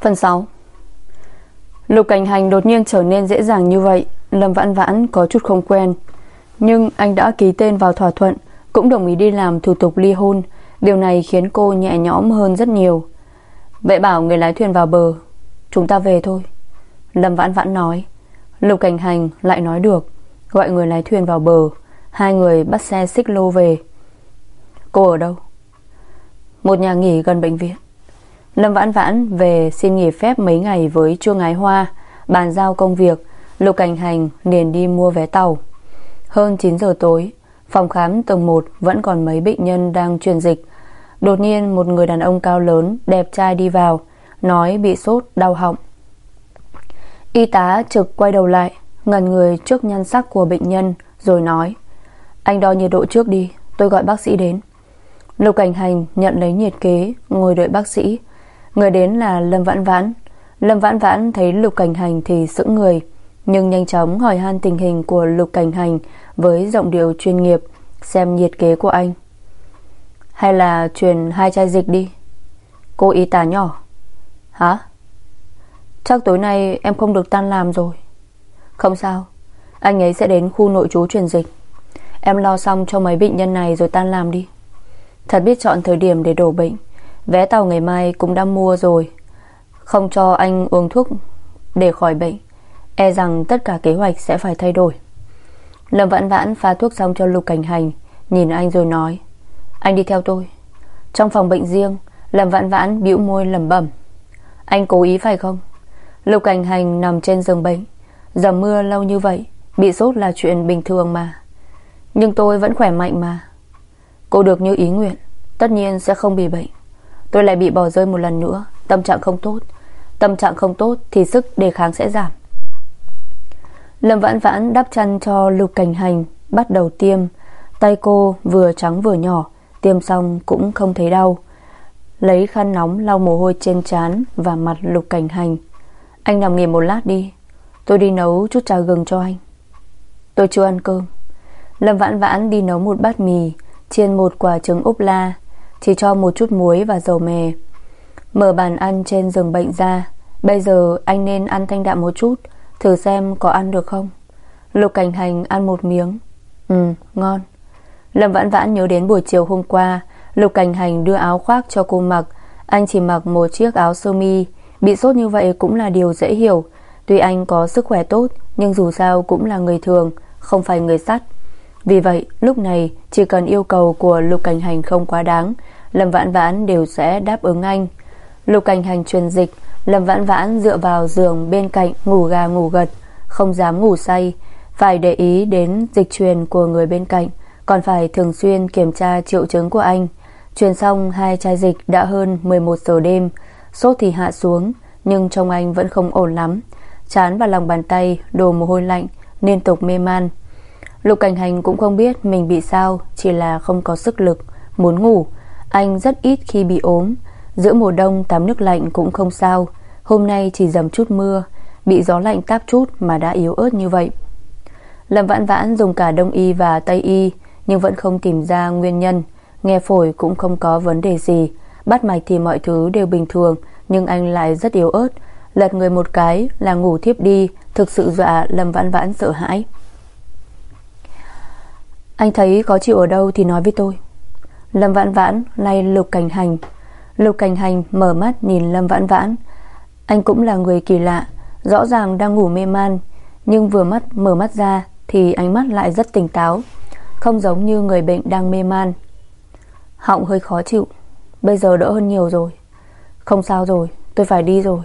Phần 6 Lục cảnh hành đột nhiên trở nên dễ dàng như vậy. Lâm Vãn Vãn có chút không quen. Nhưng anh đã ký tên vào thỏa thuận, Cũng đồng ý đi làm thủ tục ly hôn. Điều này khiến cô nhẹ nhõm hơn rất nhiều. Vậy bảo người lái thuyền vào bờ, Chúng ta về thôi. Lâm Vãn Vãn nói. Lục cảnh hành lại nói được. Gọi người lái thuyền vào bờ, Hai người bắt xe xích lô về. Cô ở đâu? Một nhà nghỉ gần bệnh viện. Lâm Vãn Vãn về xin nghỉ phép mấy ngày với Chu Ngái Hoa, Bàn giao công việc, Lục Cảnh Hành liền đi mua vé tàu. Hơn 9 giờ tối, Phòng khám tầng 1 vẫn còn mấy bệnh nhân đang truyền dịch. Đột nhiên một người đàn ông cao lớn, Đẹp trai đi vào, Nói bị sốt, đau họng. Y tá trực quay đầu lại, Ngần người trước nhan sắc của bệnh nhân, Rồi nói, Anh đo nhiệt độ trước đi, Tôi gọi bác sĩ đến. Lục Cảnh Hành nhận lấy nhiệt kế, Ngồi đợi bác sĩ. Người đến là Lâm Vãn Vãn. Lâm Vãn Vãn thấy Lục Cảnh Hành thì sững người, Nhưng nhanh chóng hỏi han tình hình của Lục Cảnh Hành Với giọng điệu chuyên nghiệp, Xem nhiệt kế của anh. Hay là truyền hai chai dịch đi. Cô y tá nhỏ. Hả? Chắc tối nay em không được tan làm rồi. Không sao. Anh ấy sẽ đến khu nội trú truyền dịch. Em lo xong cho mấy bệnh nhân này rồi tan làm đi. Thật biết chọn thời điểm để đổ bệnh. Vé tàu ngày mai cũng đã mua rồi. Không cho anh uống thuốc Để khỏi bệnh. E rằng tất cả kế hoạch sẽ phải thay đổi. Lâm Vãn Vãn pha thuốc xong cho Lục Cảnh Hành, Nhìn anh rồi nói, Anh đi theo tôi. Trong phòng bệnh riêng, Lâm Vãn Vãn bĩu môi lẩm bẩm, Anh cố ý phải không? Lục Cảnh Hành nằm trên giường bệnh Dầm mưa lâu như vậy, Bị sốt là chuyện bình thường mà. Nhưng tôi vẫn khỏe mạnh mà. Cô được như ý nguyện, Tất nhiên sẽ không bị bệnh. Tôi lại bị bỏ rơi một lần nữa. Tâm trạng không tốt. Tâm trạng không tốt thì sức đề kháng sẽ giảm. Lâm vãn vãn đắp chăn cho lục cảnh hành, Bắt đầu tiêm. Tay cô vừa trắng vừa nhỏ, Tiêm xong cũng không thấy đau. Lấy khăn nóng lau mồ hôi trên trán Và mặt lục cảnh hành. Anh nằm nghỉ một lát đi. Tôi đi nấu chút trà gừng cho anh. Tôi chưa ăn cơm. Lâm vãn vãn đi nấu một bát mì, Chiên một quả trứng úp la. Chỉ cho một chút muối và dầu mè. Mở bàn ăn trên giường bệnh ra. Bây giờ anh nên ăn thanh đạm một chút, Thử xem có ăn được không. Lục cảnh hành ăn một miếng. Ừ ngon. Lâm vãn vãn nhớ đến buổi chiều hôm qua, Lục cảnh hành đưa áo khoác cho cô mặc. Anh chỉ mặc một chiếc áo sơ mi. Bị sốt như vậy cũng là điều dễ hiểu. Tuy anh có sức khỏe tốt, Nhưng dù sao cũng là người thường, Không phải người sắt. Vì vậy, lúc này, chỉ cần yêu cầu của Lục Cảnh Hành không quá đáng, Lâm Vãn Vãn đều sẽ đáp ứng anh. Lục Cảnh Hành truyền dịch, Lâm Vãn Vãn dựa vào giường bên cạnh Ngủ gà ngủ gật, Không dám ngủ say, Phải để ý đến dịch truyền của người bên cạnh, Còn phải thường xuyên kiểm tra triệu chứng của anh. Truyền xong, hai chai dịch đã hơn 11 giờ đêm, Sốt thì hạ xuống, Nhưng trong anh vẫn không ổn lắm. Chán và lòng bàn tay, đổ mồ hôi lạnh, Liên tục mê man. Lục cảnh hành cũng không biết mình bị sao, Chỉ là không có sức lực, Muốn ngủ. Anh rất ít khi bị ốm. Giữa mùa đông, tắm nước lạnh cũng không sao. Hôm nay chỉ dầm chút mưa, Bị gió lạnh táp chút mà đã yếu ớt như vậy. Lâm vãn vãn dùng cả đông y và tây y, Nhưng vẫn không tìm ra nguyên nhân. Nghe phổi cũng không có vấn đề gì. Bắt mạch thì mọi thứ đều bình thường, Nhưng anh lại rất yếu ớt. Lật người một cái là ngủ thiếp đi, Thực sự dọa Lâm vãn vãn sợ hãi. Anh thấy khó chịu ở đâu thì nói với tôi. Lâm vãn vãn lay lục cảnh hành. Lục cảnh hành mở mắt nhìn Lâm vãn vãn. Anh cũng là người kỳ lạ, Rõ ràng đang ngủ mê man, Nhưng vừa mắt, mở mắt ra Thì ánh mắt lại rất tỉnh táo, Không giống như người bệnh đang mê man. Họng hơi khó chịu, Bây giờ đỡ hơn nhiều rồi. Không sao rồi, tôi phải đi rồi.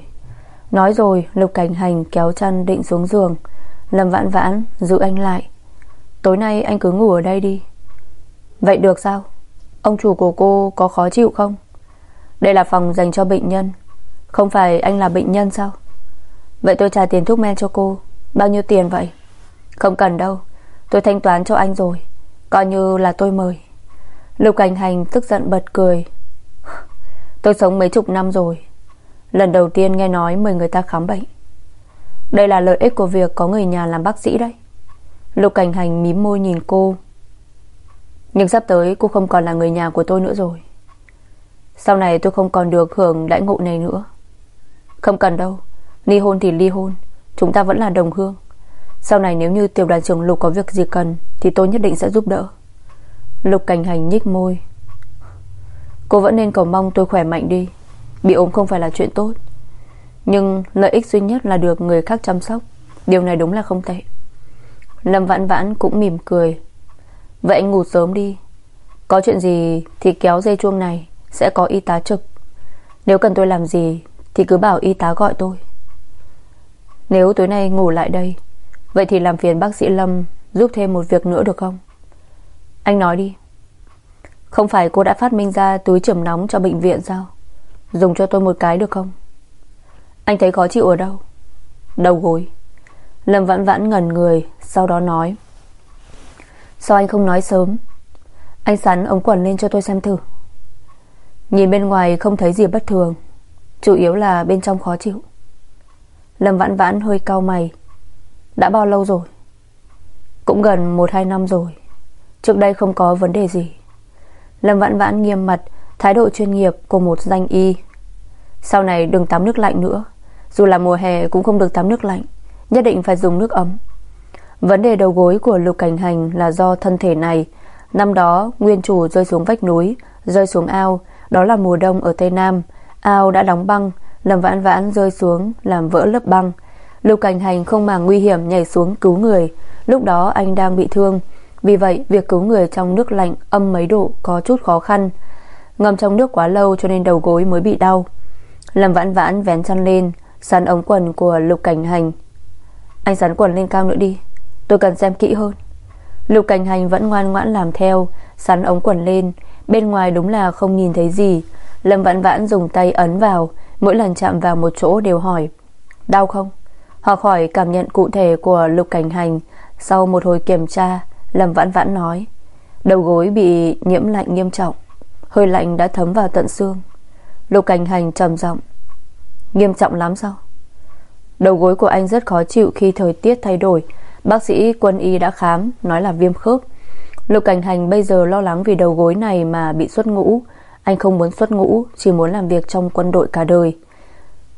Nói rồi, Lục Cảnh Hành kéo chăn định xuống giường. Lâm Vãn Vãn giữ anh lại. Tối nay anh cứ ngủ ở đây đi. Vậy được sao? Ông chủ của cô có khó chịu không? Đây là phòng dành cho bệnh nhân, Không phải anh là bệnh nhân sao? Vậy tôi trả tiền thuốc men cho cô. Bao nhiêu tiền vậy? Không cần đâu, Tôi thanh toán cho anh rồi. Coi như là tôi mời. Lục Cảnh Hành tức giận bật cười. Tôi sống mấy chục năm rồi. Lần đầu tiên nghe nói mời người ta khám bệnh. Đây là lợi ích của việc có người nhà làm bác sĩ đấy. Lục Cảnh Hành mím môi nhìn cô. Nhưng sắp tới cô không còn là người nhà của tôi nữa rồi. Sau này tôi không còn được hưởng đãi ngộ này nữa. Không cần đâu, Ly hôn thì ly hôn, Chúng ta vẫn là đồng hương. Sau này nếu như tiểu đoàn trưởng Lục có việc gì cần Thì tôi nhất định sẽ giúp đỡ. Lục cảnh hành nhích môi. Cô vẫn nên cầu mong tôi khỏe mạnh đi, Bị ốm không phải là chuyện tốt. Nhưng lợi ích duy nhất là được người khác chăm sóc, Điều này đúng là không tệ. Lâm vãn vãn cũng mỉm cười. Vậy anh ngủ sớm đi. Có chuyện gì thì kéo dây chuông này, Sẽ có y tá trực. Nếu cần tôi làm gì Thì cứ bảo y tá gọi tôi. Nếu tối nay ngủ lại đây, Vậy thì làm phiền bác sĩ Lâm Giúp thêm một việc nữa được không? Anh nói đi. Không phải cô đã phát minh ra túi chườm nóng cho bệnh viện sao? Dùng cho tôi một cái được không? Anh thấy khó chịu ở đâu? Đầu gối. Lâm vãn vãn ngẩn người, Sau đó nói. Sao anh không nói sớm? Anh sắn ống quần lên cho tôi xem thử. Nhìn bên ngoài không thấy gì bất thường, Chủ yếu là bên trong khó chịu. Lâm vãn vãn hơi cau mày. Đã bao lâu rồi? Cũng gần 1-2 năm rồi. Trước đây không có vấn đề gì. Lâm vãn vãn nghiêm mặt, Thái độ chuyên nghiệp của một danh y. Sau này đừng tắm nước lạnh nữa, Dù là mùa hè cũng không được tắm nước lạnh. Nhất định phải dùng nước ấm. Vấn đề đầu gối của Lục Cảnh Hành là do thân thể này. Năm đó, nguyên chủ rơi xuống vách núi, Rơi xuống ao, Đó là mùa đông ở Tây Nam. Ao đã đóng băng, Lâm vãn vãn rơi xuống làm vỡ lớp băng. Lục Cảnh Hành không màng nguy hiểm nhảy xuống cứu người. Lúc đó anh đang bị thương, Vì vậy việc cứu người trong nước lạnh âm mấy độ có chút khó khăn. Ngâm trong nước quá lâu cho nên đầu gối mới bị đau. Lâm vãn vãn vén chăn lên Sắn ống quần của Lục Cảnh Hành anh sắn quần lên cao nữa đi. Tôi cần xem kỹ hơn. Lục cảnh hành vẫn ngoan ngoãn làm theo, Sắn ống quần lên. Bên ngoài đúng là không nhìn thấy gì. Lâm vãn vãn dùng tay ấn vào, Mỗi lần chạm vào một chỗ đều hỏi, Đau không? Họ hỏi cảm nhận cụ thể của lục cảnh hành, Sau một hồi kiểm tra, Lâm vãn vãn nói, Đầu gối bị nhiễm lạnh nghiêm trọng, Hơi lạnh đã thấm vào tận xương. Lục cảnh hành trầm giọng, Nghiêm trọng lắm sao? Đầu gối của anh rất khó chịu khi thời tiết thay đổi. Bác sĩ quân y đã khám, Nói là viêm khớp. Lục cảnh hành bây giờ lo lắng vì đầu gối này Mà bị xuất ngũ. Anh không muốn xuất ngũ, Chỉ muốn làm việc trong quân đội cả đời.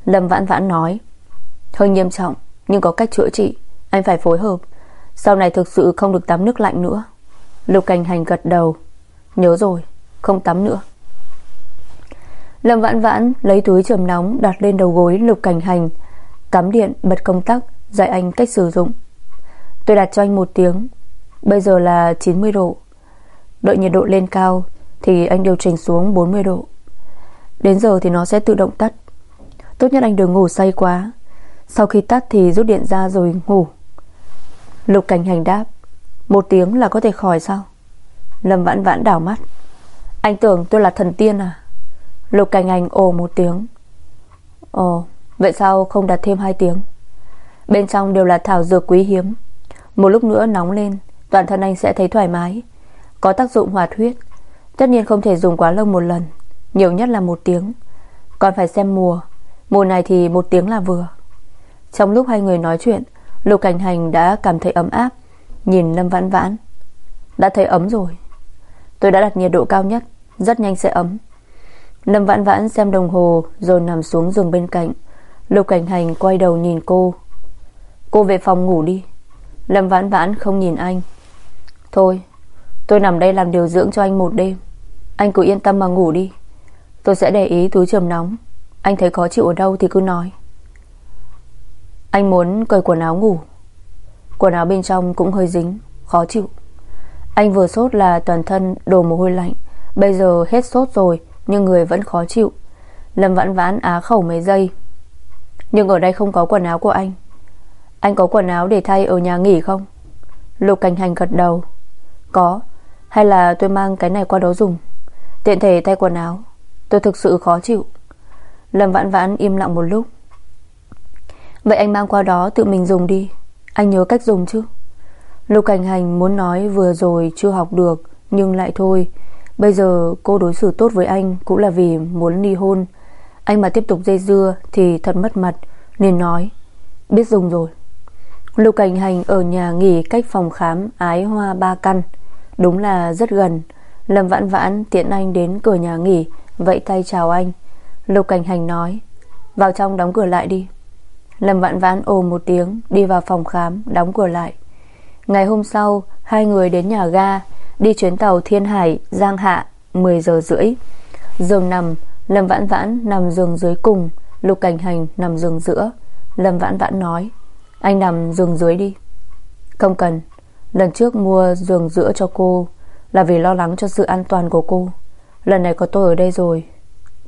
Lâm vãn vãn nói, Hơi nghiêm trọng, nhưng có cách chữa trị. Anh phải phối hợp. Sau này thực sự không được tắm nước lạnh nữa. Lục cảnh hành gật đầu, Nhớ rồi, không tắm nữa. Lâm vãn vãn lấy túi chườm nóng đặt lên đầu gối lục cảnh hành. Cắm điện, bật công tắc, Dạy anh cách sử dụng. Tôi đặt cho anh một tiếng. Bây giờ là 90 độ. Đợi nhiệt độ lên cao Thì anh điều chỉnh xuống 40 độ. Đến giờ thì nó sẽ tự động tắt. Tốt nhất anh đừng ngủ say quá. Sau khi tắt thì rút điện ra rồi ngủ. Lục cảnh hành đáp. Một tiếng là có thể khỏi sao? Lâm vãn vãn đảo mắt. Anh tưởng tôi là thần tiên à? Lục cảnh hành ồ một tiếng. Ồ Vậy sao không đặt thêm hai tiếng? Bên trong đều là thảo dược quý hiếm. Một lúc nữa nóng lên, Toàn thân anh sẽ thấy thoải mái. Có tác dụng hoạt huyết. Tất nhiên không thể dùng quá lâu một lần, Nhiều nhất là một tiếng. Còn phải xem mùa. Mùa này thì một tiếng là vừa. Trong lúc hai người nói chuyện, Lục cảnh hành đã cảm thấy ấm áp, Nhìn Lâm Vãn Vãn. Đã thấy ấm rồi. Tôi đã đặt nhiệt độ cao nhất, Rất nhanh sẽ ấm. Lâm Vãn Vãn xem đồng hồ Rồi nằm xuống giường bên cạnh. Lục cảnh hành quay đầu nhìn cô. Cô về phòng ngủ đi. Lâm vãn vãn không nhìn anh. Thôi, tôi nằm đây làm điều dưỡng cho anh một đêm. Anh cứ yên tâm mà ngủ đi. Tôi sẽ để ý túi trường nóng. Anh thấy khó chịu ở đâu thì cứ nói. Anh muốn cởi quần áo ngủ. Quần áo bên trong cũng hơi dính, Khó chịu. Anh vừa sốt là toàn thân đổ mồ hôi lạnh. Bây giờ hết sốt rồi, Nhưng người vẫn khó chịu. Lâm vãn vãn á khẩu mấy giây. Nhưng ở đây không có quần áo của anh. Anh có quần áo để thay ở nhà nghỉ không? Lục cảnh hành gật đầu. Có. Hay là tôi mang cái này qua đó dùng. Tiện thể thay quần áo. Tôi thực sự khó chịu. Lâm vãn vãn im lặng một lúc. Vậy anh mang qua đó tự mình dùng đi. Anh nhớ cách dùng chứ. Lục cảnh hành muốn nói vừa rồi chưa học được, Nhưng lại thôi. Bây giờ cô đối xử tốt với anh Cũng là vì muốn ly hôn. Anh mà tiếp tục dây dưa Thì thật mất mặt, Nên nói, Biết dùng rồi. Lục Cảnh Hành ở nhà nghỉ cách phòng khám Ái Hoa Ba Căn, Đúng là rất gần. Lâm Vãn Vãn tiện anh đến cửa nhà nghỉ Vậy tay chào anh. Lục Cảnh Hành nói, Vào trong đóng cửa lại đi. Lâm Vãn Vãn ồ một tiếng, Đi vào phòng khám, đóng cửa lại. Ngày hôm sau, Hai người đến nhà ga, Đi chuyến tàu Thiên Hải Giang Hạ 10 giờ rưỡi. Giường nằm Lâm Vãn Vãn nằm giường dưới cùng, Lục Cảnh Hành nằm giường giữa. Lâm Vãn Vãn nói, Anh nằm giường dưới đi. Không cần, Lần trước mua giường giữa cho cô Là vì lo lắng cho sự an toàn của cô. Lần này có tôi ở đây rồi,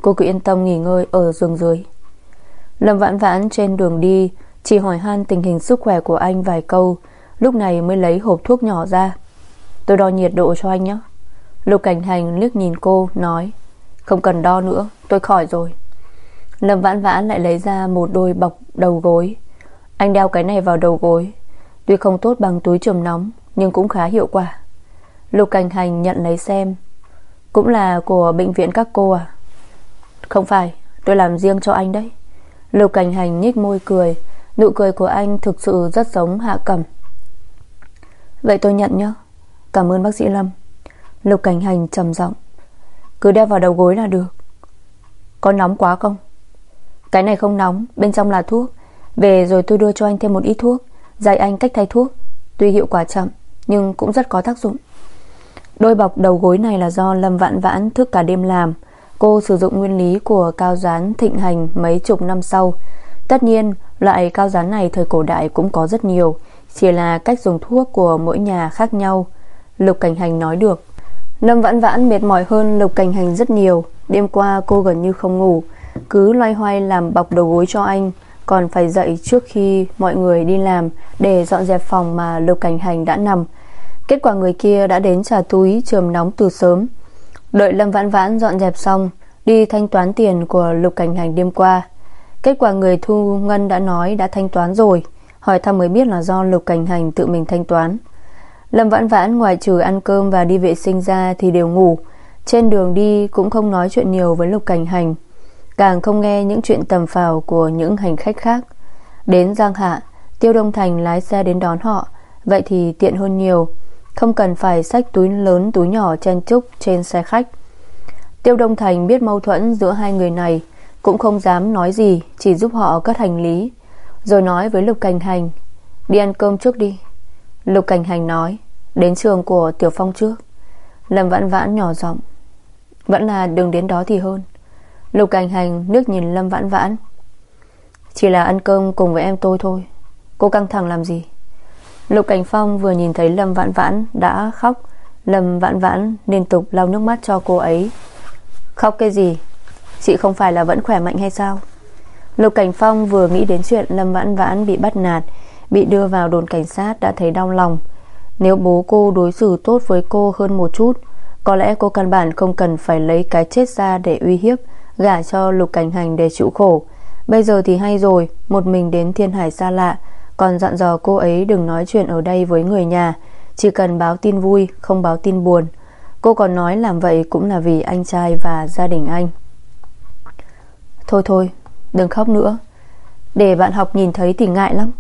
Cô cứ yên tâm nghỉ ngơi ở giường dưới. Lâm Vãn Vãn trên đường đi, Chỉ hỏi han tình hình sức khỏe của anh vài câu, Lúc này mới lấy hộp thuốc nhỏ ra. Tôi đo nhiệt độ cho anh nhé. Lục Cảnh Hành liếc nhìn cô, Nói không cần đo nữa, tôi khỏi rồi. Lâm Vãn Vãn lại lấy ra một đôi bọc đầu gối. Anh đeo cái này vào đầu gối. Tuy không tốt bằng túi trường nóng, Nhưng cũng khá hiệu quả. Lục Cảnh Hành nhận lấy xem. Cũng là của bệnh viện các cô à? Không phải, Tôi làm riêng cho anh đấy. Lục Cảnh Hành nhích môi cười. Nụ cười của anh thực sự rất giống Hạ Cẩm. Vậy tôi nhận nhé. Cảm ơn bác sĩ Lâm. Lục Cảnh Hành trầm giọng. Cứ đeo vào đầu gối là được. Có nóng quá không? Cái này không nóng, Bên trong là thuốc. Về rồi tôi đưa cho anh thêm một ít thuốc. Dạy anh cách thay thuốc. Tuy hiệu quả chậm, Nhưng cũng rất có tác dụng. Đôi bọc đầu gối này là do Lâm Vạn Vãn thức cả đêm làm. Cô sử dụng nguyên lý của cao gián thịnh hành mấy chục năm sau. Tất nhiên, loại cao gián này thời cổ đại cũng có rất nhiều, Chỉ là cách dùng thuốc của mỗi nhà khác nhau. Lục Cảnh Hành nói được Lâm Vãn Vãn mệt mỏi hơn Lục Cảnh Hành rất nhiều. Đêm qua cô gần như không ngủ. Cứ loay hoay làm bọc đầu gối cho anh, Còn phải dậy trước khi mọi người đi làm Để dọn dẹp phòng mà Lục Cảnh Hành đã nằm. Kết quả người kia đã đến trả túi trường nóng từ sớm. Đợi Lâm Vãn Vãn dọn dẹp xong, Đi thanh toán tiền của Lục Cảnh Hành đêm qua. Kết quả người thu ngân đã nói đã thanh toán rồi. Hỏi thăm mới biết là do Lục Cảnh Hành tự mình thanh toán. Lâm Vãn Vãn ngoài trừ ăn cơm và đi vệ sinh ra thì đều ngủ. Trên đường đi cũng không nói chuyện nhiều với Lục Cảnh Hành, Càng không nghe những chuyện tầm phào của những hành khách khác. Đến Giang Hạ, Tiêu Đông Thành lái xe đến đón họ, Vậy thì tiện hơn nhiều. Không cần phải xách túi lớn, túi nhỏ chen chúc trên xe khách. Tiêu Đông Thành biết mâu thuẫn giữa hai người này, Cũng không dám nói gì, Chỉ giúp họ cất hành lý, Rồi nói với Lục Cảnh Hành, Đi ăn cơm trước đi. Lục Cảnh Hành nói, Đến trường của Tiểu Phong trước. Lâm Vãn Vãn nhỏ giọng, Vẫn là đừng đến đó thì hơn. Lục Cảnh Hành nước nhìn Lâm Vãn Vãn, Chỉ là ăn cơm cùng với em tôi thôi, Cô căng thẳng làm gì? Lục Cảnh Phong vừa nhìn thấy Lâm Vãn Vãn Đã khóc, Lâm Vãn Vãn liên tục lau nước mắt cho cô ấy. Khóc cái gì? Chị không phải là vẫn khỏe mạnh hay sao? Lục Cảnh Phong vừa nghĩ đến chuyện Lâm Vãn Vãn bị bắt nạt Bị đưa vào đồn cảnh sát đã thấy đau lòng. Nếu bố cô đối xử tốt với cô hơn một chút, Có lẽ cô căn bản không cần phải lấy cái chết ra để uy hiếp, Gả cho lục cảnh hành để chịu khổ. Bây giờ thì hay rồi, Một mình đến thiên hải xa lạ. Còn dặn dò cô ấy đừng nói chuyện ở đây với người nhà. Chỉ cần báo tin vui, Không báo tin buồn. Cô còn nói làm vậy cũng là vì anh trai và gia đình anh. Thôi thôi, Đừng khóc nữa. Để bạn học nhìn thấy thì ngại lắm.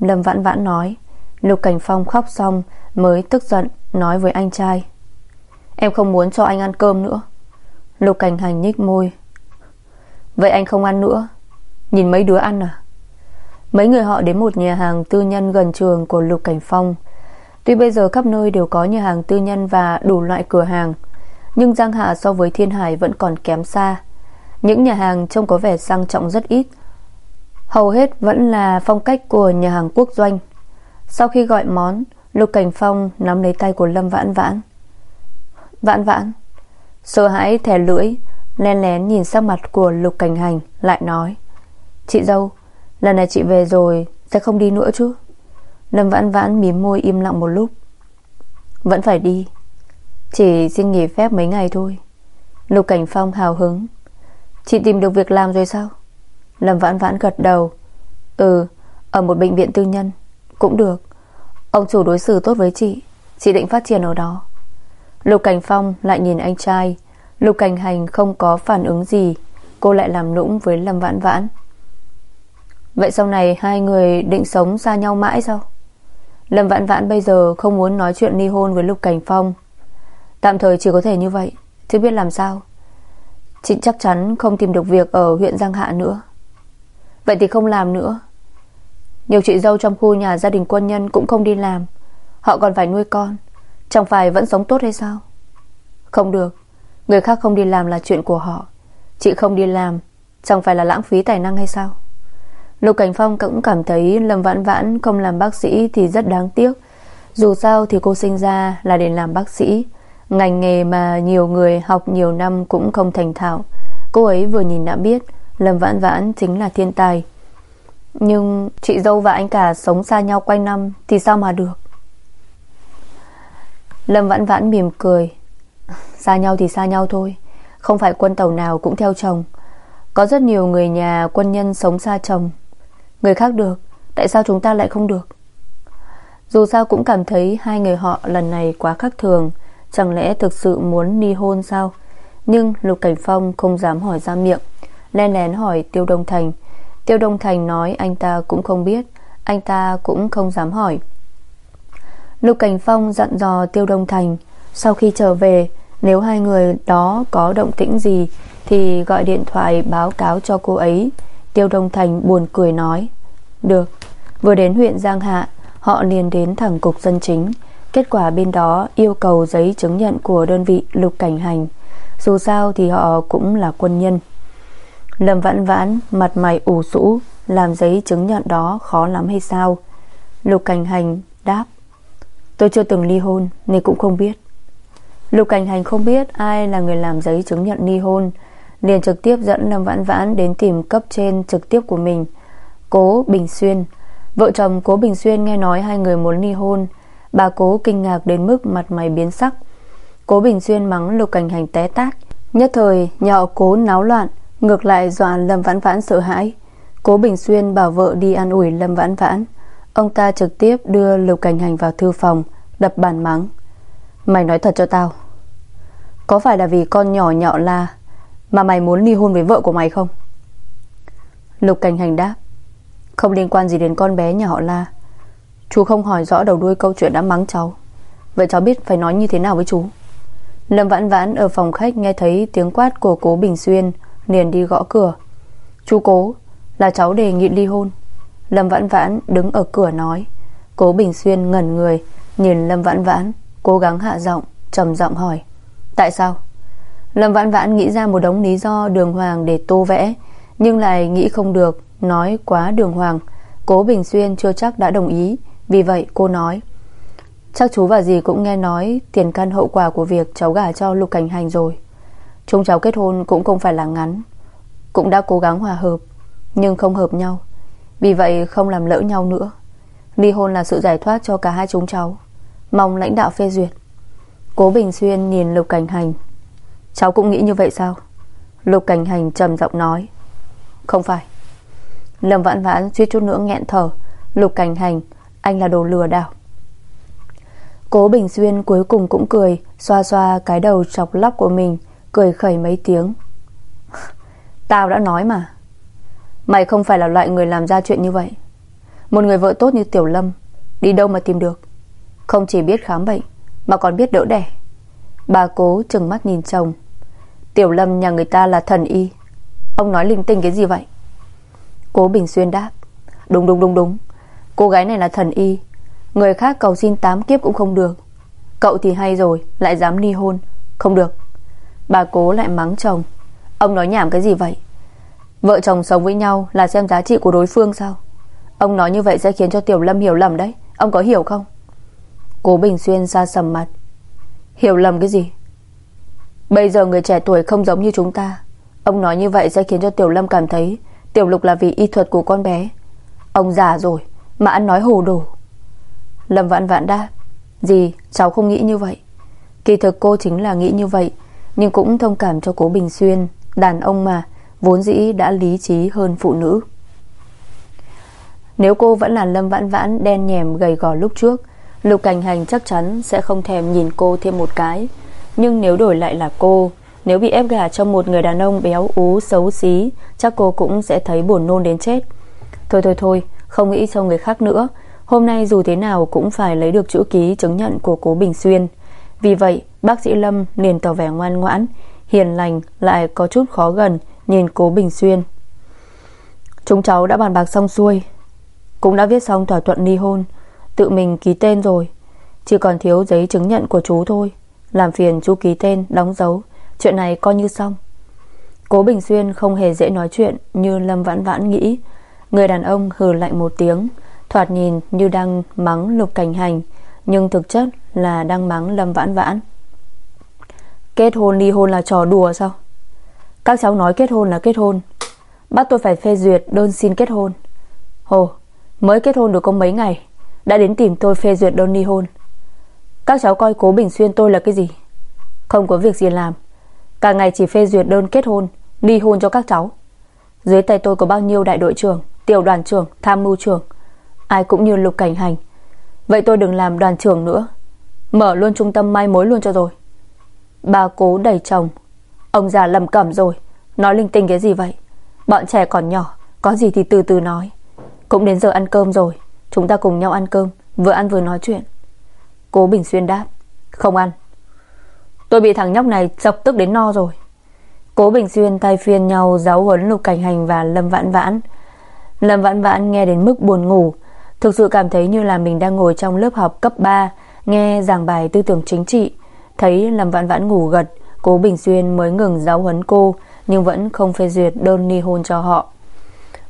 Lâm Vãn Vãn nói. Lục Cảnh Phong khóc xong Mới tức giận nói với anh trai. Em không muốn cho anh ăn cơm nữa. Lục Cảnh Hành nhích môi. Vậy anh không ăn nữa? Nhìn mấy đứa ăn à? Mấy người họ đến một nhà hàng tư nhân gần trường của Lục Cảnh Phong. Tuy bây giờ khắp nơi đều có nhà hàng tư nhân và đủ loại cửa hàng, Nhưng Giang Hạ so với Thiên Hải vẫn còn kém xa. Những nhà hàng trông có vẻ sang trọng rất ít Hầu hết vẫn là phong cách của nhà hàng quốc doanh. Sau khi gọi món, Lục Cảnh Phong nắm lấy tay của Lâm Vãn Vãn. Vãn Vãn. Sợ hãi thẻ lưỡi, Len lén nhìn sắc mặt của Lục Cảnh Hành, Lại nói, Chị dâu, Lần này chị về rồi Sẽ không đi nữa chứ? Lâm Vãn Vãn mím môi im lặng một lúc. Vẫn phải đi, Chỉ xin nghỉ phép mấy ngày thôi. Lục Cảnh Phong hào hứng, Chị tìm được việc làm rồi sao? Lâm Vãn Vãn gật đầu. Ừ Ở một bệnh viện tư nhân. Cũng được. Ông chủ đối xử tốt với chị. Chị định phát triển ở đó. Lục Cảnh Phong lại nhìn anh trai. Lục Cảnh Hành không có phản ứng gì. Cô lại làm nũng với Lâm Vãn Vãn. Vậy sau này hai người định sống xa nhau mãi sao? Lâm Vãn Vãn bây giờ không muốn nói chuyện ly hôn với Lục Cảnh Phong. Tạm thời chỉ có thể như vậy. Chứ biết làm sao. Chị chắc chắn không tìm được việc ở huyện Giang Hạ nữa. Vậy thì không làm nữa. Nhiều chị dâu trong khu nhà gia đình quân nhân Cũng không đi làm. Họ còn phải nuôi con. Chẳng phải vẫn sống tốt hay sao? Không được. Người khác không đi làm là chuyện của họ. Chị không đi làm, Chẳng phải là lãng phí tài năng hay sao? Lục Cảnh Phong cũng cảm thấy Lâm Vãn Vãn không làm bác sĩ thì rất đáng tiếc. Dù sao thì cô sinh ra là để làm bác sĩ. Ngành nghề mà nhiều người học nhiều năm cũng không thành thạo. Cô ấy vừa nhìn đã biết Lâm Vãn Vãn chính là thiên tài. Nhưng chị dâu và anh cả sống xa nhau quanh năm Thì sao mà được? Lâm Vãn Vãn mỉm cười. Xa nhau thì xa nhau thôi. Không phải quân tàu nào cũng theo chồng. Có rất nhiều người nhà quân nhân sống xa chồng. Người khác được, Tại sao chúng ta lại không được? Dù sao cũng cảm thấy Hai người họ lần này quá khác thường. Chẳng lẽ thực sự muốn ly hôn sao? Nhưng Lục Cảnh Phong không dám hỏi ra miệng. Len lén hỏi Tiêu Đông Thành. Tiêu Đông Thành nói anh ta cũng không biết, Anh ta cũng không dám hỏi. Lục Cảnh Phong dặn dò Tiêu Đông Thành, Sau khi trở về, Nếu hai người đó có động tĩnh gì Thì gọi điện thoại báo cáo cho cô ấy. Tiêu Đông Thành buồn cười nói, Được, Vừa đến huyện Giang Hạ, Họ liền đến thẳng cục dân chính. Kết quả bên đó yêu cầu giấy chứng nhận Của đơn vị lục cảnh hành. Dù sao thì họ cũng là quân nhân. Lâm vãn vãn, Mặt mày ủ rũ, Làm giấy chứng nhận đó khó lắm hay sao? Lục cảnh hành đáp, Tôi chưa từng ly hôn, Nên cũng không biết. Lục cảnh hành không biết ai là người làm giấy chứng nhận ly hôn, liền trực tiếp dẫn Lâm Vãn Vãn đến tìm cấp trên trực tiếp của mình. Cố Bình Xuyên, Vợ chồng Cố Bình Xuyên nghe nói hai người muốn ly hôn. Bà Cố kinh ngạc đến mức mặt mày biến sắc. Cố Bình Xuyên mắng Lục Cảnh Hành té tát, Nhất thời, nhà họ Cố náo loạn Ngược lại, dọa Lâm Vãn Vãn sợ hãi. Cố Bình Xuyên bảo vợ đi an ủi Lâm Vãn Vãn. Ông ta trực tiếp đưa Lục Cảnh Hành vào thư phòng Đập bàn mắng. Mày nói thật cho tao. Có phải là vì con nhỏ nhọ la Mà mày muốn ly hôn với vợ của mày không? Lục Cảnh Hành đáp. Không liên quan gì đến con bé nhà họ La. Chú không hỏi rõ đầu đuôi câu chuyện đã mắng cháu. Vậy cháu biết phải nói như thế nào với chú? Lâm Vãn Vãn ở phòng khách Nghe thấy tiếng quát của cố Bình Xuyên Liền đi gõ cửa. Chú cố, là cháu đề nghị ly hôn. Lâm Vãn Vãn đứng ở cửa nói. Cố Bình Xuyên ngẩn người, Nhìn Lâm Vãn Vãn, Cố gắng hạ giọng, trầm giọng hỏi. Tại sao? Lâm Vãn Vãn nghĩ ra một đống lý do đường hoàng để tô vẽ, Nhưng lại nghĩ không được, Nói quá đường hoàng. Cố Bình Xuyên chưa chắc đã đồng ý, Vì vậy cô nói. Chắc chú và dì cũng nghe nói Tiền căn hậu quả của việc cháu gả cho Lục Cảnh Hành rồi. Chúng cháu kết hôn cũng không phải là ngắn, Cũng đã cố gắng hòa hợp, Nhưng không hợp nhau. Vì vậy không làm lỡ nhau nữa. Ly hôn là sự giải thoát cho cả hai chúng cháu. Mong lãnh đạo phê duyệt. Cố Bình Xuyên nhìn Lục Cảnh Hành. Cháu cũng nghĩ như vậy sao? Lục Cảnh Hành trầm giọng nói. Không phải. Lâm Vãn Vãn suýt chút nữa nghẹn thở. Lục Cảnh Hành, Anh là đồ lừa đảo. Cố Bình Xuyên cuối cùng cũng cười, Xoa xoa cái đầu chọc lóc của mình. Cười khẩy mấy tiếng. Tao đã nói mà. Mày không phải là loại người làm ra chuyện như vậy. Một người vợ tốt như Tiểu Lâm, Đi đâu mà tìm được? Không chỉ biết khám bệnh, Mà còn biết đỡ đẻ. Bà cố trừng mắt nhìn chồng. Tiểu Lâm nhà người ta là thần y. Ông nói linh tinh cái gì vậy? Cố Bình Xuyên đáp. Đúng đúng đúng đúng. Cô gái này là thần y. Người khác cầu xin tám kiếp cũng không được. Cậu thì hay rồi, Lại dám ly hôn. Không được. Bà cố lại mắng chồng. Ông nói nhảm cái gì vậy? Vợ chồng sống với nhau là xem giá trị của đối phương sao? Ông nói như vậy sẽ khiến cho Tiểu Lâm hiểu lầm đấy. Ông có hiểu không? Cố Bình Xuyên ra sầm mặt. Hiểu lầm cái gì? Bây giờ người trẻ tuổi không giống như chúng ta. Ông nói như vậy sẽ khiến cho Tiểu Lâm cảm thấy Tiểu Lục là vì y thuật của con bé. Ông già rồi, Mà ăn nói hồ đồ. Lâm vạn vạn đáp. Gì, cháu không nghĩ như vậy. Kỳ thực cô chính là nghĩ như vậy. Nhưng cũng thông cảm cho cố Bình Xuyên, Đàn ông mà, Vốn dĩ đã lý trí hơn phụ nữ. Nếu cô vẫn là Lâm Vãn Vãn Đen nhèm gầy gò lúc trước, Lục Cảnh Hành chắc chắn sẽ không thèm nhìn cô thêm một cái. Nhưng nếu đổi lại là cô, Nếu bị ép gả cho một người đàn ông béo ú, xấu xí, Chắc cô cũng sẽ thấy buồn nôn đến chết. Thôi thôi thôi, Không nghĩ cho người khác nữa. Hôm nay dù thế nào cũng phải lấy được chữ ký chứng nhận của cố Bình Xuyên. Vì vậy bác sĩ Lâm liền tỏ vẻ ngoan ngoãn Hiền lành lại có chút khó gần Nhìn cố Bình Xuyên. Chúng cháu đã bàn bạc xong xuôi Cũng đã viết xong thỏa thuận ly hôn Tự mình ký tên rồi. Chỉ còn thiếu giấy chứng nhận của chú thôi Làm phiền chú ký tên, đóng dấu. Chuyện này coi như xong. Cố Bình Xuyên không hề dễ nói chuyện Như Lâm Vãn Vãn nghĩ. Người đàn ông hừ lạnh một tiếng Thoạt nhìn như đang mắng lục cảnh hành Nhưng thực chất là đang mắng Lâm Vãn Vãn. Kết hôn ly hôn là trò đùa sao? Các cháu nói kết hôn là kết hôn. Bắt tôi phải phê duyệt đơn xin kết hôn. Hồ Mới kết hôn được có mấy ngày Đã đến tìm tôi phê duyệt đơn ly hôn. Các cháu coi cố Bình Xuyên tôi là cái gì? Không có việc gì làm. Cả ngày chỉ phê duyệt đơn kết hôn Ly hôn cho các cháu. Dưới tay tôi có bao nhiêu đại đội trưởng Tiểu đoàn trưởng, tham mưu trưởng? Ai cũng như lục cảnh hành. Vậy tôi đừng làm đoàn trưởng nữa. Mở luôn trung tâm mai mối luôn cho rồi. Bà cố đẩy chồng. Ông già lầm cẩm rồi. Nói linh tinh cái gì vậy? Bọn trẻ còn nhỏ, Có gì thì từ từ nói. Cũng đến giờ ăn cơm rồi. Chúng ta cùng nhau ăn cơm, Vừa ăn vừa nói chuyện. Cố Bình Xuyên đáp. Không ăn. Tôi bị thằng nhóc này chọc tức đến no rồi. Cố Bình Xuyên tay phiên nhau giáo huấn Lục Cảnh Hành và Lâm Vãn Vãn. Lâm Vãn Vãn nghe đến mức buồn ngủ. Thực sự cảm thấy như là mình đang ngồi trong lớp học cấp 3 Nghe giảng bài tư tưởng chính trị, Thấy Lâm Vãn Vãn ngủ gật, Cố Bình Xuyên mới ngừng giáo huấn cô, Nhưng vẫn không phê duyệt đơn ly hôn cho họ.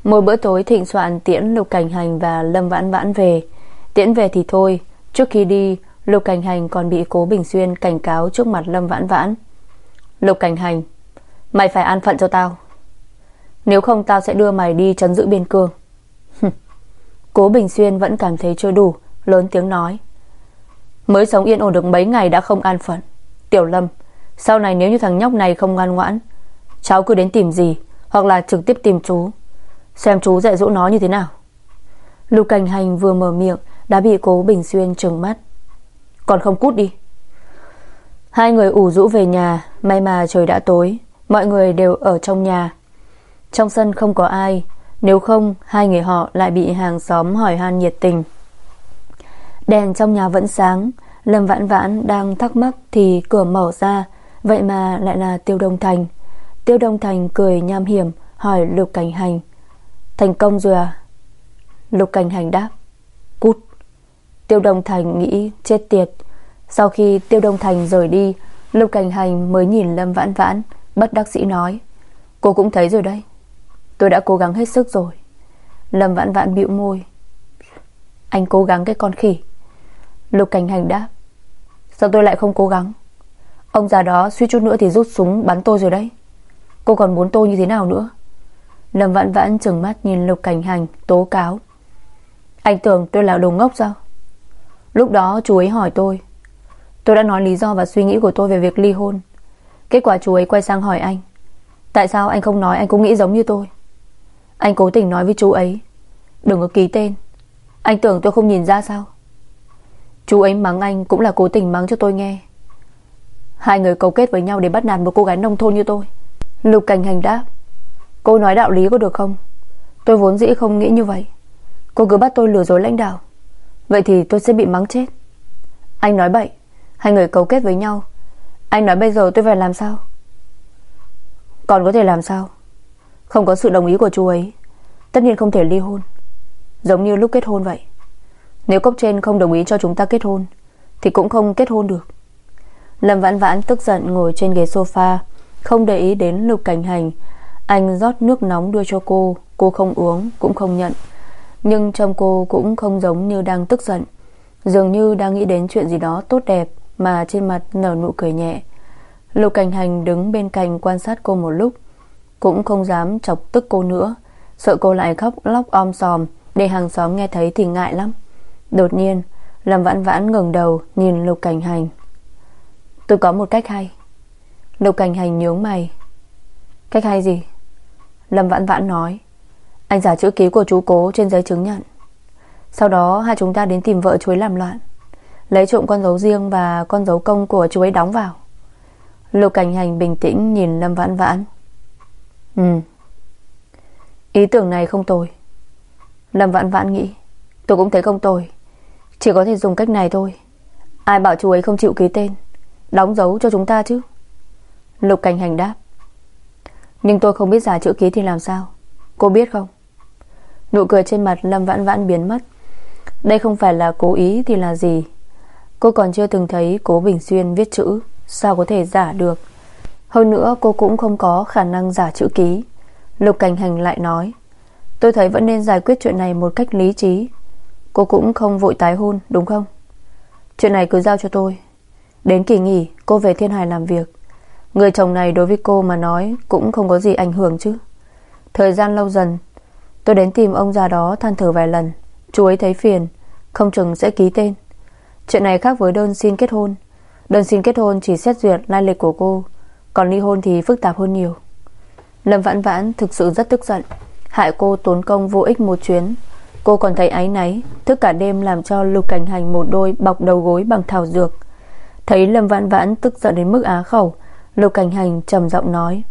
Một bữa tối thịnh soạn tiễn, Lục Cảnh Hành và Lâm Vãn Vãn về. Tiễn về thì thôi, Trước khi đi, Lục Cảnh Hành còn bị Cố Bình Xuyên cảnh cáo trước mặt Lâm Vãn Vãn. Lục Cảnh Hành, Mày phải an phận cho tao. Nếu không tao sẽ đưa mày đi trấn giữ biên cương. Cố Bình Xuyên vẫn cảm thấy chưa đủ, Lớn tiếng nói. Mới sống yên ổn được mấy ngày đã không an phận. Tiểu Lâm, Sau này nếu như thằng nhóc này không ngoan ngoãn, Cháu cứ đến tìm gì Hoặc là trực tiếp tìm chú, Xem chú dạy dỗ nó như thế nào. Lục Cảnh Hành vừa mở miệng Đã bị cố Bình Xuyên trừng mắt. Còn không cút đi. Hai người ủ rũ về nhà, May mà trời đã tối, Mọi người đều ở trong nhà. Trong sân không có ai, Nếu không, hai người họ lại bị hàng xóm hỏi han nhiệt tình. Đèn trong nhà vẫn sáng. Lâm Vãn Vãn đang thắc mắc Thì cửa mở ra. Vậy mà lại là Tiêu Đông Thành. Tiêu Đông Thành cười nham hiểm, Hỏi Lục Cảnh Hành. Thành công rồi à? Lục Cảnh Hành đáp. Cút. Tiêu Đông Thành nghĩ chết tiệt. Sau khi Tiêu Đông Thành rời đi, Lục Cảnh Hành mới nhìn Lâm Vãn Vãn, Bất đắc sĩ nói. Cô cũng thấy rồi đấy. Tôi đã cố gắng hết sức rồi. Lâm Vãn Vãn bĩu môi. Anh cố gắng cái con khỉ. Lục Cảnh Hành đáp. Sao tôi lại không cố gắng? Ông già đó suy chút nữa thì rút súng bắn tôi rồi đấy. Cô còn muốn tôi như thế nào nữa? Lâm Vãn Vãn trừng mắt nhìn Lục Cảnh Hành tố cáo. Anh tưởng tôi là đồ ngốc sao? Lúc đó chú ấy hỏi tôi. Tôi đã nói lý do và suy nghĩ của tôi về việc ly hôn. Kết quả chú ấy quay sang hỏi anh. Tại sao anh không nói anh cũng nghĩ giống như tôi? Anh cố tình nói với chú ấy. Đừng có ký tên. Anh tưởng tôi không nhìn ra sao? Chú ấy mắng anh cũng là cố tình mắng cho tôi nghe. Hai người cầu kết với nhau Để bắt nạt một cô gái nông thôn như tôi. Lục cảnh hành đáp, Cô nói đạo lý có được không? Tôi vốn dĩ không nghĩ như vậy. Cô cứ bắt tôi lừa dối lãnh đạo. Vậy thì tôi sẽ bị mắng chết. Anh nói bậy. Hai người cấu kết với nhau. Anh nói bây giờ tôi phải làm sao? Còn có thể làm sao? Không có sự đồng ý của chú ấy, Tất nhiên không thể ly hôn. Giống như lúc kết hôn vậy nếu cấp trên không đồng ý cho chúng ta kết hôn, Thì cũng không kết hôn được. Lâm vãn vãn tức giận ngồi trên ghế sofa, Không để ý đến lục cảnh hành. Anh rót nước nóng đưa cho cô Cô không uống, cũng không nhận. Nhưng trong cô cũng không giống như đang tức giận, Dường như đang nghĩ đến chuyện gì đó tốt đẹp Mà trên mặt nở nụ cười nhẹ. Lục cảnh hành đứng bên cạnh quan sát cô một lúc, Cũng không dám chọc tức cô nữa, Sợ cô lại khóc lóc om sòm, Để hàng xóm nghe thấy thì ngại lắm. Đột nhiên, Lâm vãn vãn ngừng đầu nhìn Lục Cảnh Hành. Tôi có một cách hay. Lục Cảnh Hành nhướng mày. Cách hay gì? Lâm vãn vãn nói. Anh giả chữ ký của chú cố trên giấy chứng nhận. Sau đó, hai chúng ta đến tìm vợ chú ấy làm loạn. Lấy trộm con dấu riêng Và con dấu công của chú ấy đóng vào. Lục Cảnh Hành bình tĩnh Nhìn Lâm vãn vãn. Ừ. Ý tưởng này không tồi. Lâm vãn vãn nghĩ. Tôi cũng thấy không tồi chỉ có thể dùng cách này thôi. Ai bảo chú ấy không chịu ký tên, Đóng dấu cho chúng ta chứ? Lục cảnh hành đáp. Nhưng tôi không biết giả chữ ký thì làm sao. Cô biết không? Nụ cười trên mặt Lâm Vãn Vãn biến mất. Đây không phải là cố ý thì là gì? Cô còn chưa từng thấy Cố Bình Xuyên viết chữ, Sao có thể giả được? Hơn nữa, cô cũng không có khả năng giả chữ ký. Lục Cảnh Hành lại nói, Tôi thấy vẫn nên giải quyết chuyện này một cách lý trí. Cô cũng không vội tái hôn, đúng không? Chuyện này cứ giao cho tôi. Đến kỳ nghỉ, cô về Thiên Hải làm việc. Người chồng này đối với cô mà nói Cũng không có gì ảnh hưởng chứ. Thời gian lâu dần, Tôi đến tìm ông già đó than thở vài lần. Chú ấy thấy phiền, Không chừng sẽ ký tên. Chuyện này khác với đơn xin kết hôn. Đơn xin kết hôn chỉ xét duyệt lai lịch của cô, Còn ly hôn thì phức tạp hơn nhiều. Lâm Vãn Vãn thực sự rất tức giận, Hại cô tốn công vô ích một chuyến. Cô còn thấy áy náy, Thức cả đêm làm cho Lục Cảnh Hành một đôi Bọc đầu gối bằng thảo dược. Thấy Lâm Vãn Vãn tức giận đến mức á khẩu, Lục Cảnh Hành trầm giọng nói,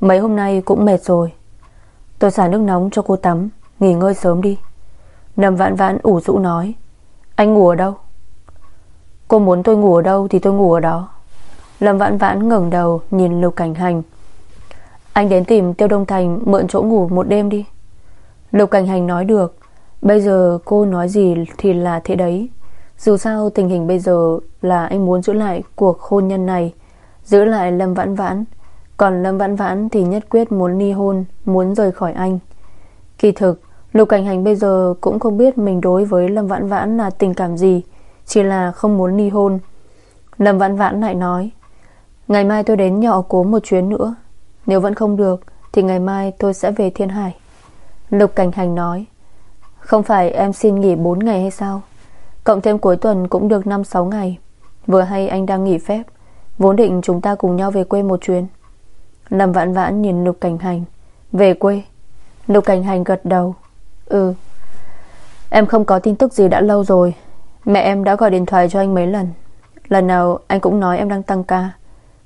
Mấy hôm nay cũng mệt rồi. Tôi xả nước nóng cho cô tắm, Nghỉ ngơi sớm đi. Lâm Vãn Vãn ủ rũ nói, Anh ngủ ở đâu? Cô muốn tôi ngủ ở đâu thì tôi ngủ ở đó. Lâm Vãn Vãn ngẩng đầu Nhìn Lục Cảnh Hành. Anh đến tìm Tiêu Đông Thành Mượn chỗ ngủ một đêm đi. Lục Cảnh Hành nói được. Bây giờ cô nói gì thì là thế đấy. Dù sao, tình hình bây giờ Là anh muốn giữ lại cuộc hôn nhân này, Giữ lại Lâm Vãn Vãn. Còn Lâm Vãn Vãn thì nhất quyết muốn ly hôn, Muốn rời khỏi anh. Kỳ thực, Lục Cảnh Hành bây giờ cũng không biết Mình đối với Lâm Vãn Vãn là tình cảm gì, Chỉ là không muốn ly hôn. Lâm Vãn Vãn lại nói, Ngày mai tôi đến nhỏ cố một chuyến nữa. Nếu vẫn không được, Thì ngày mai tôi sẽ về Thiên Hải. Lục Cảnh Hành nói không phải em xin nghỉ 4 ngày hay sao? Cộng thêm cuối tuần cũng được 5-6 ngày. Vừa hay anh đang nghỉ phép. Vốn định chúng ta cùng nhau về quê một chuyến. Lâm vãn vãn nhìn Lục Cảnh Hành. Về quê? Lục Cảnh Hành gật đầu. Ừ. Em không có tin tức gì đã lâu rồi. Mẹ em đã gọi điện thoại cho anh mấy lần. Lần nào anh cũng nói em đang tăng ca.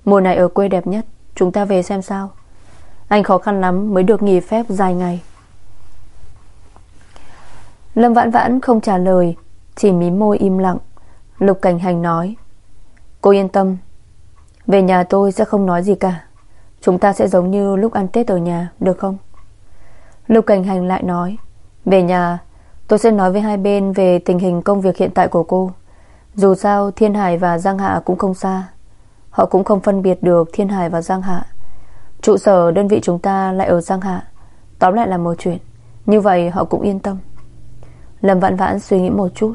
Mùa này ở quê đẹp nhất. Chúng ta về xem sao. Anh khó khăn lắm mới được nghỉ phép dài ngày. Lâm vãn vãn không trả lời, Chỉ mím môi im lặng. Lục Cảnh Hành nói, Cô yên tâm, về nhà tôi sẽ không nói gì cả. Chúng ta sẽ giống như lúc ăn Tết ở nhà, Được không? Lục Cảnh Hành lại nói, Về nhà, tôi sẽ nói với hai bên Về tình hình công việc hiện tại của cô. Dù sao, Thiên Hải và Giang Hạ cũng không xa. Họ cũng không phân biệt được Thiên Hải và Giang Hạ. Trụ sở đơn vị chúng ta lại ở Giang Hạ. Tóm lại là một chuyện. Như vậy, họ cũng yên tâm. Lâm Vãn Vãn suy nghĩ một chút.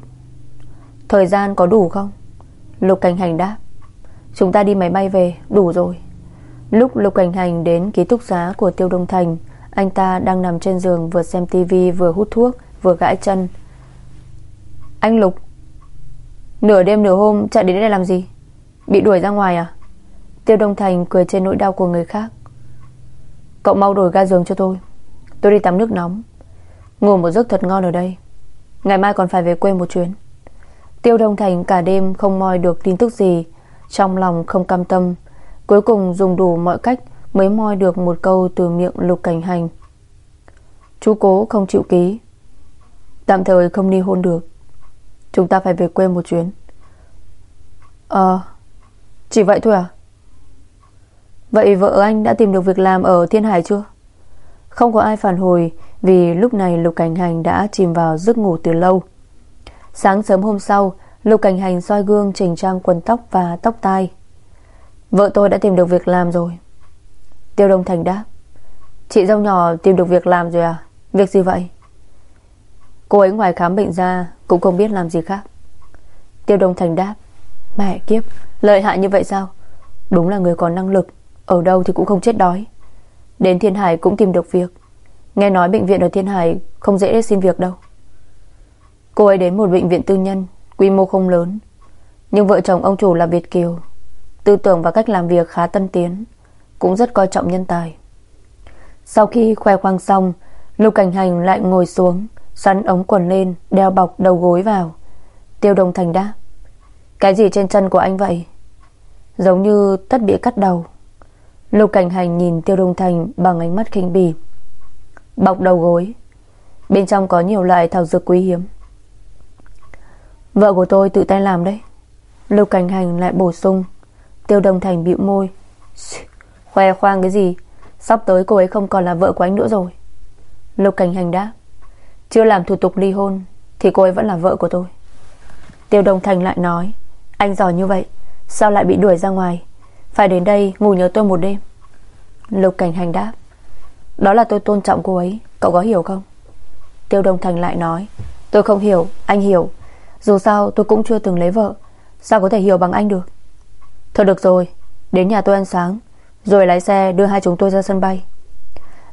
Thời gian có đủ không? Lục Cảnh Hành đáp. Chúng ta đi máy bay về, Đủ rồi. Lúc Lục Cảnh Hành đến ký túc xá của Tiêu Đông Thành, Anh ta đang nằm trên giường Vừa xem tivi vừa hút thuốc, Vừa gãi chân. Anh Lục, Nửa đêm nửa hôm chạy đến đây làm gì? Bị đuổi ra ngoài à? Tiêu Đông Thành cười trên nỗi đau của người khác. Cậu mau đổi ga giường cho tôi. Tôi đi tắm nước nóng. Ngủ một giấc thật ngon ở đây. Ngày mai còn phải về quê một chuyến. Tiêu Đông Thành cả đêm không moi được tin tức gì, trong lòng không cam tâm, Cuối cùng dùng đủ mọi cách Mới moi được một câu từ miệng lục cảnh hành. Chú cố không chịu ký, Tạm thời không ly hôn được, Chúng ta phải về quê một chuyến. Ờ Chỉ vậy thôi à? Vậy vợ anh đã tìm được việc làm ở Thiên Hải chưa? Không có ai phản hồi vì lúc này Lục Cảnh Hành đã chìm vào giấc ngủ từ lâu. Sáng sớm hôm sau, Lục Cảnh Hành soi gương, chỉnh trang quần tóc và tóc tai. Vợ tôi đã tìm được việc làm rồi. Tiêu Đông Thành đáp. Chị dâu nhỏ tìm được việc làm rồi à? Việc gì vậy? Cô ấy ngoài khám bệnh ra, Cũng không biết làm gì khác. Tiêu Đông Thành đáp. Mẹ kiếp, lợi hại như vậy sao? Đúng là người có năng lực, Ở đâu thì cũng không chết đói. Đến Thiên Hải cũng tìm được việc. Nghe nói bệnh viện ở Thiên Hải Không dễ để xin việc đâu. Cô ấy đến một bệnh viện tư nhân, Quy mô không lớn. Nhưng vợ chồng ông chủ là Việt Kiều, Tư tưởng và cách làm việc khá tân tiến, Cũng rất coi trọng nhân tài. Sau khi khoe khoang xong Lục Cảnh Hành lại ngồi xuống, Xoắn ống quần lên, Đeo bọc đầu gối vào. Tiêu Đồng Thành đáp, Cái gì trên chân của anh vậy? Giống như tất bị cắt đầu. Lục Cảnh Hành nhìn Tiêu Đồng Thành Bằng ánh mắt khinh bỉ. Bọc đầu gối. Bên trong có nhiều loại thảo dược quý hiếm. Vợ của tôi tự tay làm đấy. Lục Cảnh Hành lại bổ sung, Tiêu Đồng Thành bĩu môi. Khoe khoang cái gì? Sắp tới cô ấy không còn là vợ của anh nữa rồi. Lục Cảnh Hành đáp, Chưa làm thủ tục ly hôn Thì cô ấy vẫn là vợ của tôi. Tiêu đồng Thành lại nói, Anh giỏi như vậy, Sao lại bị đuổi ra ngoài? Phải đến đây ngủ nhớ tôi một đêm. Lục Cảnh Hành đáp đó là tôi tôn trọng cô ấy. Cậu có hiểu không? Tiêu Đông Thành lại nói. Tôi không hiểu, anh hiểu. Dù sao tôi cũng chưa từng lấy vợ. Sao có thể hiểu bằng anh được? Thôi được rồi, đến nhà tôi ăn sáng. Rồi lái xe đưa hai chúng tôi ra sân bay.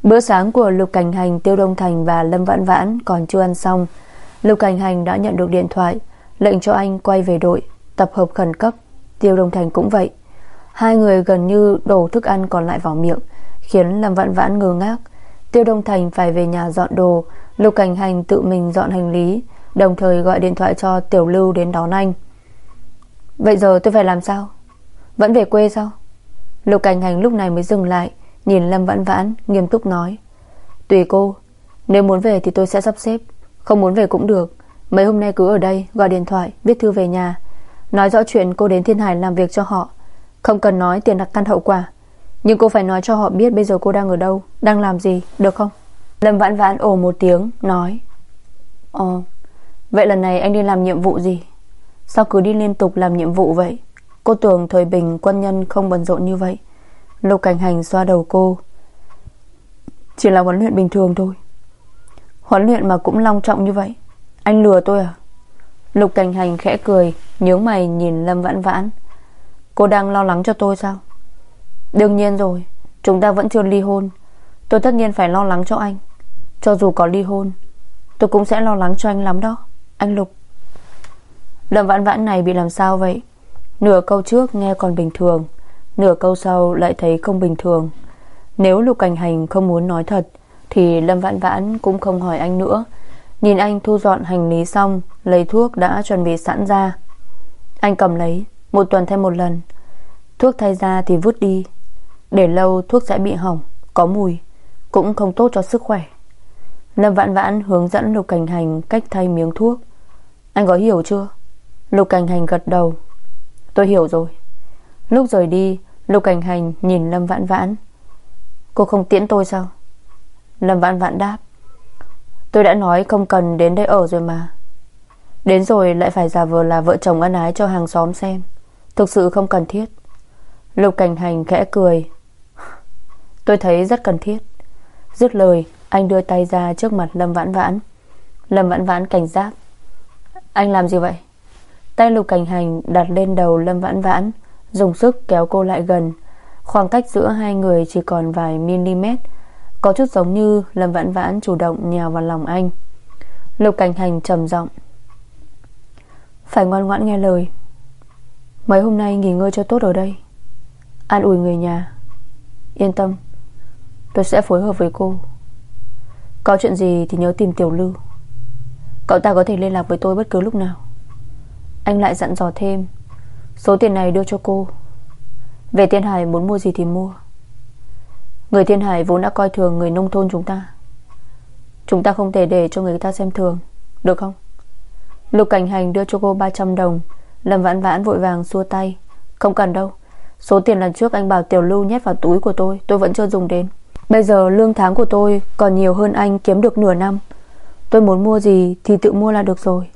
Bữa sáng của Lục Cảnh Hành Tiêu Đông Thành và Lâm Vãn Vãn Còn chưa ăn xong. Lục Cảnh Hành đã nhận được điện thoại Lệnh cho anh quay về đội Tập hợp khẩn cấp. Tiêu Đông Thành cũng vậy. Hai người gần như đổ thức ăn còn lại vào miệng. Khiến Lâm Vạn Vãn ngơ ngác. Tiêu Đông Thành phải về nhà dọn đồ, Lục Cảnh Hành tự mình dọn hành lý, Đồng thời gọi điện thoại cho Tiểu Lưu đến đón anh. Vậy giờ tôi phải làm sao? Vẫn về quê sao? Lục Cảnh Hành lúc này mới dừng lại, Nhìn Lâm Vãn Vãn, nghiêm túc nói. Tùy cô, Nếu muốn về thì tôi sẽ sắp xếp, Không muốn về cũng được. Mấy hôm nay cứ ở đây, gọi điện thoại, Viết thư về nhà. Nói rõ chuyện cô đến Thiên Hải làm việc cho họ. Không cần nói tiền đặt căn hậu quả nhưng cô phải nói cho họ biết bây giờ cô đang ở đâu, Đang làm gì, được không? Lâm Vãn Vãn ồ một tiếng, nói Ồ Vậy lần này anh đi làm nhiệm vụ gì? Sao cứ đi liên tục làm nhiệm vụ vậy? Cô tưởng thời bình quân nhân không bận rộn như vậy. Lục Cảnh Hành xoa đầu cô, Chỉ là huấn luyện bình thường thôi. Huấn luyện mà cũng long trọng như vậy? Anh lừa tôi à? Lục Cảnh Hành khẽ cười, Nhướng mày nhìn Lâm Vãn Vãn. Cô đang lo lắng cho tôi sao? Đương nhiên rồi, Chúng ta vẫn chưa ly hôn. Tôi tất nhiên phải lo lắng cho anh. Cho dù có ly hôn, Tôi cũng sẽ lo lắng cho anh lắm đó, Anh Lục. Lâm Vãn Vãn này bị làm sao vậy? Nửa câu trước nghe còn bình thường, Nửa câu sau lại thấy không bình thường. Nếu Lục Cảnh Hành không muốn nói thật, Thì Lâm Vãn Vãn cũng không hỏi anh nữa. Nhìn anh thu dọn hành lý xong, Lấy thuốc đã chuẩn bị sẵn ra. Anh cầm lấy, Một tuần thêm một lần. Thuốc thay ra thì vứt đi. Để lâu thuốc sẽ bị hỏng, Có mùi, Cũng không tốt cho sức khỏe. Lâm Vãn Vãn hướng dẫn Lục Cảnh Hành cách thay miếng thuốc. Anh có hiểu chưa? Lục Cảnh Hành gật đầu. Tôi hiểu rồi. Lúc rời đi, Lục Cảnh Hành nhìn Lâm Vãn Vãn. Cô không tiễn tôi sao? Lâm Vãn Vãn đáp. Tôi đã nói không cần đến đây ở rồi mà. Đến rồi lại phải giả vờ là vợ chồng ân ái cho hàng xóm xem. Thực sự không cần thiết. Lục Cảnh Hành khẽ cười. Tôi thấy rất cần thiết. Dứt lời, Anh đưa tay ra trước mặt Lâm Vãn Vãn. Lâm Vãn Vãn cảnh giác. Anh làm gì vậy? Tay Lục Cảnh Hành đặt lên đầu Lâm Vãn Vãn, Dùng sức kéo cô lại gần. Khoảng cách giữa hai người chỉ còn vài mm Có chút giống như Lâm Vãn Vãn chủ động nhào vào lòng anh. Lục Cảnh Hành trầm giọng. Phải ngoan ngoãn nghe lời. Mấy hôm nay nghỉ ngơi cho tốt ở đây. An ủi người nhà. Yên tâm. Tôi sẽ phối hợp với cô. Có chuyện gì thì nhớ tìm Tiểu Lưu. Cậu ta có thể liên lạc với tôi bất cứ lúc nào. Anh lại dặn dò thêm, Số tiền này đưa cho cô. Về Thiên Hải muốn mua gì thì mua. Người Thiên Hải vốn đã coi thường người nông thôn chúng ta. Chúng ta không thể để cho người ta xem thường, Được không? Lục Cảnh Hành đưa cho cô 300 đồng. Lâm Vãn Vãn vội vàng xua tay, Không cần đâu. Số tiền lần trước anh bảo Tiểu Lưu nhét vào túi của tôi Tôi vẫn chưa dùng đến. Bây giờ lương tháng của tôi còn nhiều hơn anh kiếm được nửa năm. Tôi muốn mua gì thì tự mua là được rồi.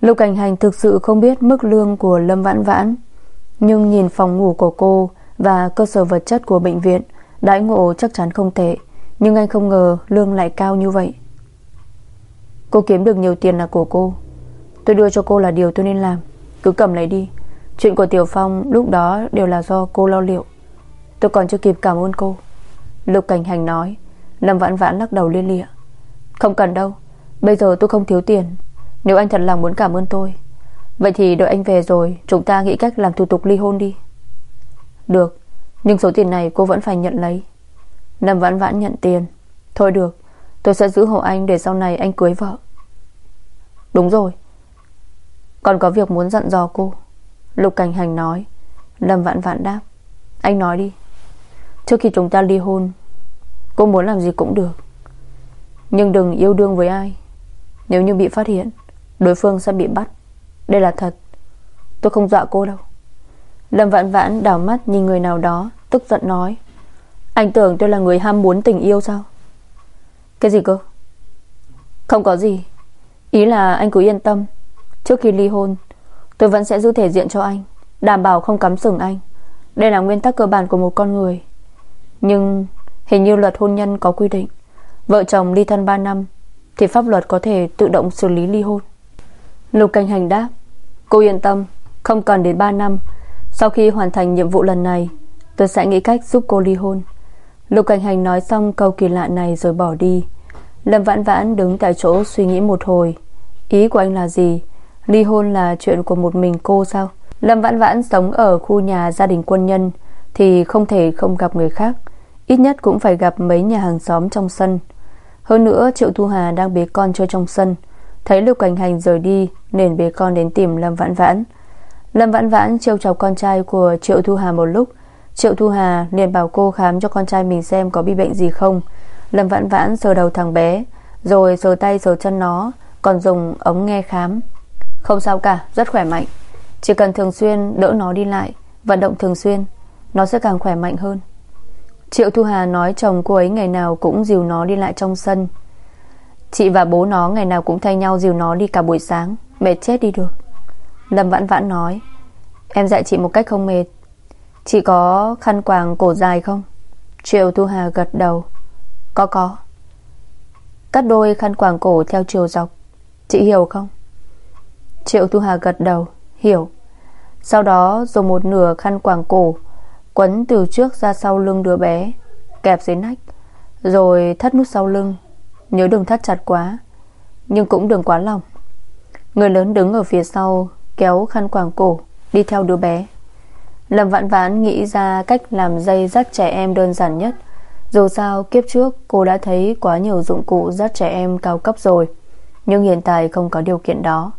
Lục Cảnh Hành thực sự không biết mức lương của Lâm Vãn Vãn, Nhưng nhìn phòng ngủ của cô Và cơ sở vật chất của bệnh viện, Đãi ngộ chắc chắn không tệ, Nhưng anh không ngờ lương lại cao như vậy. Cô kiếm được nhiều tiền là của cô. Tôi đưa cho cô là điều tôi nên làm. Cứ cầm lấy đi. Chuyện của Tiểu Phong lúc đó đều là do cô lo liệu. Tôi còn chưa kịp cảm ơn cô. Lục Cảnh Hành nói. Lâm Vãn Vãn lắc đầu liên lịa. Không cần đâu, Bây giờ tôi không thiếu tiền. Nếu anh thật lòng muốn cảm ơn tôi, Vậy thì đợi anh về rồi Chúng ta nghĩ cách làm thủ tục ly hôn đi. Được, Nhưng số tiền này cô vẫn phải nhận lấy. Lâm vãn vãn nhận tiền. Thôi được, Tôi sẽ giữ hộ anh để sau này anh cưới vợ. Đúng rồi. Còn có việc muốn dặn dò cô. Lục Cảnh Hành nói. Lâm vãn vãn đáp. Anh nói đi. Trước khi chúng ta ly hôn, Cô muốn làm gì cũng được. Nhưng đừng yêu đương với ai. Nếu như bị phát hiện, Đối phương sẽ bị bắt. Đây là thật. Tôi không dọa cô đâu. Lâm Vạn vãn đảo mắt nhìn người nào đó, Tức giận nói, Anh tưởng tôi là người ham muốn tình yêu sao? Cái gì cơ? Không có gì. Ý là anh cứ yên tâm. Trước khi ly hôn, Tôi vẫn sẽ giữ thể diện cho anh, Đảm bảo không cắm sừng anh. Đây là nguyên tắc cơ bản của một con người. Nhưng hình như luật hôn nhân có quy định. Vợ chồng ly thân 3 năm Thì pháp luật có thể tự động xử lý ly hôn. Lục Canh Hành đáp, Cô yên tâm, Không cần đến 3 năm. Sau khi hoàn thành nhiệm vụ lần này, Tôi sẽ nghĩ cách giúp cô ly hôn. Lục Cảnh Hành nói xong câu kỳ lạ này rồi bỏ đi. Lâm Vãn Vãn đứng tại chỗ suy nghĩ một hồi. Ý của anh là gì? Ly hôn là chuyện của một mình cô sao? Lâm Vãn Vãn sống ở khu nhà gia đình quân nhân Thì không thể không gặp người khác. Ít nhất cũng phải gặp mấy nhà hàng xóm trong sân. Hơn nữa Triệu Thu Hà đang bế con chơi trong sân. Thấy Lục Cảnh Hành rời đi Nên bế con đến tìm Lâm Vãn Vãn. Lâm Vãn Vãn trêu chọc con trai của Triệu Thu Hà một lúc. Triệu Thu Hà liền bảo cô khám cho con trai mình xem có bị bệnh gì không. Lâm Vãn Vãn sờ đầu thằng bé Rồi sờ tay sờ chân nó Còn dùng ống nghe khám. Không sao cả, rất khỏe mạnh. Chỉ cần thường xuyên đỡ nó đi lại Vận động thường xuyên Nó sẽ càng khỏe mạnh hơn. Triệu Thu Hà nói chồng cô ấy ngày nào cũng dìu nó đi lại trong sân. Chị và bố nó ngày nào cũng thay nhau dìu nó đi cả buổi sáng. Mệt chết đi được. Lâm Vãn Vãn nói, Em dạy chị một cách không mệt. Chị có khăn quàng cổ dài không? Triệu Thu Hà gật đầu, Có có. Cắt đôi khăn quàng cổ theo chiều dọc. Chị hiểu không? Triệu Thu Hà gật đầu, Hiểu. Sau đó dùng một nửa khăn quàng cổ Quấn từ trước ra sau lưng đứa bé, Kẹp dưới nách, Rồi thắt nút sau lưng. Nhớ đừng thắt chặt quá, Nhưng cũng đừng quá lòng Người lớn đứng ở phía sau, Kéo khăn quàng cổ, Đi theo đứa bé. Lâm Vãn Vãn nghĩ ra cách làm dây dắt trẻ em đơn giản nhất. Dù sao, kiếp trước cô đã thấy quá nhiều dụng cụ dắt trẻ em cao cấp rồi, Nhưng hiện tại không có điều kiện đó.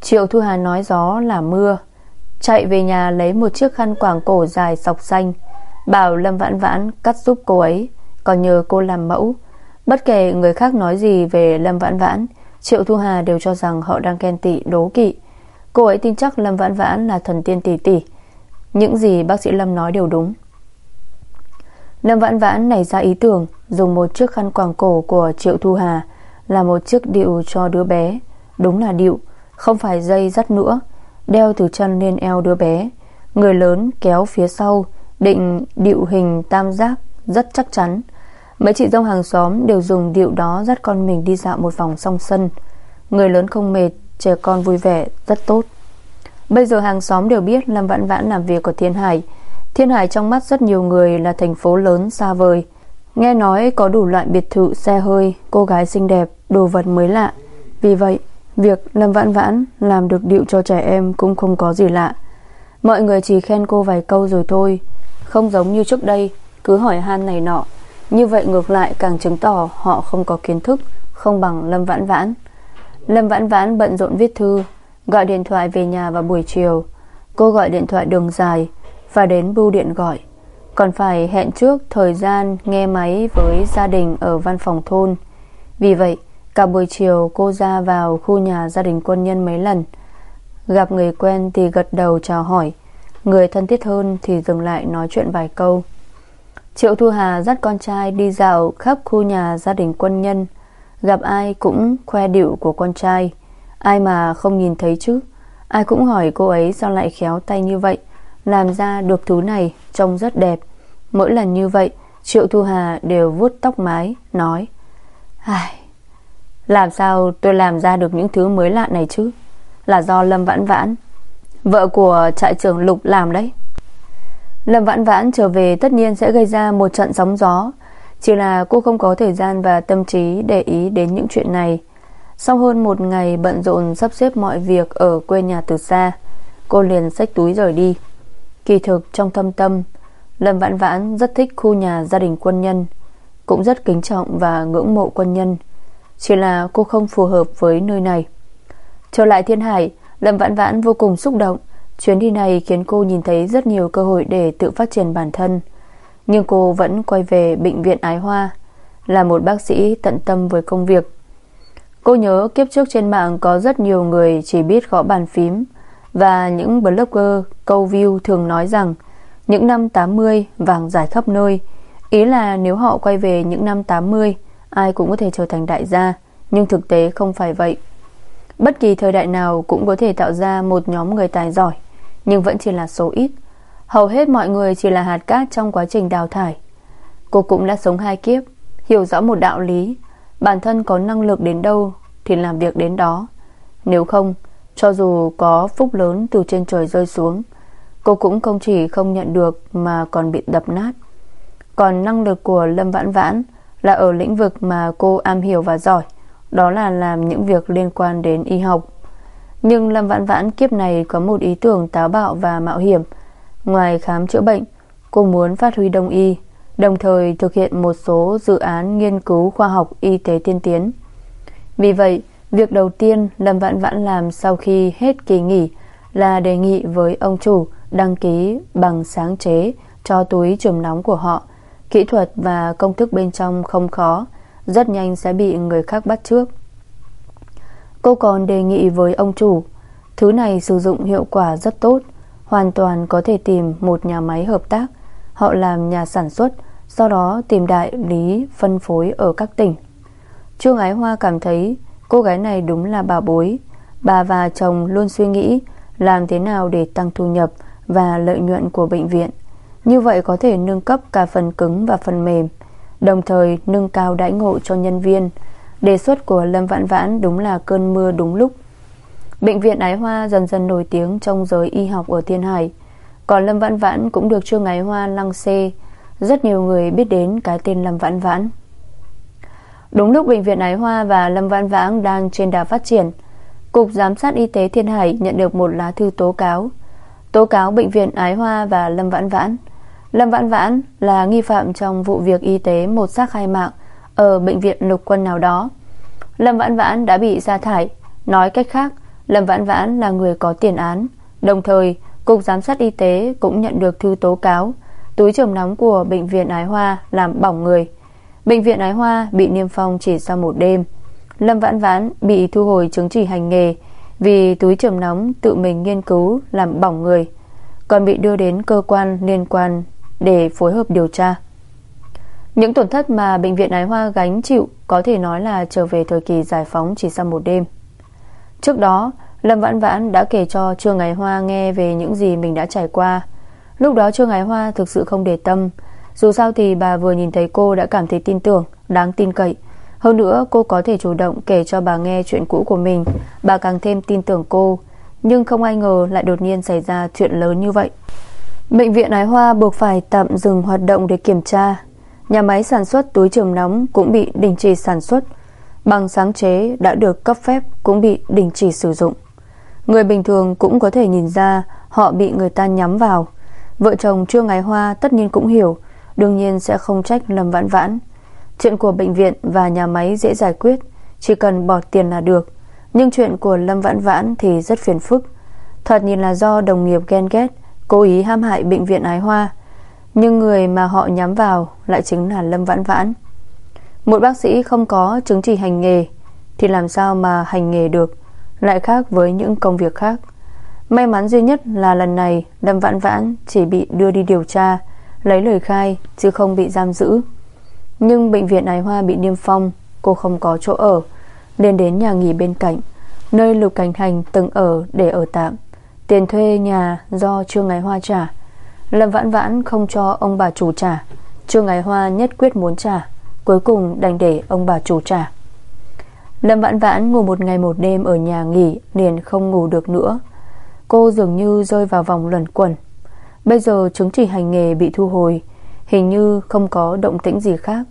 Triệu Thu Hà nói gió là mưa. Chạy về nhà lấy một chiếc khăn quàng cổ dài sọc xanh. Bảo Lâm Vãn Vãn cắt giúp cô ấy, Còn nhờ cô làm mẫu. Bất kể người khác nói gì về Lâm Vãn Vãn, Triệu Thu Hà đều cho rằng họ đang ghen tị, đố kỵ. Cô ấy tin chắc Lâm Vãn Vãn là thần tiên tỷ tỷ. Những gì bác sĩ Lâm nói đều đúng. Lâm Vãn Vãn nảy ra ý tưởng Dùng một chiếc khăn quàng cổ của Triệu Thu Hà Là một chiếc điệu cho đứa bé. Đúng là điệu, Không phải dây dắt nữa. Đeo từ chân lên eo đứa bé. Người lớn kéo phía sau, Định điệu hình tam giác Rất chắc chắn. Mấy chị dâu hàng xóm đều dùng điệu đó Dắt con mình đi dạo một vòng song sân. Người lớn không mệt Trẻ con vui vẻ, rất tốt. Bây giờ hàng xóm đều biết Lâm Vãn Vãn làm việc ở Thiên Hải. Thiên Hải trong mắt rất nhiều người là thành phố lớn xa vời. Nghe nói có đủ loại biệt thự, xe hơi, Cô gái xinh đẹp, Đồ vật mới lạ. Vì vậy Việc Lâm Vãn Vãn làm được điệu cho trẻ em Cũng không có gì lạ. Mọi người chỉ khen cô vài câu rồi thôi. Không giống như trước đây, Cứ hỏi han này nọ. Như vậy ngược lại càng chứng tỏ họ không có kiến thức, Không bằng Lâm Vãn Vãn. Lâm Vãn Vãn bận rộn viết thư, Gọi điện thoại về nhà vào buổi chiều. Cô gọi điện thoại đường dài Và đến bưu điện gọi. Còn phải hẹn trước thời gian nghe máy với gia đình ở văn phòng thôn. Vì vậy Cả buổi chiều cô ra vào khu nhà gia đình quân nhân mấy lần. Gặp người quen thì gật đầu chào hỏi. Người thân thiết hơn thì dừng lại nói chuyện vài câu. Triệu Thu Hà dắt con trai đi dạo khắp khu nhà gia đình quân nhân. Gặp ai cũng khoe điệu của con trai. Ai mà không nhìn thấy chứ? Ai cũng hỏi cô ấy sao lại khéo tay như vậy. Làm ra được thứ này Trông rất đẹp. Mỗi lần như vậy Triệu Thu Hà đều vuốt tóc mái Nói Ai, làm sao tôi làm ra được những thứ mới lạ này chứ? Là do Lâm Vãn Vãn, Vợ của trại trưởng Lục làm đấy. Lâm Vãn Vãn trở về tất nhiên sẽ gây ra một trận sóng gió. Chỉ là cô không có thời gian và tâm trí để ý đến những chuyện này. Sau hơn một ngày bận rộn sắp xếp mọi việc ở quê nhà từ xa, Cô liền xách túi rời đi. Kỳ thực trong thâm tâm, Lâm Vãn Vãn rất thích khu nhà gia đình quân nhân, Cũng rất kính trọng và ngưỡng mộ quân nhân. Chỉ là cô không phù hợp với nơi này. Trở lại thiên hải, Lâm Vãn Vãn vô cùng xúc động. Chuyến đi này khiến cô nhìn thấy rất nhiều cơ hội để tự phát triển bản thân. Nhưng cô vẫn quay về bệnh viện Ái Hoa, Là một bác sĩ tận tâm với công việc. Cô nhớ kiếp trước trên mạng có rất nhiều người chỉ biết gõ bàn phím, Và những blogger câu view thường nói rằng, Những năm 80 vàng giải khắp nơi. Ý là nếu họ quay về những năm 80 Ai cũng có thể trở thành đại gia, Nhưng thực tế không phải vậy. Bất kỳ thời đại nào cũng có thể tạo ra một nhóm người tài giỏi, Nhưng vẫn chỉ là số ít. Hầu hết mọi người chỉ là hạt cát trong quá trình đào thải. Cô cũng đã sống hai kiếp, Hiểu rõ một đạo lý, Bản thân có năng lực đến đâu Thì làm việc đến đó. Nếu không, Cho dù có phúc lớn từ trên trời rơi xuống, Cô cũng không chỉ không nhận được Mà còn bị đập nát. Còn năng lực của Lâm Vãn Vãn là ở lĩnh vực mà cô am hiểu và giỏi. Đó là làm những việc liên quan đến y học. Nhưng Lâm Vãn Vãn kiếp này Có một ý tưởng táo bạo và mạo hiểm. Ngoài khám chữa bệnh, Cô muốn phát huy đông y, Đồng thời thực hiện một số dự án nghiên cứu khoa học y tế tiên tiến. Vì vậy, Việc đầu tiên Lâm Vãn Vãn làm sau khi hết kỳ nghỉ Là đề nghị với ông chủ Đăng ký bằng sáng chế Cho túi trường nóng của họ. Kỹ thuật và công thức bên trong không khó, Rất nhanh sẽ bị người khác bắt trước. Cô còn đề nghị với ông chủ, Thứ này sử dụng hiệu quả rất tốt, Hoàn toàn có thể tìm một nhà máy hợp tác, Họ làm nhà sản xuất, Sau đó tìm đại lý phân phối ở các tỉnh. Trương Ái Hoa cảm thấy Cô gái này đúng là bà bối, Bà và chồng luôn suy nghĩ Làm thế nào để tăng thu nhập Và lợi nhuận của bệnh viện. Như vậy có thể nâng cấp cả phần cứng và phần mềm, Đồng thời nâng cao đãi ngộ cho nhân viên. Đề xuất của Lâm Vãn Vãn đúng là cơn mưa đúng lúc. Bệnh viện Ái Hoa dần dần nổi tiếng trong giới y học ở Thiên Hải. Còn Lâm Vãn Vãn cũng được Trương Ái Hoa lăng xê. Rất nhiều người biết đến cái tên Lâm Vãn Vãn. Đúng lúc Bệnh viện Ái Hoa và Lâm Vãn Vãn đang trên đà phát triển, Cục Giám sát Y tế Thiên Hải nhận được một lá thư tố cáo. Tố cáo Bệnh viện Ái Hoa và Lâm Vãn Vãn. Lâm Vãn Vãn là nghi phạm trong vụ việc y tế một xác hai mạng Ở bệnh viện lục quân nào đó. Lâm Vãn Vãn đã bị sa thải. Nói cách khác, Lâm Vãn Vãn là người có tiền án. Đồng thời, Cục Giám sát Y tế cũng nhận được thư tố cáo. Túi trường nóng của Bệnh viện Ái Hoa làm bỏng người. Bệnh viện Ái Hoa bị niêm phong chỉ sau một đêm. Lâm Vãn Vãn bị thu hồi chứng chỉ hành nghề Vì túi trường nóng tự mình nghiên cứu làm bỏng người. Còn bị đưa đến cơ quan liên quan để phối hợp điều tra. Những tổn thất mà Bệnh viện Ái Hoa gánh chịu Có thể nói là trở về thời kỳ giải phóng chỉ sau một đêm. Trước đó, Lâm Vãn Vãn đã kể cho Trương Ái Hoa nghe về những gì mình đã trải qua. Lúc đó Trương Ái Hoa thực sự không để tâm. Dù sao thì bà vừa nhìn thấy cô đã cảm thấy tin tưởng, Đáng tin cậy. Hơn nữa, cô có thể chủ động kể cho bà nghe chuyện cũ của mình. Bà càng thêm tin tưởng cô. Nhưng không ai ngờ lại đột nhiên xảy ra chuyện lớn như vậy. Bệnh viện Ái Hoa buộc phải tạm dừng hoạt động để kiểm tra. Nhà máy sản xuất túi trường nóng cũng bị đình chỉ sản xuất. Bằng sáng chế đã được cấp phép cũng bị đình chỉ sử dụng. Người bình thường cũng có thể nhìn ra Họ bị người ta nhắm vào. Vợ chồng Trương Ái Hoa tất nhiên cũng hiểu, Đương nhiên sẽ không trách Lâm Vãn Vãn. Chuyện của bệnh viện và nhà máy dễ giải quyết, Chỉ cần bỏ tiền là được. Nhưng chuyện của Lâm Vãn Vãn thì rất phiền phức. Thoạt nhìn là do đồng nghiệp ghen ghét Cố ý ham hại bệnh viện Ái Hoa. Nhưng người mà họ nhắm vào Lại chính là Lâm Vãn Vãn. Một bác sĩ không có chứng chỉ hành nghề, Thì làm sao mà hành nghề được, Lại khác với những công việc khác. May mắn duy nhất là lần này Lâm Vãn Vãn chỉ bị đưa đi điều tra, Lấy lời khai chứ không bị giam giữ. Nhưng bệnh viện Ái Hoa bị niêm phong, Cô không có chỗ ở, Nên đến nhà nghỉ bên cạnh, Nơi Lục Cảnh Hành từng ở để ở tạm. Tiền thuê nhà do Trương ngày Hoa trả. Lâm Vãn Vãn không cho ông bà chủ trả. Trương ngày Hoa nhất quyết muốn trả, Cuối cùng đành để ông bà chủ trả. Lâm Vãn Vãn ngủ một ngày một đêm ở nhà nghỉ, Liền không ngủ được nữa. Cô dường như rơi vào vòng luẩn quẩn. Bây giờ chứng chỉ hành nghề bị thu hồi, Hình như không có động tĩnh gì khác.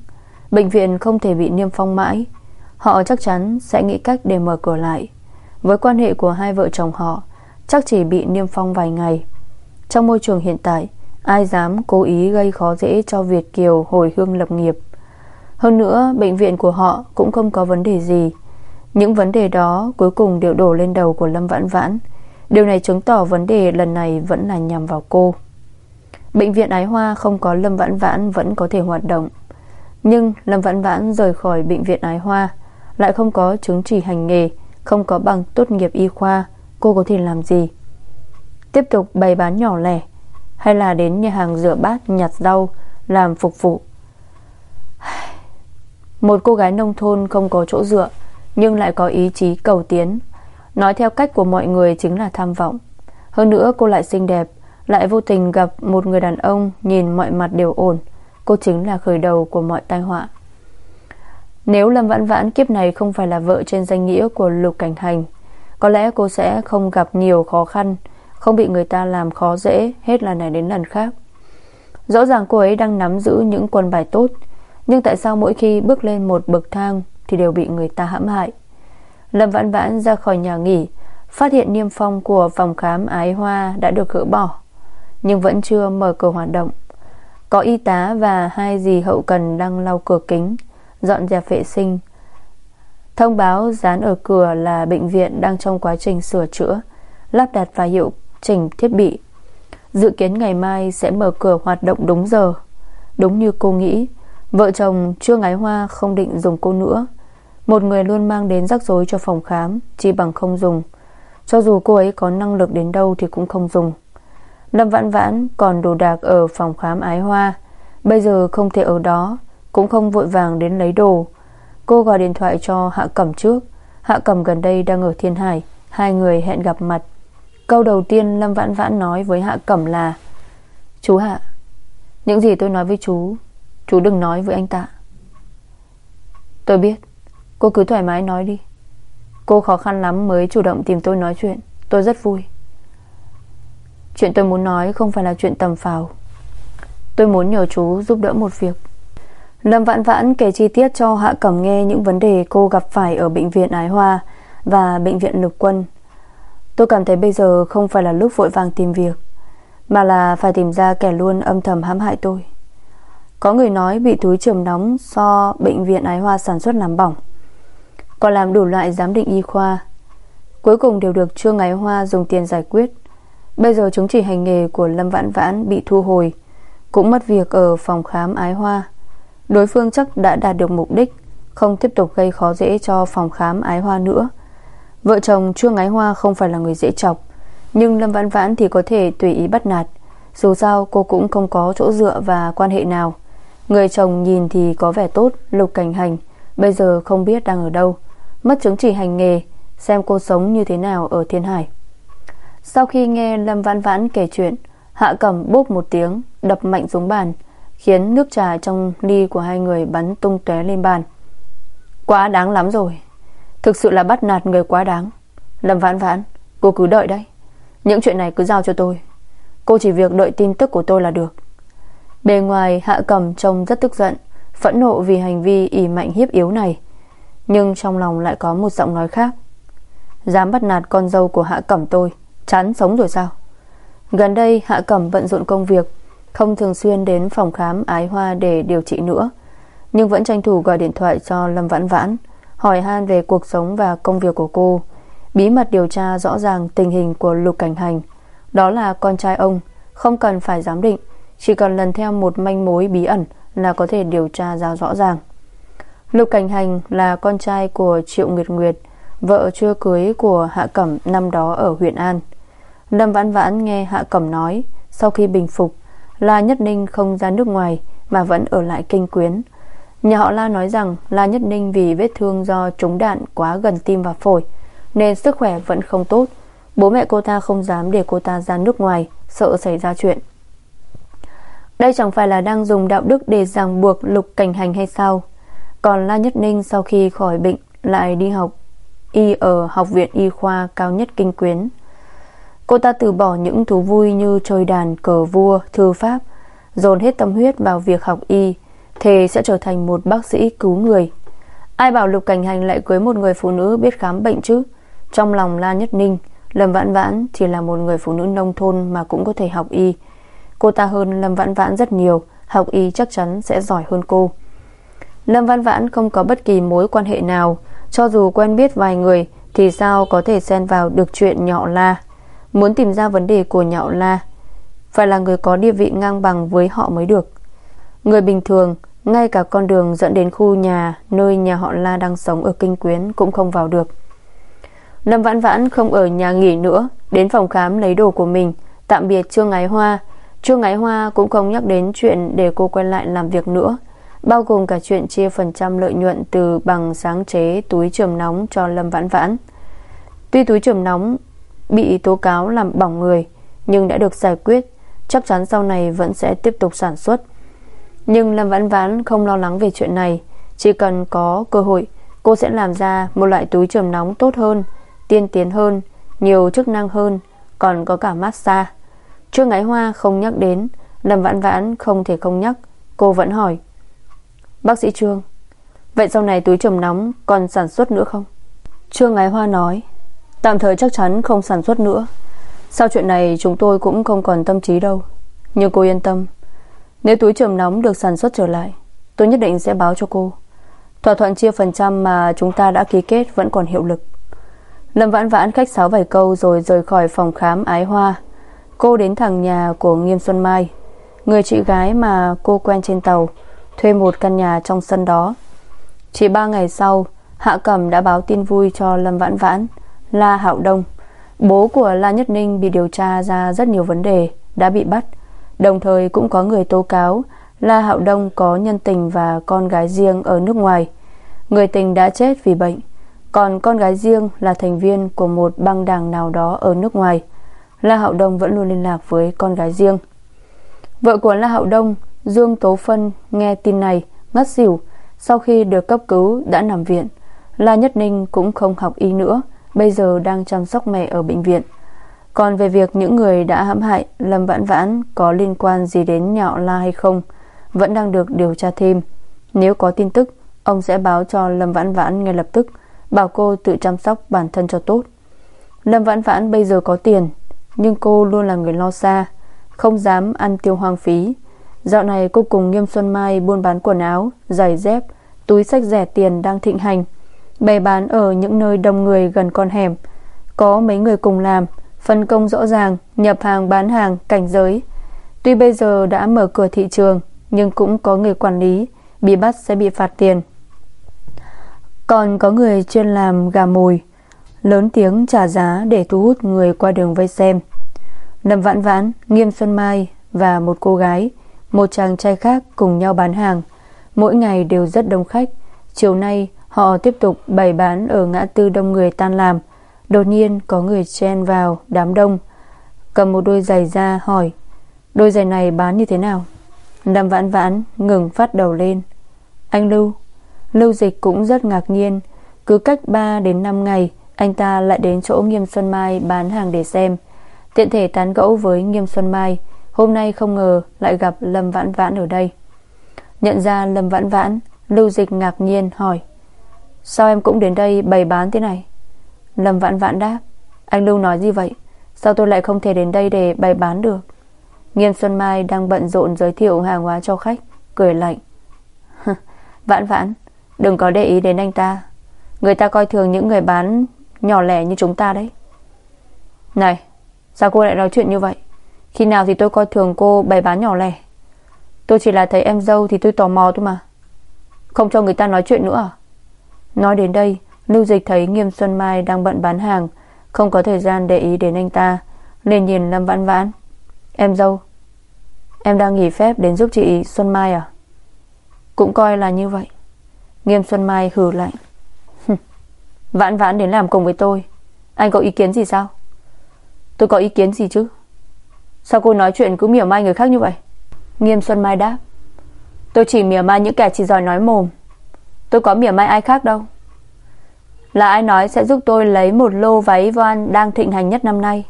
Bệnh viện không thể bị niêm phong mãi. Họ chắc chắn sẽ nghĩ cách để mở cửa lại. Với quan hệ của hai vợ chồng họ Chắc chỉ bị niêm phong vài ngày. Trong môi trường hiện tại, Ai dám cố ý gây khó dễ cho Việt Kiều hồi hương lập nghiệp? Hơn nữa, bệnh viện của họ cũng không có vấn đề gì. Những vấn đề đó cuối cùng đều đổ lên đầu của Lâm Vãn Vãn. Điều này chứng tỏ vấn đề lần này vẫn là nhằm vào cô. Bệnh viện Ái Hoa không có Lâm Vãn Vãn vẫn có thể hoạt động. Nhưng Lâm Vãn Vãn rời khỏi bệnh viện Ái Hoa, Lại không có chứng chỉ hành nghề, Không có bằng tốt nghiệp y khoa Cô có thể làm gì? Tiếp tục bày bán nhỏ lẻ, Hay là đến nhà hàng rửa bát, nhặt rau, Làm phục vụ? Một cô gái nông thôn không có chỗ dựa, Nhưng lại có ý chí cầu tiến. Nói theo cách của mọi người chính là tham vọng. Hơn nữa, cô lại xinh đẹp, Lại vô tình gặp một người đàn ông, Nhìn mọi mặt đều ổn. Cô chính là khởi đầu của mọi tai họa. Nếu Lâm Vãn Vãn kiếp này Không phải là vợ trên danh nghĩa của Lục Cảnh Hành có lẽ cô sẽ không gặp nhiều khó khăn, Không bị người ta làm khó dễ Hết lần này đến lần khác. Rõ ràng cô ấy đang nắm giữ những quân bài tốt, Nhưng tại sao mỗi khi bước lên một bậc thang Thì đều bị người ta hãm hại? Lâm Vãn Vãn ra khỏi nhà nghỉ, Phát hiện niêm phong của phòng khám ái hoa Đã được gỡ bỏ, Nhưng vẫn chưa mở cửa hoạt động. Có y tá và hai dì hậu cần Đang lau cửa kính, Dọn dẹp vệ sinh Thông báo dán ở cửa là bệnh viện Đang trong quá trình sửa chữa, Lắp đặt và hiệu chỉnh thiết bị. Dự kiến ngày mai sẽ mở cửa hoạt động đúng giờ. Đúng như cô nghĩ, Vợ chồng Trương Ái Hoa không định dùng cô nữa. Một người luôn mang đến rắc rối cho phòng khám Chỉ bằng không dùng. Cho dù cô ấy có năng lực đến đâu Thì cũng không dùng. Lâm Vãn Vãn còn đồ đạc ở phòng khám Ái Hoa. Bây giờ không thể ở đó, Cũng không vội vàng đến lấy đồ. Cô gọi điện thoại cho Hạ Cẩm trước. Hạ Cẩm gần đây đang ở Thiên Hải. Hai người hẹn gặp mặt. Câu đầu tiên Lâm Vãn Vãn nói với Hạ Cẩm là, Chú Hạ, Những gì tôi nói với chú Chú đừng nói với anh ta. Tôi biết, Cô cứ thoải mái nói đi. Cô khó khăn lắm mới chủ động tìm tôi nói chuyện. Tôi rất vui. Chuyện tôi muốn nói không phải là chuyện tầm phào. Tôi muốn nhờ chú giúp đỡ một việc. Lâm Vãn Vãn kể chi tiết cho Hạ Cẩm nghe Những vấn đề cô gặp phải ở bệnh viện Ái Hoa Và bệnh viện Lục Quân. Tôi cảm thấy bây giờ không phải là lúc vội vàng tìm việc, Mà là phải tìm ra kẻ luôn âm thầm hãm hại tôi. Có người nói bị túi trường nóng Do bệnh viện ái hoa sản xuất làm bỏng, Còn làm đủ loại giám định y khoa. Cuối cùng đều được Trương Ái Hoa dùng tiền giải quyết. Bây giờ chứng chỉ hành nghề của Lâm Vãn Vãn bị thu hồi, Cũng mất việc ở phòng khám Ái Hoa. Đối phương chắc đã đạt được mục đích, Không tiếp tục gây khó dễ cho phòng khám Ái Hoa nữa. Vợ chồng Trương Ái Hoa không phải là người dễ chọc, Nhưng Lâm Vãn Vãn thì có thể tùy ý bắt nạt. Dù sao, cô cũng không có chỗ dựa và quan hệ nào. Người chồng nhìn thì có vẻ tốt, Lục cảnh hành, Bây giờ không biết đang ở đâu. Mất chứng chỉ hành nghề, Xem cô sống như thế nào ở Thiên Hải. Sau khi nghe Lâm Vãn Vãn kể chuyện, Hạ Cẩm bốp một tiếng, Đập mạnh xuống bàn. Khiến nước trà trong ly của hai người bắn tung tóe lên bàn. Quá đáng lắm rồi. Thực sự là bắt nạt người quá đáng. Lâm vãn vãn, Cô cứ đợi đấy. Những chuyện này cứ giao cho tôi. Cô chỉ việc đợi tin tức của tôi là được. Bề ngoài hạ cầm trông rất tức giận, Phẫn nộ vì hành vi ỉ mạnh hiếp yếu này. Nhưng trong lòng lại có một giọng nói khác. Dám bắt nạt con dâu của hạ cẩm tôi, Chán sống rồi sao? Gần đây hạ cẩm bận rộn công việc không thường xuyên đến phòng khám ái hoa để điều trị nữa. Nhưng vẫn tranh thủ gọi điện thoại cho Lâm Vãn Vãn, Hỏi han về cuộc sống và công việc của cô. Bí mật điều tra rõ ràng tình hình của Lục Cảnh Hành. Đó là con trai ông, Không cần phải giám định, Chỉ cần lần theo một manh mối bí ẩn Là có thể điều tra ra rõ ràng. Lục Cảnh Hành là con trai của Triệu Nguyệt Nguyệt, Vợ chưa cưới của Hạ Cẩm năm đó ở huyện An. Lâm Vãn Vãn nghe Hạ Cẩm nói, Sau khi bình phục La Nhất Ninh không ra nước ngoài Mà vẫn ở lại kinh quyến. Nhà họ La nói rằng La Nhất Ninh vì vết thương do trúng đạn quá gần tim và phổi, Nên sức khỏe vẫn không tốt. Bố mẹ cô ta không dám để cô ta ra nước ngoài, Sợ xảy ra chuyện. Đây chẳng phải là đang dùng đạo đức Để ràng buộc lục cảnh hành hay sao? Còn La Nhất Ninh sau khi khỏi bệnh Lại đi học Y ở học viện y khoa cao nhất kinh quyến. Cô ta từ bỏ những thú vui như chơi đàn, cờ vua, thư pháp Dồn hết tâm huyết vào việc học y Thề sẽ trở thành một bác sĩ cứu người. Ai bảo Lục Cảnh Hành lại cưới một người phụ nữ biết khám bệnh chứ? Trong lòng La Nhất Ninh Lâm Vãn Vãn chỉ là một người phụ nữ nông thôn Mà cũng có thể học y. Cô ta hơn Lâm Vãn Vãn rất nhiều Học y chắc chắn sẽ giỏi hơn cô. Lâm Vãn Vãn không có bất kỳ mối quan hệ nào Cho dù quen biết vài người Thì sao có thể xen vào được chuyện nhọ la? Muốn tìm ra vấn đề của nhạo la. Phải là người có địa vị ngang bằng với họ mới được. Người bình thường, ngay cả con đường dẫn đến khu nhà, Nơi nhà họ La đang sống ở Kinh Quyến Cũng không vào được. Lâm Vãn Vãn không ở nhà nghỉ nữa, Đến phòng khám lấy đồ của mình, Tạm biệt Trương Ái Hoa. Trương Ái Hoa cũng không nhắc đến chuyện Để cô quay lại làm việc nữa, Bao gồm cả chuyện chia phần trăm lợi nhuận Từ bằng sáng chế túi trường nóng cho Lâm Vãn Vãn. Tuy túi trường nóng Bị tố cáo làm bỏng người, Nhưng đã được giải quyết, Chắc chắn sau này vẫn sẽ tiếp tục sản xuất. Nhưng Lâm Vãn Vãn không lo lắng về chuyện này, Chỉ cần có cơ hội, Cô sẽ làm ra một loại túi trường nóng tốt hơn, Tiên tiến hơn, Nhiều chức năng hơn, Còn có cả massage. Trương Ái Hoa không nhắc đến, Lâm Vãn Vãn không thể không nhắc, Cô vẫn hỏi. Bác sĩ Trương, Vậy sau này túi trầm nóng còn sản xuất nữa không? Trương Ái Hoa nói. Tạm thời chắc chắn không sản xuất nữa. Sau chuyện này, chúng tôi cũng không còn tâm trí đâu. Nhưng cô yên tâm. Nếu túi trường nóng được sản xuất trở lại, Tôi nhất định sẽ báo cho cô. Thỏa thuận chia phần trăm mà chúng ta đã ký kết Vẫn còn hiệu lực. Lâm vãn vãn khách sáo vài câu Rồi rời khỏi phòng khám ái hoa. Cô đến thẳng nhà của Nghiêm Xuân Mai, Người chị gái mà cô quen trên tàu, Thuê một căn nhà trong sân đó. Chỉ ba ngày sau, Hạ Cẩm đã báo tin vui cho Lâm Vãn Vãn. La Hạo Đông. Bố của La Nhất Ninh bị điều tra ra rất nhiều vấn đề, Đã bị bắt. Đồng thời cũng có người tố cáo La Hạo Đông có nhân tình và con gái riêng ở nước ngoài. Người tình đã chết vì bệnh. Còn con gái riêng là thành viên của một băng đảng nào đó ở nước ngoài. La Hạo Đông vẫn luôn liên lạc với con gái riêng. Vợ của La Hạo Đông, Dương Tố Phân, nghe tin này, Ngất xỉu. Sau khi được cấp cứu, đã nằm viện. La Nhất Ninh cũng không học y nữa. Bây giờ đang chăm sóc mẹ ở bệnh viện. Còn về việc những người đã hãm hại Lâm Vãn Vãn có liên quan gì đến nhạo La hay không Vẫn đang được điều tra thêm. Nếu có tin tức Ông sẽ báo cho Lâm Vãn Vãn ngay lập tức Bảo cô tự chăm sóc bản thân cho tốt. Lâm Vãn Vãn bây giờ có tiền Nhưng cô luôn là người lo xa Không dám ăn tiêu hoang phí. Dạo này cô cùng Nghiêm Xuân Mai buôn bán quần áo, giày dép, túi sách rẻ tiền đang thịnh hành. Bày bán ở những nơi đông người gần con hẻm. Có mấy người cùng làm, phân công rõ ràng, nhập hàng bán hàng, cảnh giới. Tuy bây giờ đã mở cửa thị trường, nhưng cũng có người quản lý, bị bắt sẽ bị phạt tiền. Còn có người chuyên làm gà mồi, lớn tiếng trả giá để thu hút người qua đường vây xem. Lâm Vãn Vãn, Nghiêm Xuân Mai và một cô gái một chàng trai khác cùng nhau bán hàng Mỗi ngày đều rất đông khách Chiều nay họ tiếp tục bày bán Ở ngã tư đông người tan làm. Đột nhiên, có người chen vào đám đông, Cầm một đôi giày ra hỏi, Đôi giày này bán như thế nào? Lâm vãn vãn ngừng phát đầu lên. Anh Lưu. Lưu dịch cũng rất ngạc nhiên. Cứ cách 3 đến 5 ngày, Anh ta lại đến chỗ Nghiêm Xuân Mai bán hàng để xem. Tiện thể tán gẫu với Nghiêm Xuân Mai, Hôm nay không ngờ lại gặp Lâm Vãn Vãn ở đây. Nhận ra Lâm Vãn Vãn, Lưu Dịch ngạc nhiên hỏi Sao em cũng đến đây bày bán thế này? Lâm vạn vạn đáp, Anh Lưu nói gì vậy? Sao tôi lại không thể đến đây để bày bán được? Nghiêm Xuân Mai đang bận rộn giới thiệu hàng hóa cho khách, Cười lạnh. Vãn Vãn Đừng có để ý đến anh ta. Người ta coi thường những người bán nhỏ lẻ như chúng ta đấy. Này, Sao cô lại nói chuyện như vậy? Khi nào thì tôi coi thường cô bày bán nhỏ lẻ? Tôi chỉ là thấy em dâu Thì tôi tò mò thôi mà. Không cho người ta nói chuyện nữa à? Nói đến đây, Lưu Dịch thấy Nghiêm Xuân Mai đang bận bán hàng, Không có thời gian để ý đến anh ta Nên nhìn Lâm Vãn Vãn. Em dâu, Em đang nghỉ phép đến giúp chị Xuân Mai à? Cũng coi là như vậy. Nghiêm Xuân Mai hừ lạnh. Vãn Vãn đến làm cùng với tôi. Anh có ý kiến gì sao? Tôi có ý kiến gì chứ? Sao cô nói chuyện cứ mỉa mai người khác như vậy? Nghiêm Xuân Mai đáp. Tôi chỉ mỉa mai những kẻ chỉ giỏi nói mồm. Tôi có mỉa mai ai khác đâu. Là ai nói sẽ giúp tôi lấy một lô váy voan Đang thịnh hành nhất năm nay?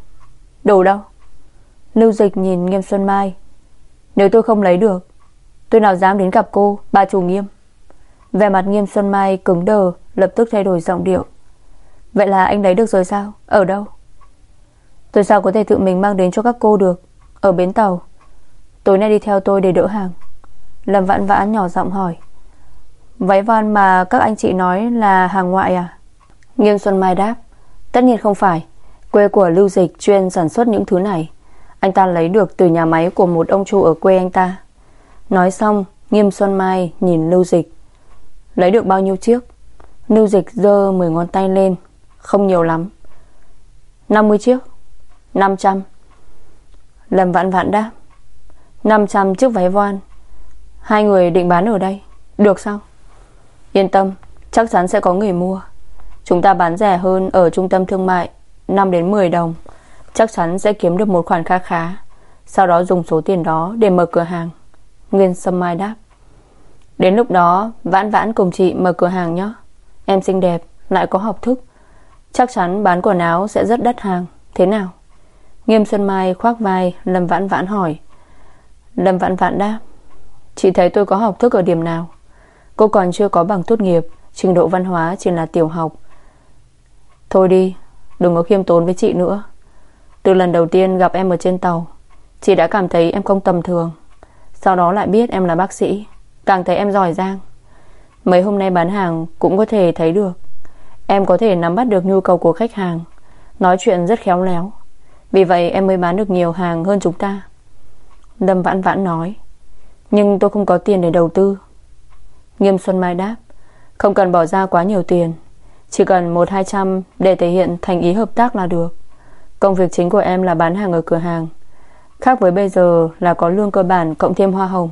Đủ đâu. Lưu Dịch nhìn Nghiêm Xuân Mai. Nếu tôi không lấy được, Tôi nào dám đến gặp cô, Bà chủ Nghiêm? Về mặt Nghiêm Xuân Mai cứng đờ, Lập tức thay đổi giọng điệu. Vậy là anh lấy được rồi sao? Ở đâu? Tôi sao có thể tự mình mang đến cho các cô được? Ở bến tàu. Tối nay đi theo tôi để đỡ hàng. Lâm vãn vãn nhỏ giọng hỏi. Váy von mà các anh chị nói là hàng ngoại à? Nghiêm Xuân Mai đáp, Tất nhiên không phải. Quê của Lưu Dịch chuyên sản xuất những thứ này. Anh ta lấy được từ nhà máy của một ông chủ ở quê anh ta. Nói xong, Nghiêm Xuân Mai nhìn Lưu Dịch. Lấy được bao nhiêu chiếc? Lưu Dịch dơ 10 ngón tay lên. Không nhiều lắm. 50 chiếc. 500 Lâm vạn vạn đáp. 500 chiếc váy voan Hai người định bán ở đây. Được sao? Yên tâm, Chắc chắn sẽ có người mua. Chúng ta bán rẻ hơn ở trung tâm thương mại 5 đến 10 đồng. Chắc chắn sẽ kiếm được một khoản khá khá. Sau đó dùng số tiền đó để mở cửa hàng. Nguyên Sâm Mai đáp. Đến lúc đó, Vãn vãn cùng chị mở cửa hàng nhé. Em xinh đẹp, Lại có học thức. Chắc chắn bán quần áo sẽ rất đắt hàng. Thế nào? Nghiêm Xuân Mai khoác vai, Lâm Vãn Vãn hỏi. Lâm Vãn Vãn đáp. Chị thấy tôi có học thức ở điểm nào? Cô còn chưa có bằng tốt nghiệp, Trình độ văn hóa chỉ là tiểu học. Thôi đi, Đừng có khiêm tốn với chị nữa. Từ lần đầu tiên gặp em ở trên tàu, Chị đã cảm thấy em không tầm thường. Sau đó lại biết em là bác sĩ, Càng thấy em giỏi giang. Mấy hôm nay bán hàng cũng có thể thấy được. Em có thể nắm bắt được nhu cầu của khách hàng, Nói chuyện rất khéo léo. Vì vậy em mới bán được nhiều hàng hơn chúng ta. Lâm vãn vãn nói, Nhưng tôi không có tiền để đầu tư. Nghiêm Xuân Mai đáp, Không cần bỏ ra quá nhiều tiền, Chỉ cần một hai trăm để thể hiện thành ý hợp tác là được. Công việc chính của em là bán hàng ở cửa hàng. Khác với bây giờ là có lương cơ bản cộng thêm hoa hồng,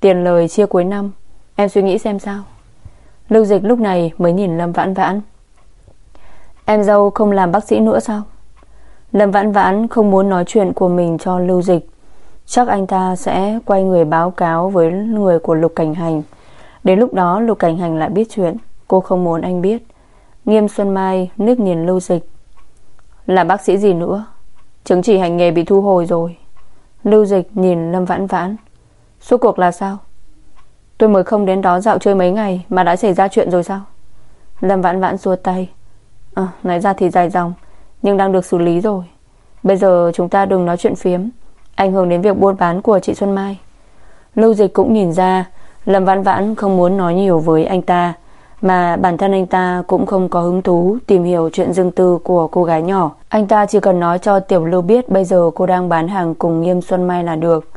Tiền lời chia cuối năm. Em suy nghĩ xem sao. Lưu dịch lúc này mới nhìn Lâm Vãn Vãn. Em dâu không làm bác sĩ nữa sao? Lâm Vãn Vãn không muốn nói chuyện của mình cho Lưu Dịch. Chắc anh ta sẽ quay người báo cáo với người của Lục Cảnh Hành. Đến lúc đó Lục Cảnh Hành lại biết chuyện. Cô không muốn anh biết. Nghiêm Xuân Mai nước nhìn Lưu Dịch. Là bác sĩ gì nữa? Chứng chỉ hành nghề bị thu hồi rồi. Lưu Dịch nhìn Lâm Vãn Vãn. Suốt cuộc là sao? Tôi mới không đến đó dạo chơi mấy ngày Mà đã xảy ra chuyện rồi sao? Lâm Vãn Vãn xua tay. À, Nói ra thì dài dòng Nhưng đang được xử lý rồi. Bây giờ chúng ta đừng nói chuyện phiếm. Ảnh hưởng đến việc buôn bán của chị Xuân Mai. Lưu Dịch cũng nhìn ra Lâm Vãn Vãn không muốn nói nhiều với anh ta, Mà bản thân anh ta cũng không có hứng thú Tìm hiểu chuyện riêng tư của cô gái nhỏ. Anh ta chỉ cần nói cho Tiểu Lưu biết Bây giờ cô đang bán hàng cùng Nghiêm Xuân Mai là được.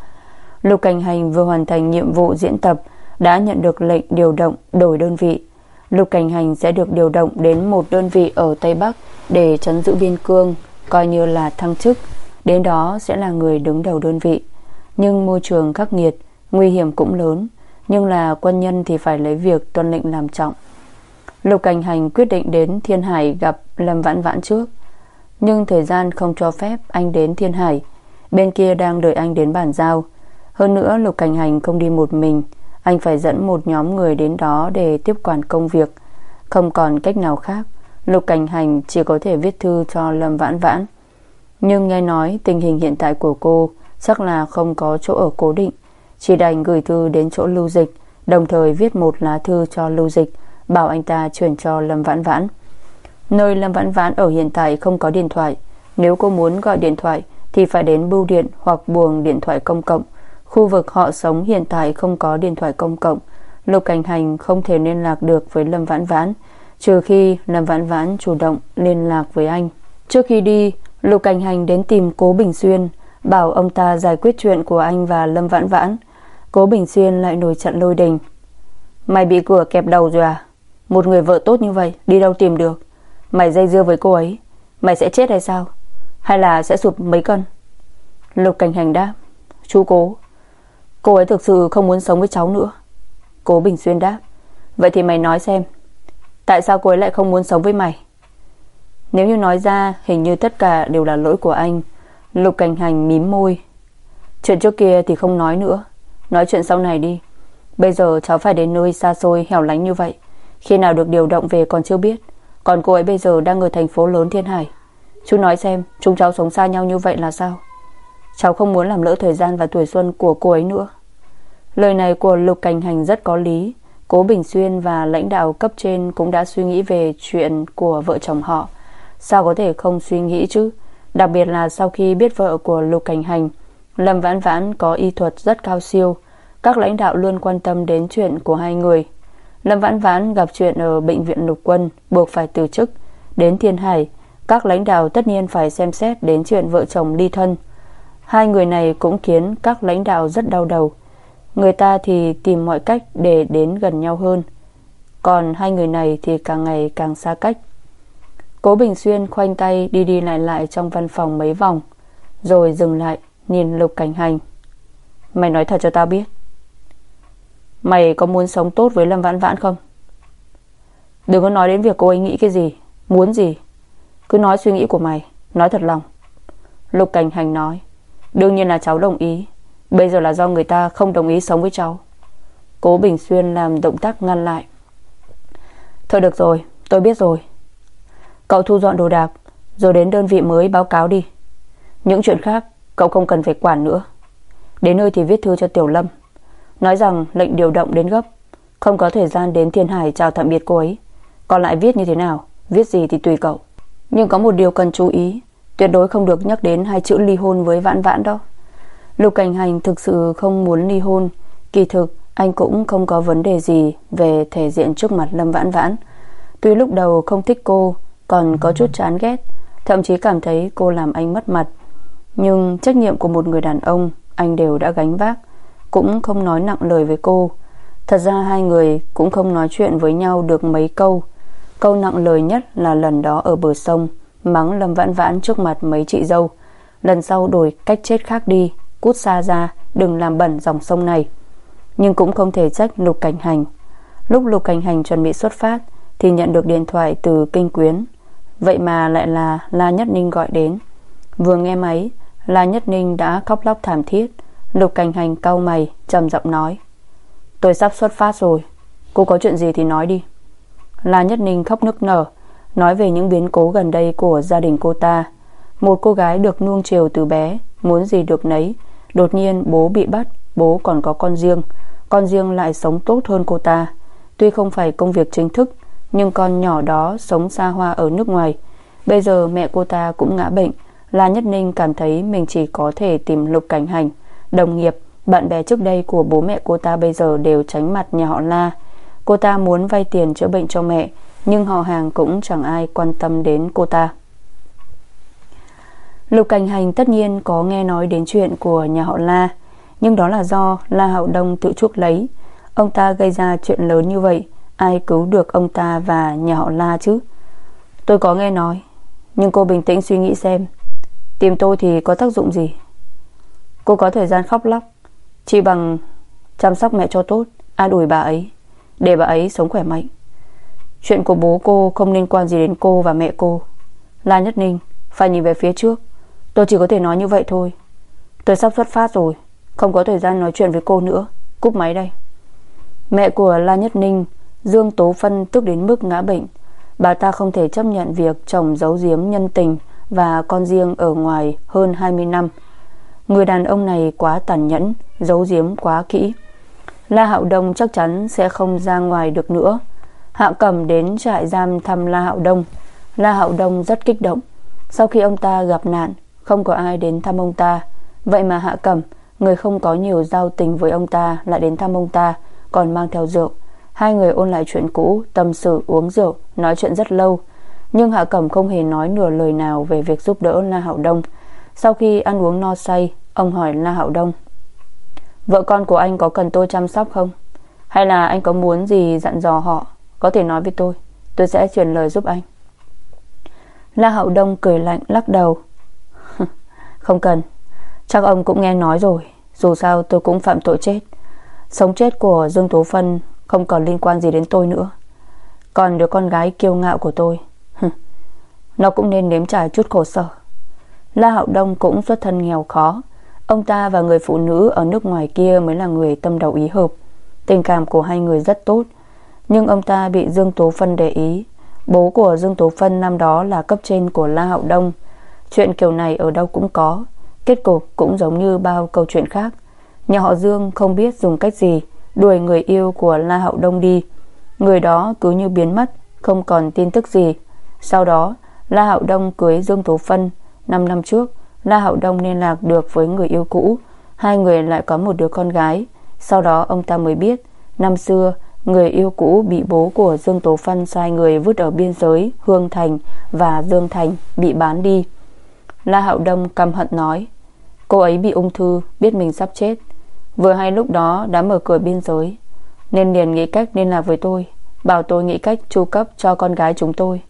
Lục Cảnh Hành vừa hoàn thành nhiệm vụ diễn tập, Đã nhận được lệnh điều động đổi đơn vị. Lục Cảnh Hành sẽ được điều động đến một đơn vị ở Tây Bắc Để chấn giữ biên cương, Coi như là thăng chức. Đến đó sẽ là người đứng đầu đơn vị. Nhưng môi trường khắc nghiệt, Nguy hiểm cũng lớn. Nhưng là quân nhân thì phải lấy việc tuân lệnh làm trọng. Lục Cảnh Hành quyết định đến Thiên Hải gặp Lâm Vãn Vãn trước. Nhưng thời gian không cho phép anh đến Thiên Hải. Bên kia đang đợi anh đến bản giao. Hơn nữa Lục Cảnh Hành không đi một mình. Anh phải dẫn một nhóm người đến đó Để tiếp quản công việc. Không còn cách nào khác. Lục Cảnh Hành chỉ có thể viết thư cho Lâm Vãn Vãn. Nhưng nghe nói tình hình hiện tại của cô, Chắc là không có chỗ ở cố định. Chỉ đành gửi thư đến chỗ lưu dịch, Đồng thời viết một lá thư cho lưu dịch, Bảo anh ta chuyển cho Lâm Vãn Vãn. Nơi Lâm Vãn Vãn ở hiện tại không có điện thoại. Nếu cô muốn gọi điện thoại, Thì phải đến bưu điện hoặc buồng điện thoại công cộng. Khu vực họ sống hiện tại không có điện thoại công cộng. Lục Cảnh Hành không thể liên lạc được với Lâm Vãn Vãn, Trừ khi Lâm Vãn Vãn chủ động liên lạc với anh. Trước khi đi, Lục Cảnh Hành đến tìm Cố Bình Xuyên, Bảo ông ta giải quyết chuyện của anh và Lâm Vãn Vãn. Cố Bình Xuyên lại nổi trận lôi đình. Mày bị cửa kẹp đầu rồi à? Một người vợ tốt như vậy, Đi đâu tìm được? Mày dây dưa với cô ấy, Mày sẽ chết hay sao? Hay là sẽ sụt mấy cân? Lục Cảnh Hành đáp, Chú cố, Cô ấy thực sự không muốn sống với cháu nữa. Cố Bình Xuyên đáp, Vậy thì mày nói xem, Tại sao cô ấy lại không muốn sống với mày? Nếu như nói ra, Hình như tất cả đều là lỗi của anh. Lục cảnh hành mím môi. Chuyện trước kia thì không nói nữa. Nói chuyện sau này đi. Bây giờ cháu phải đến nơi xa xôi, hẻo lánh như vậy. Khi nào được điều động về còn chưa biết. Còn cô ấy bây giờ đang ở thành phố lớn Thiên Hải. Chú nói xem, Chúng cháu sống xa nhau như vậy là sao? Cháu không muốn làm lỡ thời gian và tuổi xuân của cô ấy nữa. Lời này của Lục Cảnh Hành rất có lý. Cố Bình Xuyên và lãnh đạo cấp trên Cũng đã suy nghĩ về chuyện của vợ chồng họ. Sao có thể không suy nghĩ chứ? Đặc biệt là sau khi biết vợ của Lục Cảnh Hành Lâm Vãn Vãn có y thuật rất cao siêu. Các lãnh đạo luôn quan tâm đến chuyện của hai người. Lâm Vãn Vãn gặp chuyện ở bệnh viện lục quân, Buộc phải từ chức. Đến Thiên Hải, Các lãnh đạo tất nhiên phải xem xét đến chuyện vợ chồng ly thân. Hai người này cũng khiến các lãnh đạo rất đau đầu. Người ta thì tìm mọi cách để đến gần nhau hơn. Còn hai người này thì càng ngày càng xa cách. Cố Bình Xuyên khoanh tay đi đi lại lại trong văn phòng mấy vòng, Rồi dừng lại. Nhìn Lục Cảnh Hành. Mày nói thật cho tao biết. Mày có muốn sống tốt với Lâm Vãn Vãn không? Đừng có nói đến việc cô ấy nghĩ cái gì, Muốn gì. Cứ nói suy nghĩ của mày, Nói thật lòng. Lục Cảnh Hành nói, Đương nhiên là cháu đồng ý. Bây giờ là do người ta không đồng ý sống với cháu. Cố Bình Xuyên làm động tác ngăn lại. Thôi được rồi, Tôi biết rồi. Cậu thu dọn đồ đạc, Rồi đến đơn vị mới báo cáo đi. Những chuyện khác cậu không cần phải quản nữa. Đến nơi thì viết thư cho Tiểu Lâm. Nói rằng lệnh điều động đến gấp. Không có thời gian đến Thiên Hải chào tạm biệt cô ấy. Còn lại viết như thế nào? Viết gì thì tùy cậu. Nhưng có một điều cần chú ý. Tuyệt đối không được nhắc đến hai chữ ly hôn với vãn vãn đó Lục Cảnh Hành thực sự không muốn ly hôn. Kỳ thực, anh cũng không có vấn đề gì Về thể diện trước mặt Lâm Vãn Vãn. Tuy lúc đầu không thích cô, Còn có chút chán ghét. Thậm chí cảm thấy cô làm anh mất mặt. Nhưng trách nhiệm của một người đàn ông, Anh đều đã gánh vác, Cũng không nói nặng lời với cô. Thật ra hai người cũng không nói chuyện với nhau được mấy câu. Câu nặng lời nhất là lần đó ở bờ sông, Mắng Lâm Vãn Vãn trước mặt mấy chị dâu. Lần sau đổi cách chết khác đi, Cút xa ra, Đừng làm bẩn dòng sông này. Nhưng cũng không thể trách Lục Cảnh Hành. Lúc Lục Cảnh Hành chuẩn bị xuất phát, Thì nhận được điện thoại từ Kinh Quyến. Vậy mà lại là La Nhất Ninh gọi đến. Vừa nghe máy, La Nhất Ninh đã khóc lóc thảm thiết. Lục Cảnh Hành cau mày, trầm giọng nói, Tôi sắp xuất phát rồi. Cô có chuyện gì thì nói đi. La Nhất Ninh khóc nức nở, Nói về những biến cố gần đây của gia đình cô ta. Một cô gái được nuông chiều từ bé, Muốn gì được nấy, Đột nhiên bố bị bắt, Bố còn có con riêng. Con riêng lại sống tốt hơn cô ta. Tuy không phải công việc chính thức, Nhưng con nhỏ đó sống xa hoa ở nước ngoài. Bây giờ mẹ cô ta cũng ngã bệnh La Nhất Ninh cảm thấy mình chỉ có thể tìm lục cảnh hành. Đồng nghiệp, bạn bè trước đây của bố mẹ cô ta bây giờ đều tránh mặt nhà họ La. Cô ta muốn vay tiền chữa bệnh cho mẹ Nhưng họ hàng cũng chẳng ai quan tâm đến cô ta. Lục Cảnh Hành tất nhiên có nghe nói đến chuyện của nhà họ La Nhưng đó là do La Hạo Đông tự chuốc lấy. Ông ta gây ra chuyện lớn như vậy Ai cứu được ông ta và nhà họ La chứ? Tôi có nghe nói Nhưng cô bình tĩnh suy nghĩ xem. Tìm tôi thì có tác dụng gì? Cô có thời gian khóc lóc. Chỉ bằng chăm sóc mẹ cho tốt. An ủi bà ấy. Để bà ấy sống khỏe mạnh. Chuyện của bố cô không liên quan gì đến cô và mẹ cô. La Nhất Ninh, Phải nhìn về phía trước. Tôi chỉ có thể nói như vậy thôi. Tôi sắp xuất phát rồi. Không có thời gian nói chuyện với cô nữa. Cúp máy đây. Mẹ của La Nhất Ninh, Dương Tố Phân tức đến mức ngã bệnh. Bà ta không thể chấp nhận việc chồng giấu giếm nhân tình. Và con riêng ở ngoài hơn 20 năm. Người đàn ông này quá tàn nhẫn, Giấu giếm quá kỹ. La Hạo Đông chắc chắn sẽ không ra ngoài được nữa. Hạ Cẩm đến trại giam thăm La Hạo Đông. La Hạo Đông rất kích động. Sau khi ông ta gặp nạn, Không có ai đến thăm ông ta. Vậy mà Hạ Cẩm, Người không có nhiều giao tình với ông ta Lại đến thăm ông ta, Còn mang theo rượu. Hai người ôn lại chuyện cũ, Tâm sự uống rượu, Nói chuyện rất lâu. Nhưng Hạ Cẩm không hề nói nửa lời nào Về việc giúp đỡ La Hạo Đông. Sau khi ăn uống no say, Ông hỏi La Hạo Đông, Vợ con của anh có cần tôi chăm sóc không? Hay là anh có muốn gì dặn dò họ? Có thể nói với tôi Tôi sẽ truyền lời giúp anh. La Hạo Đông cười lạnh lắc đầu Không cần. Chắc ông cũng nghe nói rồi, Dù sao tôi cũng phạm tội chết. Sống chết của Dương Tố Phân Không còn liên quan gì đến tôi nữa. Còn đứa con gái kiêu ngạo của tôi nó cũng nên nếm trải chút khổ sở. La Hạo Đông cũng xuất thân nghèo khó. Ông ta và người phụ nữ ở nước ngoài kia Mới là người tâm đầu ý hợp. Tình cảm của hai người rất tốt. Nhưng ông ta bị Dương Tố Phân để ý. Bố của Dương Tố Phân năm đó là cấp trên của La Hạo Đông. Chuyện kiểu này ở đâu cũng có. Kết cục cũng giống như bao câu chuyện khác. Nhà họ Dương không biết dùng cách gì, Đuổi người yêu của La Hạo Đông đi. Người đó cứ như biến mất, Không còn tin tức gì. Sau đó La Hạo Đông cưới Dương Tố Phân. 5 năm trước, La Hạo Đông liên lạc được với người yêu cũ. Hai người lại có một đứa con gái. Sau đó, ông ta mới biết, Năm xưa, Người yêu cũ bị bố của Dương Tố Phân sai người vứt ở biên giới Hương Thành và Dương Thành bị bán đi. La Hạo Đông căm hận nói, Cô ấy bị ung thư, Biết mình sắp chết. Vừa hay lúc đó đã mở cửa biên giới. Nên liền nghĩ cách liên lạc với tôi, Bảo tôi nghĩ cách chu cấp cho con gái chúng tôi.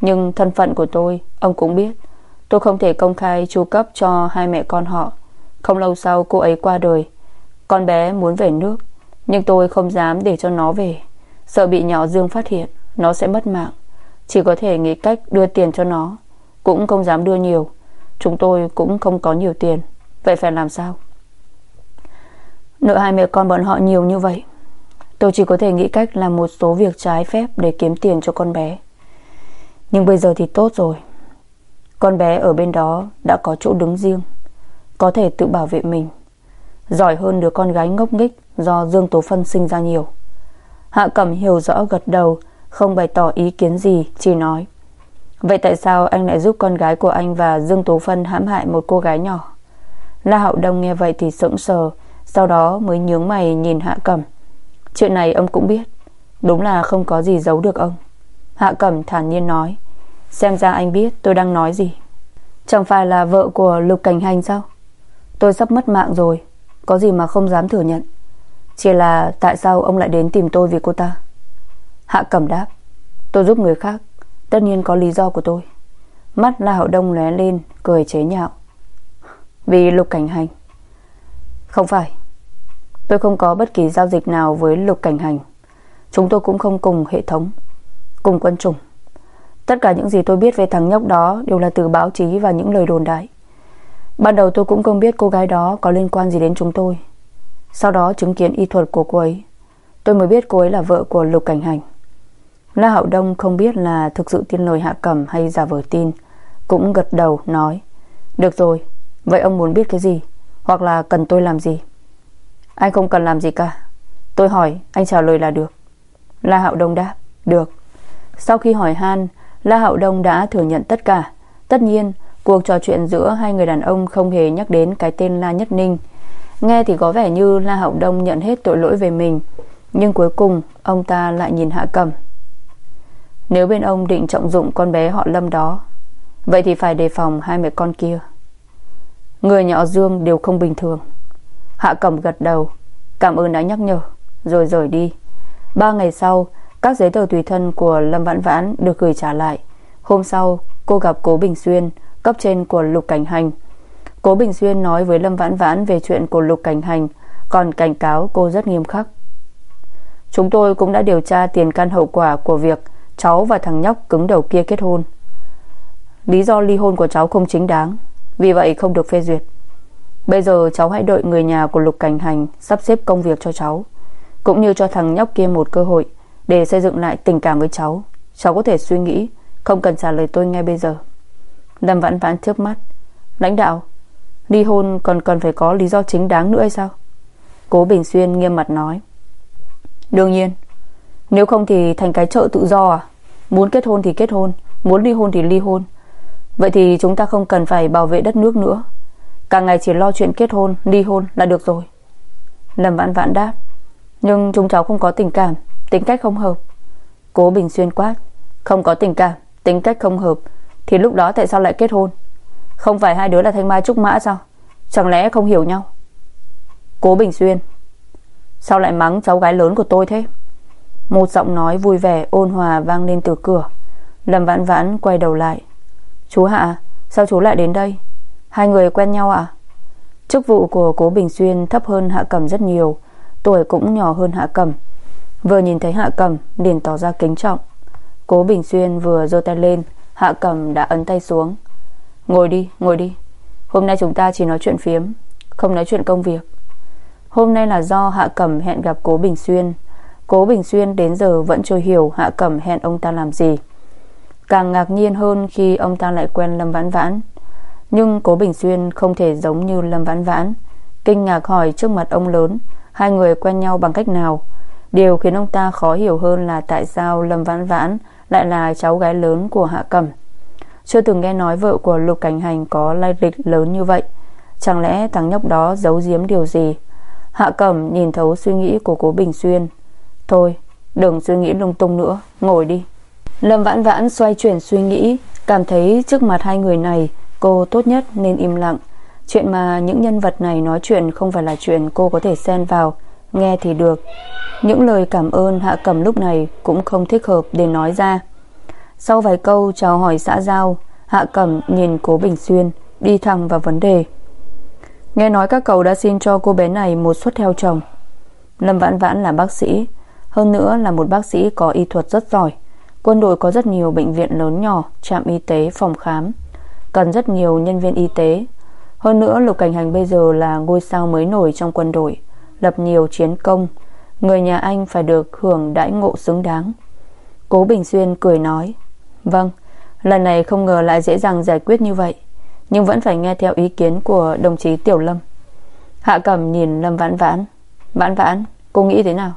Nhưng thân phận của tôi, Ông cũng biết. Tôi không thể công khai chu cấp cho hai mẹ con họ. Không lâu sau cô ấy qua đời. Con bé muốn về nước, Nhưng tôi không dám để cho nó về. Sợ bị nhỏ Dương phát hiện, Nó sẽ mất mạng. Chỉ có thể nghĩ cách đưa tiền cho nó, Cũng không dám đưa nhiều. Chúng tôi cũng không có nhiều tiền, Vậy phải làm sao? Nợ hai mẹ con bọn họ nhiều như vậy. Tôi chỉ có thể nghĩ cách làm một số việc trái phép Để kiếm tiền cho con bé. Nhưng bây giờ thì tốt rồi. Con bé ở bên đó Đã có chỗ đứng riêng, Có thể tự bảo vệ mình. Giỏi hơn đứa con gái ngốc nghếch Do Dương Tố Phân sinh ra nhiều. Hạ Cẩm hiểu rõ gật đầu, Không bày tỏ ý kiến gì, Chỉ nói. Vậy tại sao anh lại giúp con gái của anh Và Dương Tố Phân hãm hại một cô gái nhỏ? La Hạo Đông nghe vậy thì sững sờ, Sau đó mới nhướng mày nhìn Hạ Cẩm. Chuyện này ông cũng biết, Đúng là không có gì giấu được ông. Hạ Cẩm thản nhiên nói, Xem ra anh biết tôi đang nói gì. Chẳng phải là vợ của Lục Cảnh Hành sao? Tôi sắp mất mạng rồi, Có gì mà không dám thừa nhận. Chỉ là tại sao ông lại đến tìm tôi vì cô ta? Hạ Cẩm đáp, Tôi giúp người khác, Tất nhiên có lý do của tôi. Mắt La Hậu Đông lóe lên, Cười chế nhạo, Vì Lục Cảnh Hành. Không phải, Tôi không có bất kỳ giao dịch nào với Lục Cảnh Hành. Chúng tôi cũng không cùng hệ thống. Cùng quân chủng. Tất cả những gì tôi biết về thằng nhóc đó Đều là từ báo chí và những lời đồn đại. Ban đầu tôi cũng không biết cô gái đó Có liên quan gì đến chúng tôi. Sau đó chứng kiến y thuật của cô ấy Tôi mới biết cô ấy là vợ của Lục Cảnh Hành. La Hạo Đông không biết là Thực sự tin lời Hạ Cẩm hay giả vờ tin Cũng gật đầu nói Được rồi, vậy ông muốn biết cái gì? Hoặc là cần tôi làm gì? Anh không cần làm gì cả. Tôi hỏi, anh trả lời là được. La Hạo Đông đáp, được. Sau khi hỏi han, La Hạo Đông đã thừa nhận tất cả. Tất nhiên, cuộc trò chuyện giữa hai người đàn ông Không hề nhắc đến cái tên La Nhất Ninh. Nghe thì có vẻ như La Hạo Đông nhận hết tội lỗi về mình, Nhưng cuối cùng Ông ta lại nhìn Hạ Cẩm. Nếu bên ông định trọng dụng con bé họ Lâm đó, Vậy thì phải đề phòng hai mẹ con kia. Người nhỏ Dương đều không bình thường. Hạ Cẩm gật đầu, Cảm ơn đã nhắc nhở, Rồi rời đi. Ba ngày sau các giấy tờ tùy thân của Lâm Vãn Vãn được gửi trả lại. Hôm sau, cô gặp Cố Bình Xuyên, Cấp trên của Lục Cảnh Hành. Cố Bình Xuyên nói với Lâm Vãn Vãn Về chuyện của Lục Cảnh Hành, Còn cảnh cáo cô rất nghiêm khắc. Chúng tôi cũng đã điều tra tiền căn hậu quả Của việc cháu và thằng nhóc cứng đầu kia kết hôn. Lý do ly hôn của cháu không chính đáng, Vì vậy không được phê duyệt. Bây giờ cháu hãy đợi người nhà của Lục Cảnh Hành Sắp xếp công việc cho cháu, Cũng như cho thằng nhóc kia một cơ hội để xây dựng lại tình cảm với cháu Cháu có thể suy nghĩ, Không cần trả lời tôi ngay bây giờ. Lâm vãn vãn trước mắt. Lãnh đạo, Ly hôn còn cần phải có lý do chính đáng nữa hay sao? Cố Bình Xuyên nghiêm mặt nói. Đương nhiên, Nếu không thì thành cái chợ tự do à? Muốn kết hôn thì kết hôn, Muốn ly hôn thì ly hôn. Vậy thì chúng ta không cần phải bảo vệ đất nước nữa. Cả ngày chỉ lo chuyện kết hôn, Ly hôn là được rồi. Lâm vãn vãn đáp. Nhưng chúng cháu không có tình cảm. Tính cách không hợp. Cố Bình Xuyên quát Không có tình cảm, tính cách không hợp Thì lúc đó tại sao lại kết hôn? Không phải hai đứa là thanh mai trúc mã sao? Chẳng lẽ không hiểu nhau? Cố Bình Xuyên Sao lại mắng cháu gái lớn của tôi thế? Một giọng nói vui vẻ ôn hòa vang lên từ cửa. Lâm vãn vãn quay đầu lại Chú Hạ Sao chú lại đến đây? Hai người quen nhau à? Chức vụ của cố Bình Xuyên thấp hơn Hạ Cẩm rất nhiều Tuổi cũng nhỏ hơn Hạ Cẩm. Vừa nhìn thấy Hạ Cẩm liền tỏ ra kính trọng. Cố Bình Xuyên vừa giơ tay lên Hạ Cẩm đã ấn tay xuống. Ngồi đi, ngồi đi. Hôm nay chúng ta chỉ nói chuyện phiếm Không nói chuyện công việc. Hôm nay là do Hạ Cẩm hẹn gặp Cố Bình Xuyên. Cố Bình Xuyên đến giờ vẫn chưa hiểu Hạ Cẩm hẹn ông ta làm gì. Càng ngạc nhiên hơn khi ông ta lại quen Lâm Vãn Vãn. Nhưng Cố Bình Xuyên không thể giống như Lâm Vãn Vãn. Kinh ngạc hỏi trước mặt ông lớn Hai người quen nhau bằng cách nào? Điều khiến ông ta khó hiểu hơn là tại sao Lâm Vãn Vãn lại là cháu gái lớn của Hạ Cẩm. Chưa từng nghe nói vợ của Lục Cảnh Hành có lai lịch lớn như vậy. Chẳng lẽ thằng nhóc đó giấu giếm điều gì? Hạ Cẩm nhìn thấu suy nghĩ của cố Bình Xuyên. Thôi, đừng suy nghĩ lung tung nữa, ngồi đi. Lâm Vãn Vãn xoay chuyển suy nghĩ, cảm thấy trước mặt hai người này cô tốt nhất nên im lặng. Chuyện mà những nhân vật này nói chuyện không phải là chuyện cô có thể xen vào. Nghe thì được. Những lời cảm ơn Hạ Cẩm lúc này Cũng không thích hợp để nói ra. Sau vài câu chào hỏi xã giao Hạ Cẩm nhìn cố Bình Xuyên Đi thẳng vào vấn đề. Nghe nói các cậu đã xin cho cô bé này Một suất theo chồng Lâm Vãn Vãn là bác sĩ Hơn nữa là một bác sĩ có y thuật rất giỏi. Quân đội có rất nhiều bệnh viện lớn nhỏ Trạm y tế, phòng khám. Cần rất nhiều nhân viên y tế. Hơn nữa Lục Cảnh Hành bây giờ là ngôi sao mới nổi trong quân đội. Lập nhiều chiến công. Người nhà anh phải được hưởng đãi ngộ xứng đáng. Cố Bình Xuyên cười nói Vâng Lần này không ngờ lại dễ dàng giải quyết như vậy, Nhưng vẫn phải nghe theo ý kiến của đồng chí Tiểu Lâm. Hạ Cẩm nhìn Lâm Vãn Vãn Vãn Vãn, cô nghĩ thế nào?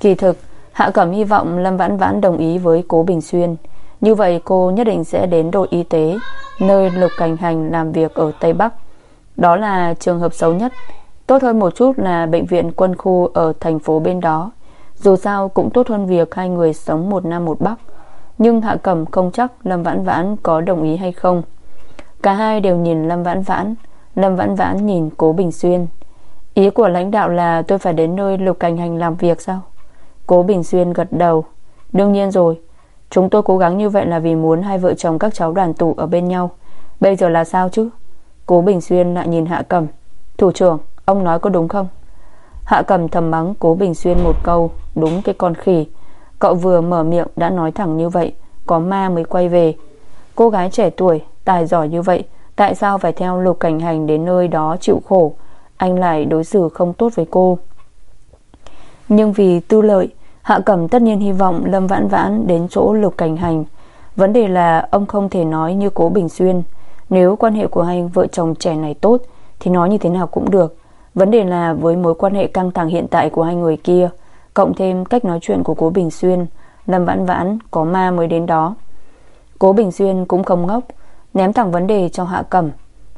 Kỳ thực, Hạ Cẩm hy vọng Lâm Vãn Vãn đồng ý với Cố Bình Xuyên. Như vậy cô nhất định sẽ đến đội y tế, Nơi Lục Cảnh Hành làm việc ở Tây Bắc. Đó là trường hợp xấu nhất. Tốt hơn một chút là bệnh viện quân khu Ở thành phố bên đó. Dù sao cũng tốt hơn việc hai người sống một nam một bắc. Nhưng Hạ Cẩm không chắc Lâm Vãn Vãn có đồng ý hay không. Cả hai đều nhìn Lâm Vãn Vãn. Lâm Vãn Vãn nhìn Cố Bình Xuyên. Ý của lãnh đạo là tôi phải đến nơi Lục Cảnh Hành làm việc sao? Cố Bình Xuyên gật đầu. Đương nhiên rồi. Chúng tôi cố gắng như vậy là vì muốn hai vợ chồng các cháu đoàn tụ ở bên nhau. Bây giờ là sao chứ? Cố Bình Xuyên lại nhìn Hạ Cẩm. Thủ trưởng Ông nói có đúng không? Hạ Cẩm thầm mắng, Cố Bình Xuyên một câu, Đúng cái con khỉ. Cậu vừa mở miệng đã nói thẳng như vậy, Có ma mới quay về. Cô gái trẻ tuổi, Tài giỏi như vậy, Tại sao phải theo lục cảnh hành đến nơi đó chịu khổ? Anh lại đối xử không tốt với cô. Nhưng vì tư lợi, Hạ Cẩm tất nhiên hy vọng Lâm Vãn Vãn đến chỗ lục cảnh hành. Vấn đề là ông không thể nói như cố Bình Xuyên. Nếu quan hệ của hai vợ chồng trẻ này tốt, Thì nói như thế nào cũng được. Vấn đề là với mối quan hệ căng thẳng hiện tại của hai người kia, Cộng thêm cách nói chuyện của cố Bình Xuyên, Lâm Vãn Vãn có ma mới đến đó. Cố Bình Xuyên cũng không ngốc, Ném thẳng vấn đề cho Hạ Cẩm.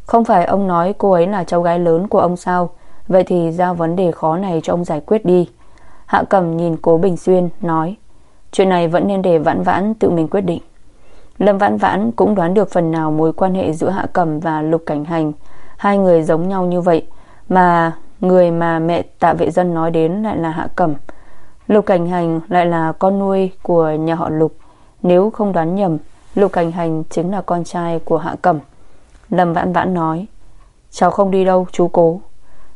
Không phải ông nói cô ấy là cháu gái lớn của ông sao? Vậy thì giao vấn đề khó này cho ông giải quyết đi. Hạ Cẩm nhìn cố Bình Xuyên, Nói, Chuyện này vẫn nên để Vãn Vãn tự mình quyết định. Lâm Vãn Vãn cũng đoán được phần nào Mối quan hệ giữa Hạ Cẩm và Lục Cảnh Hành. Hai người giống nhau như vậy mà người mà mẹ tạ vệ dân nói đến Lại là Hạ Cẩm. Lục Cảnh Hành lại là con nuôi của nhà họ Lục. Nếu không đoán nhầm, Lục Cảnh Hành chính là con trai của Hạ Cẩm. Lâm Vãn Vãn nói, Cháu không đi đâu, chú cố.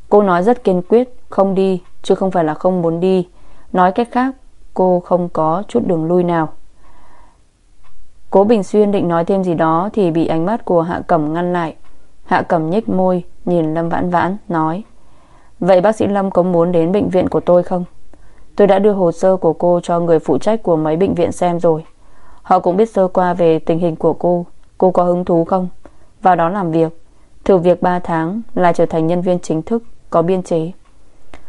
Cô nói rất kiên quyết, Không đi, chứ không phải là không muốn đi. Nói cách khác, cô không có chút đường lui nào. Cố Bình Xuyên định nói thêm gì đó Thì bị ánh mắt của Hạ Cẩm ngăn lại. Hạ Cẩm nhếch môi Nhìn Lâm Vãn Vãn, nói, Vậy bác sĩ Lâm có muốn đến bệnh viện của tôi không? Tôi đã đưa hồ sơ của cô Cho người phụ trách của mấy bệnh viện xem rồi. Họ cũng biết sơ qua về tình hình của cô. Cô có hứng thú không? Vào đó làm việc. Thử việc 3 tháng là trở thành nhân viên chính thức, Có biên chế.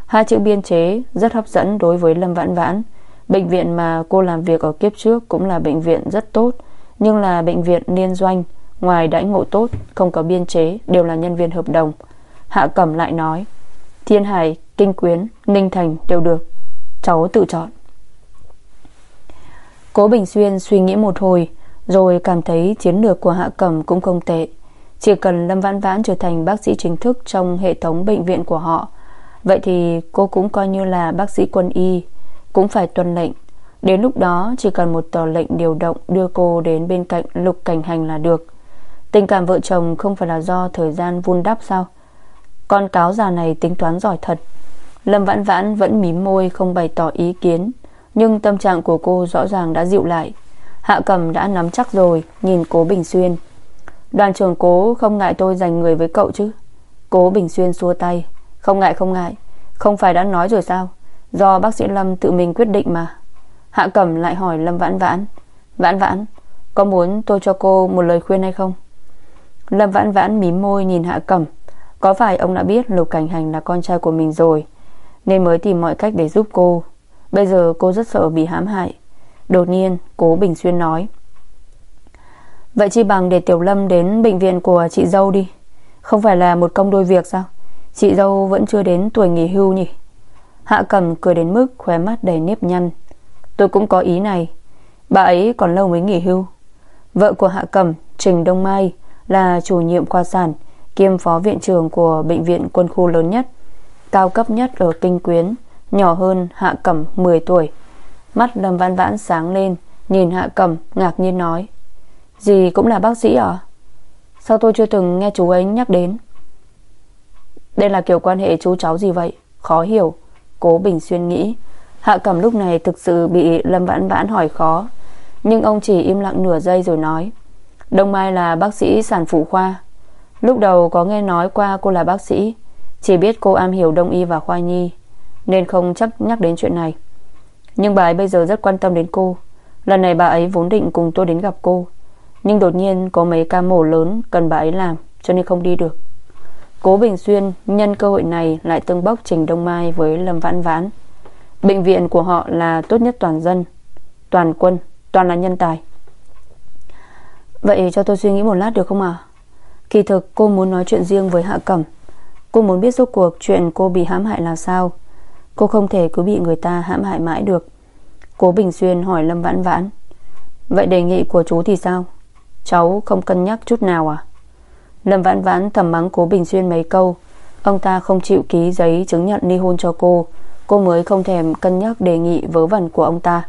Hai chữ biên chế rất hấp dẫn đối với Lâm Vãn Vãn. Bệnh viện mà cô làm việc ở kiếp trước Cũng là bệnh viện rất tốt, Nhưng là bệnh viện liên doanh. Ngoài đãi ngộ tốt Không có biên chế Đều là nhân viên hợp đồng. Hạ Cẩm lại nói Thiên Hải, Kinh Quyến, Ninh Thành đều được. Cháu tự chọn. Cố Bình Xuyên suy nghĩ một hồi Rồi cảm thấy chiến lược của Hạ Cẩm cũng không tệ. Chỉ cần Lâm Vãn Vãn trở thành bác sĩ chính thức Trong hệ thống bệnh viện của họ Vậy thì cô cũng coi như là bác sĩ quân y Cũng phải tuân lệnh. Đến lúc đó chỉ cần một tờ lệnh điều động Đưa cô đến bên cạnh lục cảnh hành là được. Tình cảm vợ chồng Không phải là do thời gian vun đắp sao? Con cáo già này tính toán giỏi thật. Lâm Vãn Vãn vẫn mím môi, Không bày tỏ ý kiến. Nhưng tâm trạng của cô rõ ràng đã dịu lại. Hạ cầm đã nắm chắc rồi, Nhìn cố Bình Xuyên. Đoàn trưởng cố, không ngại tôi giành người với cậu chứ? Cố Bình Xuyên xua tay. Không ngại không ngại. Không phải đã nói rồi sao? Do bác sĩ Lâm tự mình quyết định mà. Hạ Cẩm lại hỏi Lâm Vãn Vãn. Vãn Vãn, Có muốn tôi cho cô một lời khuyên hay không? Lâm Vãn Vãn mím môi nhìn Hạ Cẩm. Có phải ông đã biết Lục Cảnh Hành là con trai của mình rồi Nên mới tìm mọi cách để giúp cô. Bây giờ cô rất sợ bị hãm hại. Đột nhiên cố Bình Xuyên nói Vậy chi bằng để Tiểu Lâm đến bệnh viện của chị dâu đi. Không phải là một công đôi việc sao? Chị dâu vẫn chưa đến tuổi nghỉ hưu nhỉ? Hạ cầm cười đến mức khóe mắt đầy nếp nhăn. Tôi cũng có ý này. Bà ấy còn lâu mới nghỉ hưu. Vợ của Hạ Cầm, Trình Đông Mai là chủ nhiệm khoa sản, Kiêm phó viện trưởng của bệnh viện quân khu lớn nhất, Cao cấp nhất ở Kinh Quyến, Nhỏ hơn Hạ Cẩm 10 tuổi. Mắt Lâm Văn Vãn sáng lên, Nhìn Hạ Cẩm ngạc nhiên nói, Dì cũng là bác sĩ à? Sao tôi chưa từng nghe chú ấy nhắc đến? Đây là kiểu quan hệ chú cháu gì vậy? Khó hiểu. Cố Bình Xuyên nghĩ. Hạ Cẩm lúc này thực sự bị Lâm Vãn Vãn hỏi khó, Nhưng ông chỉ im lặng nửa giây rồi nói Đông Mai là bác sĩ sản phụ khoa. Lúc đầu có nghe nói qua cô là bác sĩ, Chỉ biết cô am hiểu đông y và khoa nhi, Nên không chấp nhắc đến chuyện này. Nhưng bà ấy bây giờ rất quan tâm đến cô. Lần này bà ấy vốn định cùng tôi đến gặp cô, Nhưng đột nhiên có mấy ca mổ lớn Cần bà ấy làm, cho nên không đi được. Cố Bình Xuyên nhân cơ hội này Lại tương bốc Trình Đông Mai với Lâm Vãn Vãn. Bệnh viện của họ là tốt nhất toàn dân, Toàn quân, Toàn là nhân tài. Vậy cho tôi suy nghĩ một lát được không ạ? Kỳ thực, cô muốn nói chuyện riêng với Hạ Cẩm. Cô muốn biết rốt cuộc chuyện cô bị hãm hại là sao. Cô không thể cứ bị người ta hãm hại mãi được. Cố Bình Xuyên hỏi Lâm Vãn Vãn. Vậy đề nghị của chú thì sao? Cháu không cân nhắc chút nào à? Lâm Vãn Vãn thầm mắng Cố Bình Xuyên mấy câu. Ông ta không chịu ký giấy chứng nhận ly hôn cho cô. Cô mới không thèm cân nhắc đề nghị vớ vẩn của ông ta.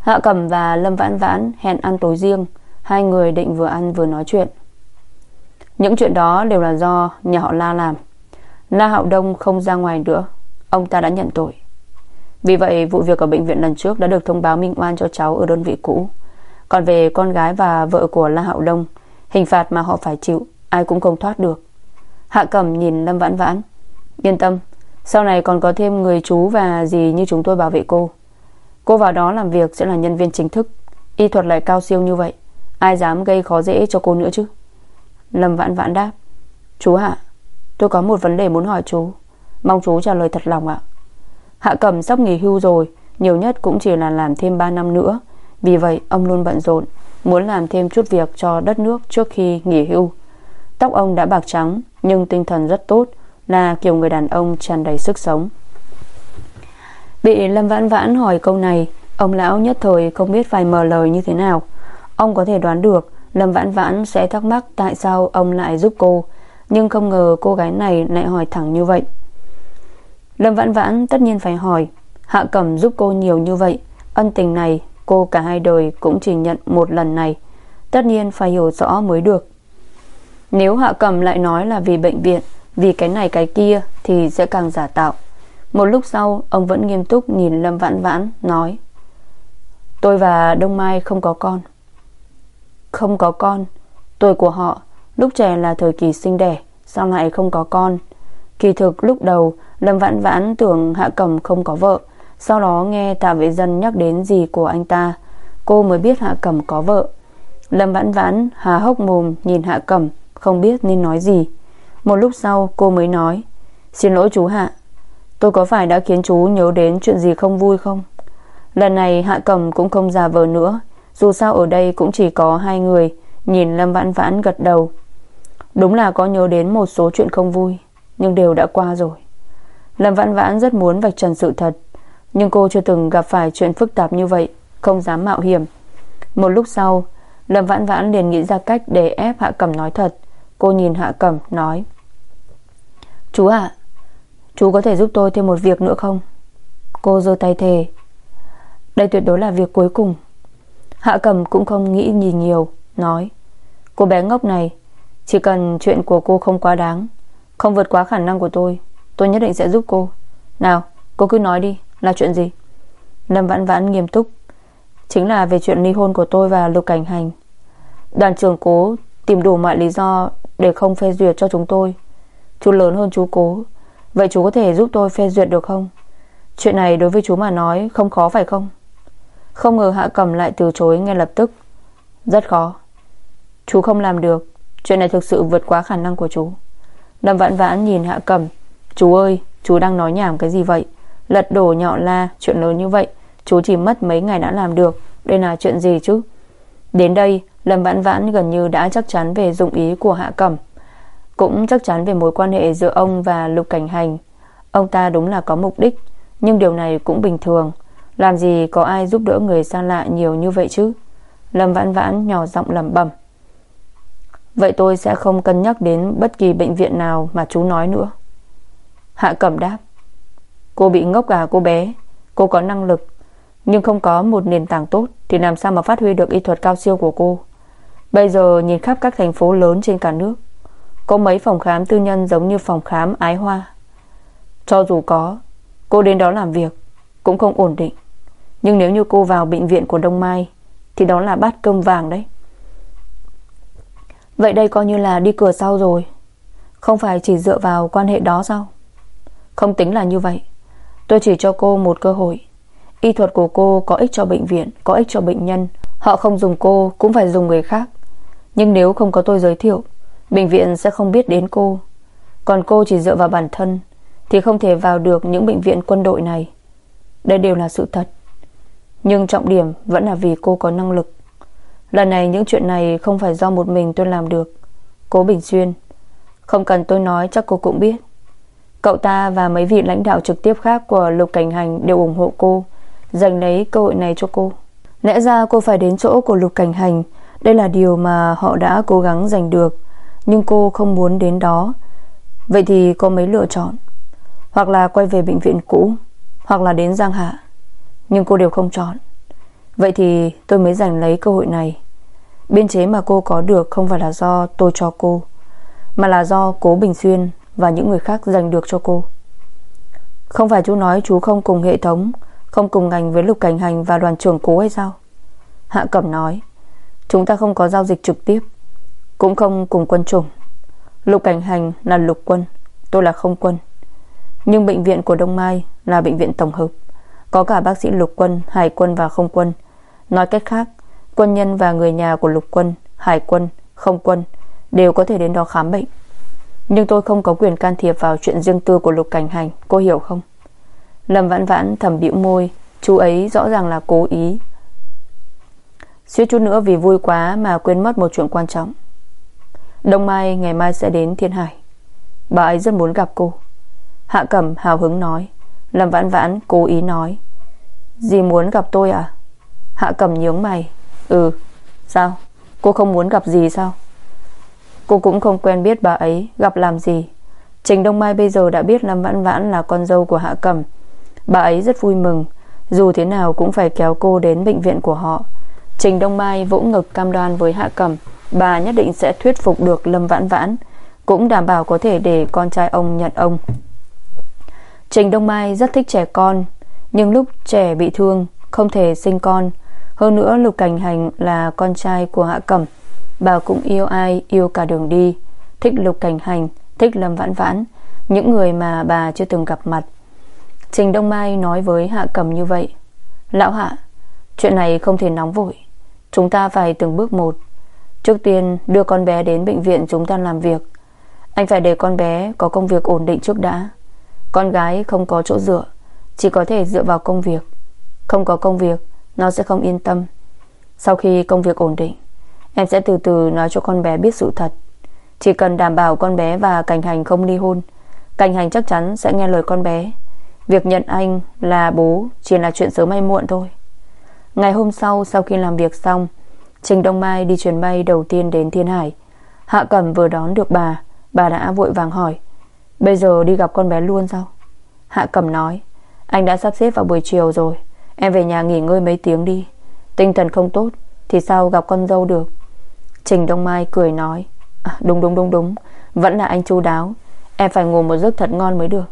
Hạ Cẩm và Lâm Vãn Vãn hẹn ăn tối riêng. Hai người định vừa ăn vừa nói chuyện. Những chuyện đó đều là do nhà họ La làm. La Hạo Đông không ra ngoài nữa. Ông ta đã nhận tội. Vì vậy, vụ việc ở bệnh viện lần trước Đã được thông báo minh oan cho cháu ở đơn vị cũ. Còn về con gái và vợ của La Hạo Đông, Hình phạt mà họ phải chịu, Ai cũng không thoát được. Hạ Cẩm nhìn Lâm Vãn Vãn. Yên tâm, Sau này còn có thêm người chú và gì như chúng tôi bảo vệ cô. Cô vào đó làm việc sẽ là nhân viên chính thức. Y thuật lại cao siêu như vậy. Ai dám gây khó dễ cho cô nữa chứ? Lâm vãn vãn đáp. Chú Hạ Tôi có một vấn đề muốn hỏi chú. Mong chú trả lời thật lòng ạ. Hạ Cẩm sắp nghỉ hưu rồi, Nhiều nhất cũng chỉ là làm thêm 3 năm nữa. Vì vậy, ông luôn bận rộn, Muốn làm thêm chút việc cho đất nước trước khi nghỉ hưu. Tóc ông đã bạc trắng, Nhưng tinh thần rất tốt, Là kiểu người đàn ông tràn đầy sức sống. Bị Lâm Vãn Vãn hỏi câu này, Ông lão nhất thời không biết phải mở lời như thế nào. Ông có thể đoán được, Lâm Vãn Vãn sẽ thắc mắc tại sao ông lại giúp cô. Nhưng không ngờ cô gái này lại hỏi thẳng như vậy. Lâm Vãn Vãn tất nhiên phải hỏi, Hạ Cẩm giúp cô nhiều như vậy, Ân tình này cô cả hai đời cũng chỉ nhận một lần này, Tất nhiên phải hiểu rõ mới được. Nếu Hạ Cẩm lại nói là vì bệnh viện, Vì cái này cái kia Thì sẽ càng giả tạo. Một lúc sau, ông vẫn nghiêm túc nhìn Lâm Vãn Vãn, Nói, Tôi và Đông Mai không có con không có con. Tuổi của họ, lúc trẻ là thời kỳ sinh đẻ, Sao lại không có con? Kỳ thực, lúc đầu, Lâm Vãn Vãn tưởng Hạ Cẩm không có vợ. Sau đó nghe Tạ Vệ Dân nhắc đến gì của anh ta, Cô mới biết Hạ Cẩm có vợ. Lâm Vãn Vãn hà hốc mồm nhìn Hạ Cẩm, Không biết nên nói gì. Một lúc sau, cô mới nói, Xin lỗi chú Hạ, Tôi có phải đã khiến chú nhớ đến chuyện gì không vui không? Lần này Hạ Cẩm cũng không già vờ nữa dù sao ở đây cũng chỉ có hai người. Nhìn Lâm Vãn Vãn gật đầu. Đúng là có nhớ đến một số chuyện không vui, Nhưng đều đã qua rồi. Lâm Vãn Vãn rất muốn vạch trần sự thật, Nhưng cô chưa từng gặp phải chuyện phức tạp như vậy, Không dám mạo hiểm. Một lúc sau, Lâm Vãn Vãn liền nghĩ ra cách để ép Hạ Cẩm nói thật. Cô nhìn Hạ Cẩm, nói, Chú ạ, Chú có thể giúp tôi thêm một việc nữa không? Cô giơ tay thề, Đây tuyệt đối là việc cuối cùng. Hạ Cầm cũng không nghĩ gì nhiều, Nói, Cô bé ngốc này, Chỉ cần chuyện của cô không quá đáng, Không vượt quá khả năng của tôi Tôi nhất định sẽ giúp cô. Nào, cô cứ nói đi, Là chuyện gì? Lâm Vãn Vãn nghiêm túc, Chính là về chuyện ly hôn của tôi và Lục Cảnh Hành. Đoàn trưởng cố Tìm đủ mọi lý do Để không phê duyệt cho chúng tôi. Chú lớn hơn chú cố, Vậy chú có thể giúp tôi phê duyệt được không? Chuyện này đối với chú mà nói không khó phải không? Không ngờ Hạ Cẩm lại từ chối ngay lập tức. Rất khó. Chú không làm được. Chuyện này thực sự vượt quá khả năng của chú. Lâm vãn vãn nhìn Hạ Cẩm Chú ơi, chú đang nói nhảm cái gì vậy? Lật đổ nhọ la, chuyện lớn như vậy, Chú chỉ mất mấy ngày đã làm được. Đây là chuyện gì chứ? Đến đây, Lâm vãn vãn gần như đã chắc chắn Về dụng ý của Hạ Cẩm Cũng chắc chắn về mối quan hệ giữa ông và Lục Cảnh Hành. Ông ta đúng là có mục đích, Nhưng điều này cũng bình thường làm gì có ai giúp đỡ người xa lạ nhiều như vậy chứ? Lâm vãn vãn nhỏ giọng lẩm bẩm. Vậy tôi sẽ không cân nhắc đến Bất kỳ bệnh viện nào mà chú nói nữa. Hạ cẩm đáp. Cô bị ngốc à cô bé? Cô có năng lực, Nhưng không có một nền tảng tốt Thì làm sao mà phát huy được y thuật cao siêu của cô? Bây giờ nhìn khắp các thành phố lớn trên cả nước, Có mấy phòng khám tư nhân giống như phòng khám ái hoa? Cho dù có, Cô đến đó làm việc Cũng không ổn định. Nhưng nếu như cô vào bệnh viện của Đông Mai, Thì đó là bát cơm vàng đấy. Vậy đây coi như là đi cửa sau rồi. Không phải chỉ dựa vào quan hệ đó sao? Không tính là như vậy. Tôi chỉ cho cô một cơ hội. Y thuật của cô có ích cho bệnh viện, Có ích cho bệnh nhân. Họ không dùng cô, cũng phải dùng người khác. Nhưng nếu không có tôi giới thiệu, Bệnh viện sẽ không biết đến cô. Còn cô chỉ dựa vào bản thân, Thì không thể vào được những bệnh viện quân đội này. Đây đều là sự thật. Nhưng trọng điểm vẫn là vì cô có năng lực. Lần này những chuyện này Không phải do một mình tôi làm được. Cố Bình Xuyên, Không cần tôi nói chắc cô cũng biết. Cậu ta và mấy vị lãnh đạo trực tiếp khác Của Lục Cảnh Hành đều ủng hộ cô Dành lấy cơ hội này cho cô. Lẽ ra cô phải đến chỗ của Lục Cảnh Hành. Đây là điều mà họ đã cố gắng giành được, Nhưng cô không muốn đến đó. Vậy thì có mấy lựa chọn? Hoặc là quay về bệnh viện cũ, Hoặc là đến Giang Hạ. Nhưng cô đều không chọn. Vậy thì tôi mới giành lấy cơ hội này. Biên chế mà cô có được Không phải là do tôi cho cô, Mà là do cố Bình Xuyên Và những người khác giành được cho cô. Không phải chú nói chú không cùng hệ thống, Không cùng ngành với Lục Cảnh Hành Và đoàn trưởng cố hay sao? Hạ Cẩm nói, Chúng ta không có giao dịch trực tiếp, Cũng không cùng quân chủng. Lục Cảnh Hành là lục quân, Tôi là không quân. Nhưng bệnh viện của Đông Mai là bệnh viện tổng hợp. Có cả bác sĩ lục quân, hải quân và không quân. Nói cách khác Quân nhân và người nhà của lục quân Hải quân, không quân Đều có thể đến đó khám bệnh. Nhưng tôi không có quyền can thiệp vào chuyện riêng tư của lục cảnh hành Cô hiểu không? Lâm vãn vãn thầm bĩu môi Chú ấy rõ ràng là cố ý. Suýt chút nữa vì vui quá Mà quên mất một chuyện quan trọng. Đông Mai ngày mai sẽ đến Thiên Hải. Bà ấy rất muốn gặp cô. Hạ Cẩm hào hứng nói Lâm vãn vãn cố ý nói. Dì muốn gặp tôi à? Hạ cầm nhướng mày. Ừ. Sao? Cô không muốn gặp gì sao? Cô cũng không quen biết bà ấy. Gặp làm gì? Trình Đông Mai bây giờ đã biết Lâm Vãn Vãn là con dâu của Hạ Cẩm. Bà ấy rất vui mừng. Dù thế nào cũng phải kéo cô đến bệnh viện của họ. Trình Đông Mai vỗ ngực cam đoan với Hạ Cẩm, Bà nhất định sẽ thuyết phục được Lâm Vãn Vãn, Cũng đảm bảo có thể để con trai ông nhận ông. Trình Đông Mai rất thích trẻ con nhưng lúc trẻ bị thương, Không thể sinh con. Hơn nữa, Lục Cảnh Hành là con trai của Hạ Cẩm. Bà cũng yêu ai, yêu cả đường đi. Thích Lục Cảnh Hành, Thích Lâm Vãn Vãn, Những người mà bà chưa từng gặp mặt. Trình Đông Mai nói với Hạ Cẩm như vậy, Lão Hạ, Chuyện này không thể nóng vội. Chúng ta phải từng bước một. Trước tiên, đưa con bé đến bệnh viện chúng ta làm việc. Anh phải để con bé Có công việc ổn định trước đã. Con gái không có chỗ dựa. Chỉ có thể dựa vào công việc. Không có công việc, nó sẽ không yên tâm. Sau khi công việc ổn định, Em sẽ từ từ nói cho con bé biết sự thật. Chỉ cần đảm bảo con bé và Cảnh Hành không ly hôn, Cảnh Hành chắc chắn sẽ nghe lời con bé. Việc nhận anh là bố, Chỉ là chuyện sớm hay muộn thôi. Ngày hôm sau sau khi làm việc xong, Trình Đông Mai đi chuyến bay đầu tiên đến Thiên Hải. Hạ Cẩm vừa đón được bà Bà đã vội vàng hỏi, Bây giờ đi gặp con bé luôn sao? Hạ Cẩm nói anh đã sắp xếp vào buổi chiều rồi. Em về nhà nghỉ ngơi mấy tiếng đi. Tinh thần không tốt Thì sao gặp con dâu được? Trình Đông Mai cười nói. À, Đúng đúng đúng đúng. Vẫn là anh chu đáo. Em phải ngủ một giấc thật ngon mới được.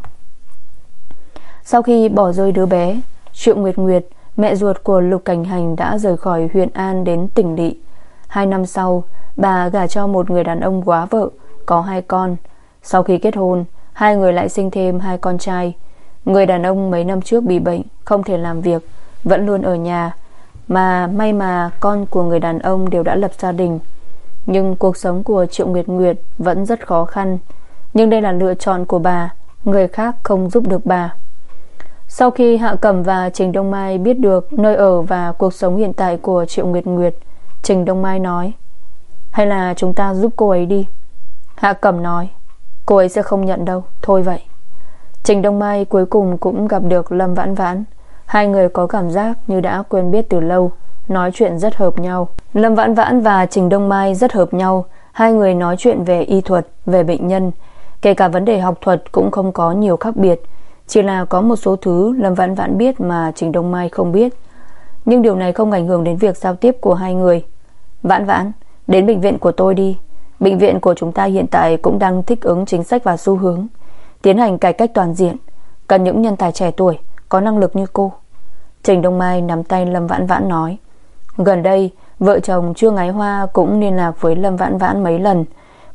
Sau khi bỏ rơi đứa bé Triệu Nguyệt Nguyệt Mẹ ruột của Lục Cảnh Hành đã rời khỏi huyện An đến tỉnh Lị Hai năm sau Bà gả cho một người đàn ông quá vợ Có hai con. Sau khi kết hôn Hai người lại sinh thêm hai con trai. Người đàn ông mấy năm trước bị bệnh, Không thể làm việc, Vẫn luôn ở nhà. Mà may mà con của người đàn ông đều đã lập gia đình. Nhưng cuộc sống của Triệu Nguyệt Nguyệt Vẫn rất khó khăn. Nhưng đây là lựa chọn của bà, Người khác không giúp được bà. Sau khi Hạ Cẩm và Trình Đông Mai Biết được nơi ở và cuộc sống hiện tại Của Triệu Nguyệt Nguyệt, Trình Đông Mai nói, Hay là chúng ta giúp cô ấy đi? Hạ Cẩm nói, Cô ấy sẽ không nhận đâu, Thôi vậy. Trình Đông Mai cuối cùng cũng gặp được Lâm Vãn Vãn. Hai người có cảm giác như đã quen biết từ lâu, Nói chuyện rất hợp nhau. Lâm Vãn Vãn và Trình Đông Mai rất hợp nhau. Hai người nói chuyện về y thuật, Về bệnh nhân. Kể cả vấn đề học thuật cũng không có nhiều khác biệt. Chỉ là có một số thứ Lâm Vãn Vãn biết mà Trình Đông Mai không biết. Nhưng điều này không ảnh hưởng đến việc giao tiếp của hai người. Vãn Vãn, Đến bệnh viện của tôi đi. Bệnh viện của chúng ta hiện tại cũng đang thích ứng chính sách và xu hướng. Tiến hành cải cách toàn diện, Cần những nhân tài trẻ tuổi Có năng lực như cô. Trình Đông Mai nắm tay Lâm Vãn Vãn nói, Gần đây, Vợ chồng Trương Ái Hoa cũng liên lạc với Lâm Vãn Vãn mấy lần,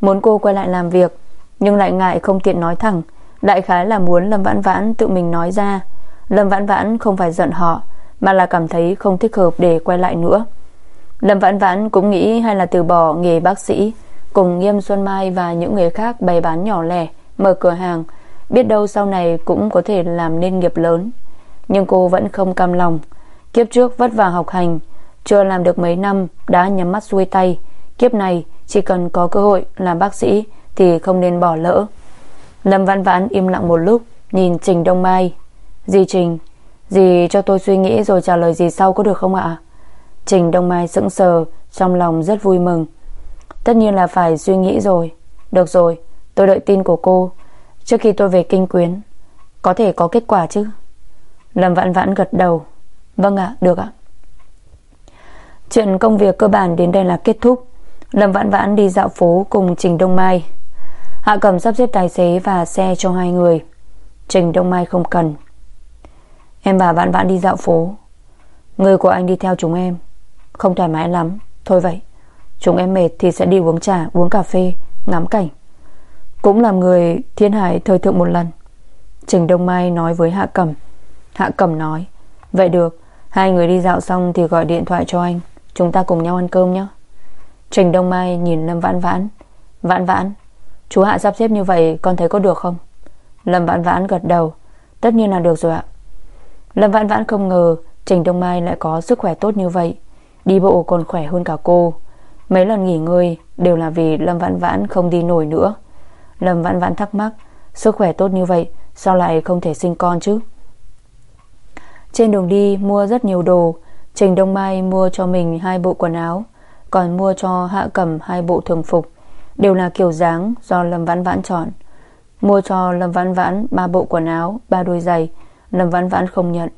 Muốn cô quay lại làm việc, Nhưng lại ngại không tiện nói thẳng. Đại khái là muốn Lâm Vãn Vãn tự mình nói ra. Lâm Vãn Vãn không phải giận họ, Mà là cảm thấy không thích hợp để quay lại nữa. Lâm Vãn Vãn cũng nghĩ hay là từ bỏ nghề bác sĩ, Cùng Nghiêm Xuân Mai và những người khác bày bán nhỏ lẻ, Mở cửa hàng Biết đâu sau này cũng có thể làm nên nghiệp lớn. Nhưng cô vẫn không cam lòng. Kiếp trước vất vả học hành, Chưa làm được mấy năm Đã nhắm mắt xuôi tay. Kiếp này chỉ cần có cơ hội làm bác sĩ Thì không nên bỏ lỡ. Lâm Văn Vãn im lặng một lúc, Nhìn Trình Đông Mai. Dì Trình, Dì cho tôi suy nghĩ rồi trả lời gì sau có được không ạ? Trình Đông Mai sững sờ, Trong lòng rất vui mừng. Tất nhiên là phải suy nghĩ rồi. Được rồi, tôi đợi tin của cô. Trước khi tôi về kinh quyến Có thể có kết quả chứ? Lâm Vạn Vãn gật đầu. Vâng ạ được ạ. Chuyện công việc cơ bản đến đây là kết thúc. Lâm Vãn Vãn đi dạo phố cùng Trình Đông Mai. Hạ cầm sắp xếp tài xế và xe cho hai người. Trình Đông Mai không cần. Em bà Vãn Vãn đi dạo phố. Người của anh đi theo chúng em. Không thoải mái lắm. Thôi vậy. Chúng em mệt thì sẽ đi uống trà, uống cà phê Ngắm cảnh. Cũng làm người thiên hải thời thượng một lần. Trình Đông Mai nói với Hạ Cẩm. Hạ Cẩm nói, Vậy được, Hai người đi dạo xong thì gọi điện thoại cho anh. Chúng ta cùng nhau ăn cơm nhé. Trình Đông Mai nhìn Lâm Vãn Vãn. Vãn Vãn, Chú Hạ sắp xếp như vậy con thấy có được không? Lâm Vãn Vãn gật đầu. Tất nhiên là được rồi ạ. Lâm Vãn Vãn không ngờ Trình Đông Mai lại có sức khỏe tốt như vậy. Đi bộ còn khỏe hơn cả cô. Mấy lần nghỉ ngơi đều là vì Lâm Vãn Vãn không đi nổi nữa. Lâm Vãn Vãn thắc mắc, Sức khỏe tốt như vậy, Sao lại không thể sinh con chứ? Trên đường đi, mua rất nhiều đồ. Trình Đông Mai mua cho mình hai bộ quần áo, Còn mua cho Hạ Cẩm hai bộ thường phục. Đều là kiểu dáng do Lâm Vãn Vãn chọn. Mua cho Lâm Vãn Vãn ba bộ quần áo, ba đôi giày. Lâm Vãn Vãn không nhận.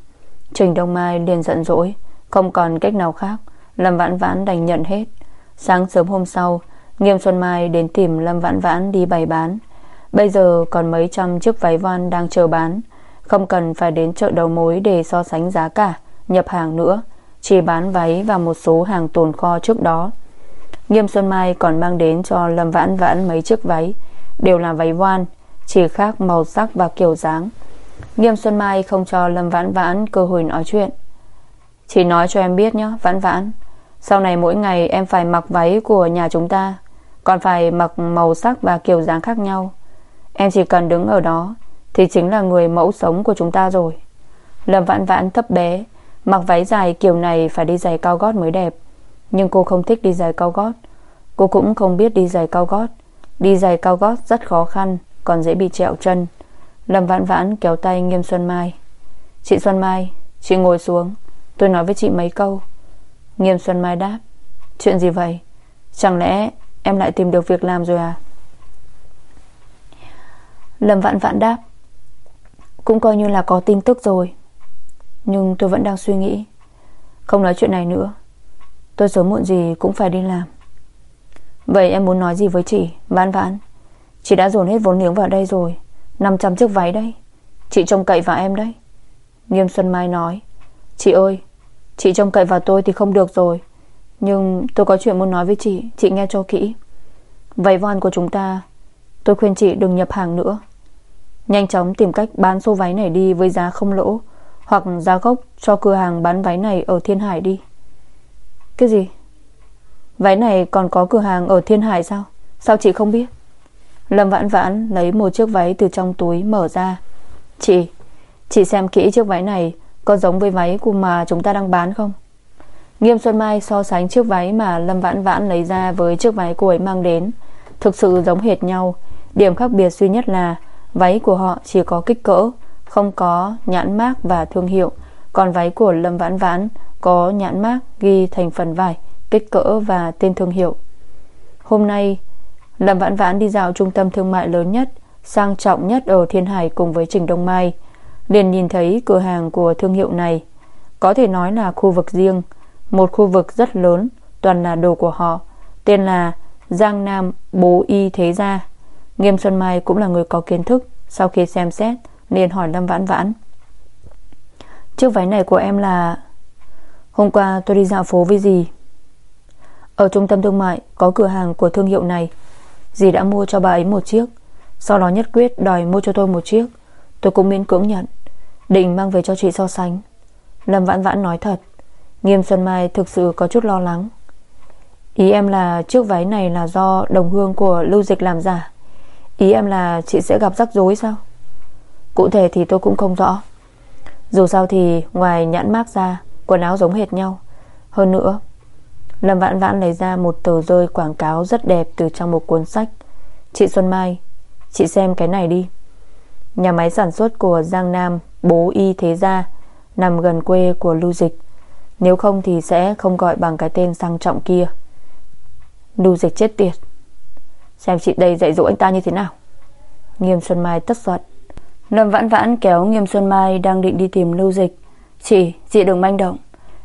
Trình Đông Mai liền giận dỗi, Không còn cách nào khác. Lâm Vãn Vãn đành nhận hết. Sáng sớm hôm sau Nghiêm Xuân Mai đến tìm Lâm Vãn Vãn đi bày bán. Bây giờ còn mấy trăm chiếc váy van đang chờ bán. Không cần phải đến chợ đầu mối Để so sánh giá cả, Nhập hàng nữa. Chỉ bán váy và một số hàng tồn kho trước đó. Nghiêm Xuân Mai còn mang đến cho Lâm Vãn Vãn mấy chiếc váy. Đều là váy voan Chỉ khác màu sắc và kiểu dáng. Nghiêm Xuân Mai không cho Lâm Vãn Vãn cơ hội nói chuyện. Chỉ nói cho em biết nhé, Vãn Vãn. Sau này mỗi ngày em phải mặc váy của nhà chúng ta. Còn phải mặc màu sắc và kiểu dáng khác nhau. Em chỉ cần đứng ở đó, Thì chính là người mẫu sống của chúng ta rồi. Lâm Vãn Vãn thấp bé, Mặc váy dài kiểu này phải đi giày cao gót mới đẹp. Nhưng cô không thích đi giày cao gót. Cô cũng không biết đi giày cao gót. Đi giày cao gót rất khó khăn, Còn dễ bị trẹo chân. Lâm Vãn Vãn kéo tay Nghiêm Xuân Mai. Chị Xuân Mai, Chị ngồi xuống. Tôi nói với chị mấy câu. Nghiêm Xuân Mai đáp, Chuyện gì vậy? Chẳng lẽ em lại tìm được việc làm rồi à? Lâm Vạn Vạn đáp, Cũng coi như là có tin tức rồi, Nhưng tôi vẫn đang suy nghĩ, Không nói chuyện này nữa. Tôi sớm muộn gì cũng phải đi làm. Vậy em muốn nói gì với chị Vãn Vãn Chị đã dồn hết vốn liếng vào đây rồi 500 chiếc váy đây Chị trông cậy vào em đấy. Nghiêm Xuân Mai nói, Chị ơi, Chị trông cậy vào tôi thì không được rồi. Nhưng tôi có chuyện muốn nói với chị. Chị nghe cho kỹ. Váy von của chúng ta. Tôi khuyên chị đừng nhập hàng nữa. Nhanh chóng tìm cách bán số váy này đi Với giá không lỗ, Hoặc giá gốc cho cửa hàng bán váy này Ở Thiên Hải đi. Cái gì? Váy này còn có cửa hàng ở Thiên Hải sao? Sao chị không biết? Lâm Vãn Vãn lấy một chiếc váy từ trong túi mở ra. Chị Chị xem kỹ chiếc váy này Có giống với váy của mà chúng ta đang bán không? Nghiêm Xuân Mai so sánh chiếc váy Mà Lâm Vãn Vãn lấy ra Với chiếc váy cô ấy mang đến. Thực sự giống hệt nhau. Điểm khác biệt duy nhất là Váy của họ chỉ có kích cỡ, Không có nhãn mác và thương hiệu. Còn váy của Lâm Vãn Vãn Có nhãn mác ghi thành phần vải, Kích cỡ và tên thương hiệu. Hôm nay, Lâm Vãn Vãn đi dạo trung tâm thương mại lớn nhất, Sang trọng nhất ở Thiên Hải cùng với Trình Đông Mai. Liền nhìn thấy cửa hàng của thương hiệu này. Có thể nói là khu vực riêng. Một khu vực rất lớn, Toàn là đồ của họ, Tên là Giang Nam Bố Y Thế Gia. Nghiêm Xuân Mai cũng là người có kiến thức, Sau khi xem xét, liền hỏi Lâm Vãn Vãn. Chiếc váy này của em là, Hôm qua tôi đi dạo phố với dì. Ở trung tâm thương mại, Có cửa hàng của thương hiệu này. Dì đã mua cho bà ấy một chiếc, Sau đó nhất quyết đòi mua cho tôi một chiếc. Tôi cũng miễn cưỡng nhận, Định mang về cho chị so sánh. Lâm Vãn Vãn nói thật. Nghiêm Xuân Mai thực sự có chút lo lắng. Ý em là chiếc váy này là do đồng hương của lưu dịch làm giả. Ý em là chị sẽ gặp rắc rối sao? Cụ thể thì tôi cũng không rõ. Dù sao thì ngoài nhãn mác ra, Quần áo giống hệt nhau. Hơn nữa, Lâm Vãn Vãn lấy ra một tờ rơi quảng cáo rất đẹp Từ trong một cuốn sách. Chị Xuân Mai, Chị xem cái này đi. Nhà máy sản xuất của Giang Nam, Bố Y Thế Gia, Nằm gần quê của Lưu Dịch. Nếu không thì sẽ không gọi bằng cái tên sang trọng kia. Lưu Dịch chết tiệt. Xem chị đây dạy dỗ anh ta như thế nào. Nghiêm Xuân Mai tất giận. Lâm Vãn Vãn kéo Nghiêm Xuân Mai Đang định đi tìm Lưu Dịch. Chị, chị đừng manh động.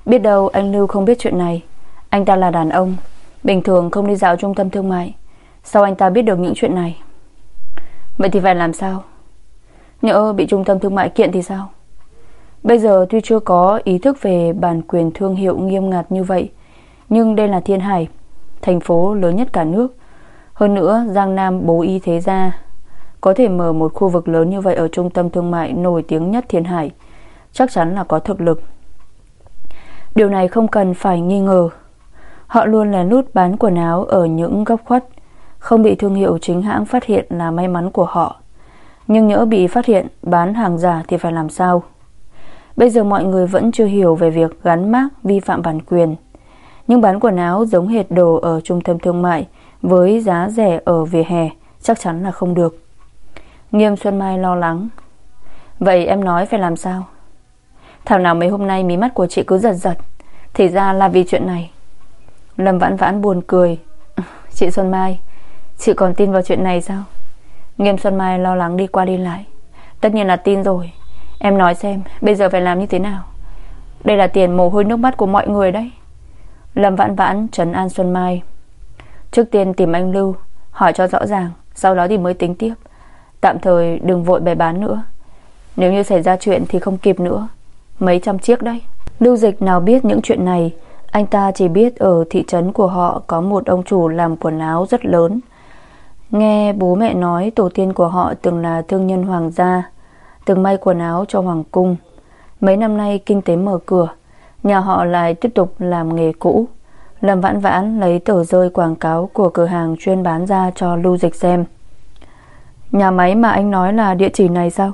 Biết đâu anh Lưu không biết chuyện này. Anh ta là đàn ông. Bình thường không đi dạo trung tâm thương mại. Sao anh ta biết được những chuyện này? Vậy thì phải làm sao? Nhỡ bị trung tâm thương mại kiện thì sao? Bây giờ tuy chưa có ý thức về bản quyền thương hiệu nghiêm ngặt như vậy, Nhưng đây là Thiên Hải, Thành phố lớn nhất cả nước. Hơn nữa, Giang Nam bố y thế gia, Có thể mở một khu vực lớn như vậy Ở trung tâm thương mại nổi tiếng nhất Thiên Hải, Chắc chắn là có thực lực. Điều này không cần phải nghi ngờ. Họ luôn là nút bán quần áo Ở những góc khuất, Không bị thương hiệu chính hãng phát hiện là may mắn của họ. Nhưng nhỡ bị phát hiện Bán hàng giả thì phải làm sao? Bây giờ mọi người vẫn chưa hiểu Về việc gắn mác vi phạm bản quyền. Nhưng bán quần áo giống hệt đồ Ở trung tâm thương mại Với giá rẻ ở vỉa hè Chắc chắn là không được. Nghiêm Xuân Mai lo lắng. Vậy em nói phải làm sao? Thảo nào mấy hôm nay mí mắt của chị cứ giật giật. Thì ra là vì chuyện này. Lâm vãn vãn buồn cười. Chị Xuân Mai, Chị còn tin vào chuyện này sao? Nghiêm Xuân Mai lo lắng đi qua đi lại. Tất nhiên là tin rồi. Em nói xem, bây giờ phải làm như thế nào? Đây là tiền mồ hôi nước mắt của mọi người đấy. Lâm vãn vãn, trấn an Xuân Mai. Trước tiên tìm anh Lưu, Hỏi cho rõ ràng, Sau đó thì mới tính tiếp. Tạm thời đừng vội bày bán nữa. Nếu như xảy ra chuyện thì không kịp nữa. Mấy trăm chiếc đấy. Lưu dịch nào biết những chuyện này? Anh ta chỉ biết ở thị trấn của họ Có một ông chủ làm quần áo rất lớn. Nghe bố mẹ nói Tổ tiên của họ từng là thương nhân hoàng gia Từng may quần áo cho hoàng cung. Mấy năm nay kinh tế mở cửa, Nhà họ lại tiếp tục làm nghề cũ. Lâm vãn vãn lấy tờ rơi quảng cáo Của cửa hàng chuyên bán ra cho lưu dịch xem. Nhà máy mà anh nói là địa chỉ này sao?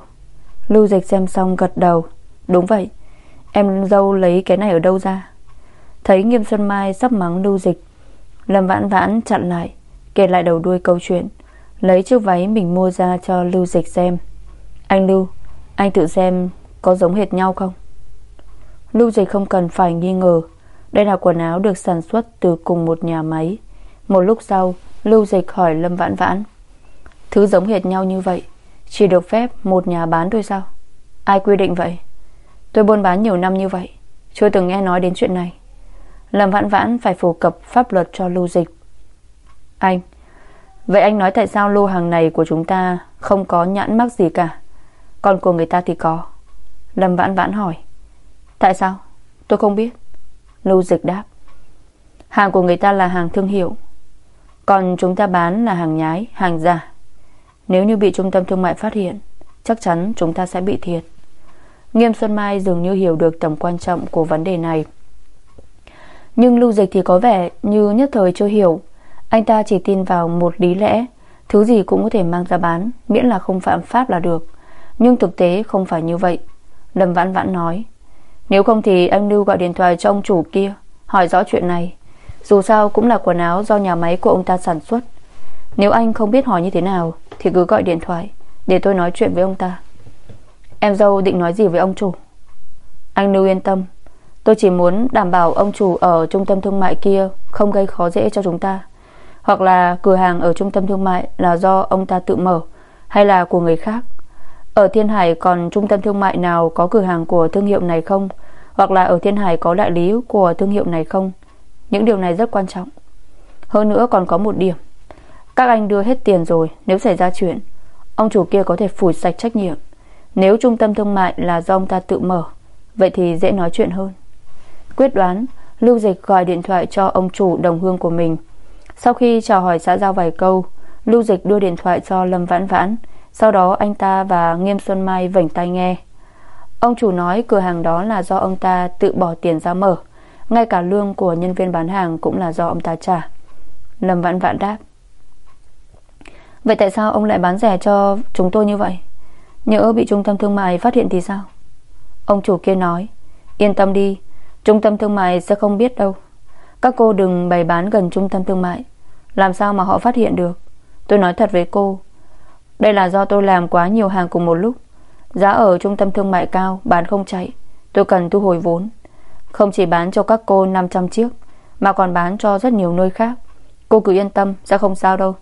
Lưu dịch xem xong gật đầu. Đúng vậy, Em dâu lấy cái này ở đâu ra? Thấy Nghiêm Xuân Mai sắp mắng lưu dịch, Lâm vãn vãn chặn lại, Kể lại đầu đuôi câu chuyện, Lấy chiếc váy mình mua ra cho lưu dịch xem. Anh Lưu anh tự xem có giống hệt nhau không? Lưu dịch không cần phải nghi ngờ. Đây là quần áo được sản xuất Từ cùng một nhà máy. Một lúc sau, Lưu dịch hỏi Lâm Vãn Vãn, Thứ giống hệt nhau như vậy, Chỉ được phép một nhà bán thôi sao? Ai quy định vậy? Tôi buôn bán nhiều năm như vậy, Chưa từng nghe nói đến chuyện này. Lâm vãn vãn phải phổ cập pháp luật cho lưu dịch. Anh, Vậy anh nói tại sao lô hàng này của chúng ta Không có nhãn mắc gì cả? Còn của người ta thì có. Lâm vãn vãn hỏi, Tại sao? Tôi không biết. Lưu dịch đáp, Hàng của người ta là hàng thương hiệu. Còn chúng ta bán là hàng nhái, Hàng giả. Nếu như bị trung tâm thương mại phát hiện, Chắc chắn chúng ta sẽ bị thiệt. Nghiêm Xuân Mai dường như hiểu được tầm quan trọng của vấn đề này. Nhưng lưu dịch thì có vẻ như nhất thời chưa hiểu. Anh ta chỉ tin vào một lý lẽ, Thứ gì cũng có thể mang ra bán, Miễn là không phạm pháp là được. Nhưng thực tế không phải như vậy. Lâm Vãn Vãn nói, Nếu không thì anh Lưu gọi điện thoại cho ông chủ kia, Hỏi rõ chuyện này. Dù sao cũng là quần áo do nhà máy của ông ta sản xuất. Nếu anh không biết hỏi như thế nào, Thì cứ gọi điện thoại, Để tôi nói chuyện với ông ta. Em dâu định nói gì với ông chủ? Anh Lưu yên tâm, Tôi chỉ muốn đảm bảo ông chủ ở trung tâm thương mại kia Không gây khó dễ cho chúng ta. Hoặc là cửa hàng ở trung tâm thương mại Là do ông ta tự mở, Hay là của người khác. Ở Thiên Hải còn trung tâm thương mại nào Có cửa hàng của thương hiệu này không? Hoặc là ở Thiên Hải có đại lý của thương hiệu này không? Những điều này rất quan trọng. Hơn nữa còn có một điểm. Các anh đưa hết tiền rồi, Nếu xảy ra chuyện, Ông chủ kia có thể phủi sạch trách nhiệm. Nếu trung tâm thương mại là do ông ta tự mở, Vậy thì dễ nói chuyện hơn. Quyết đoán, Lưu Dịch gọi điện thoại cho ông chủ đồng hương của mình. Sau khi chào hỏi xã giao vài câu, Lưu Dịch đưa điện thoại cho Lâm Vãn Vãn sau đó, anh ta và Nghiêm Xuân Mai vảnh tai nghe. Ông chủ nói cửa hàng đó là do ông ta tự bỏ tiền ra mở. Ngay cả lương của nhân viên bán hàng cũng là do ông ta trả. Lâm Vãn Vãn đáp. Vậy tại sao ông lại bán rẻ cho chúng tôi như vậy? Nhỡ bị trung tâm thương mại phát hiện thì sao? Ông chủ kia nói. Yên tâm đi, Trung tâm thương mại sẽ không biết đâu. Các cô đừng bày bán gần trung tâm thương mại. Làm sao mà họ phát hiện được? Tôi nói thật với cô đây là do tôi làm quá nhiều hàng cùng một lúc. Giá ở trung tâm thương mại cao, Bán không chạy. Tôi cần thu hồi vốn. Không chỉ bán cho các cô 500 chiếc, Mà còn bán cho rất nhiều nơi khác. Cô cứ yên tâm, sẽ không sao đâu.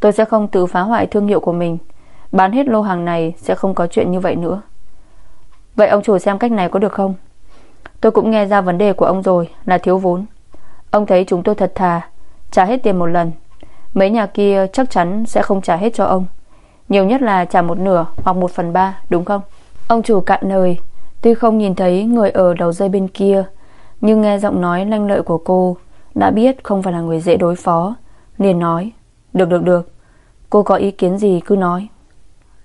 Tôi sẽ không tự phá hoại thương hiệu của mình. Bán hết lô hàng này, sẽ không có chuyện như vậy nữa. Vậy ông chủ xem cách này có được không? Tôi cũng nghe ra vấn đề của ông rồi, Là thiếu vốn. Ông thấy chúng tôi thật thà, Trả hết tiền một lần. Mấy nhà kia chắc chắn sẽ không trả hết cho ông. Nhiều nhất là trả một nửa hoặc một phần ba, đúng không? Ông chủ cạn lời. Tuy không nhìn thấy người ở đầu dây bên kia, Nhưng nghe giọng nói lanh lợi của cô, Đã biết không phải là người dễ đối phó, liền nói, Được được được. Cô có ý kiến gì cứ nói.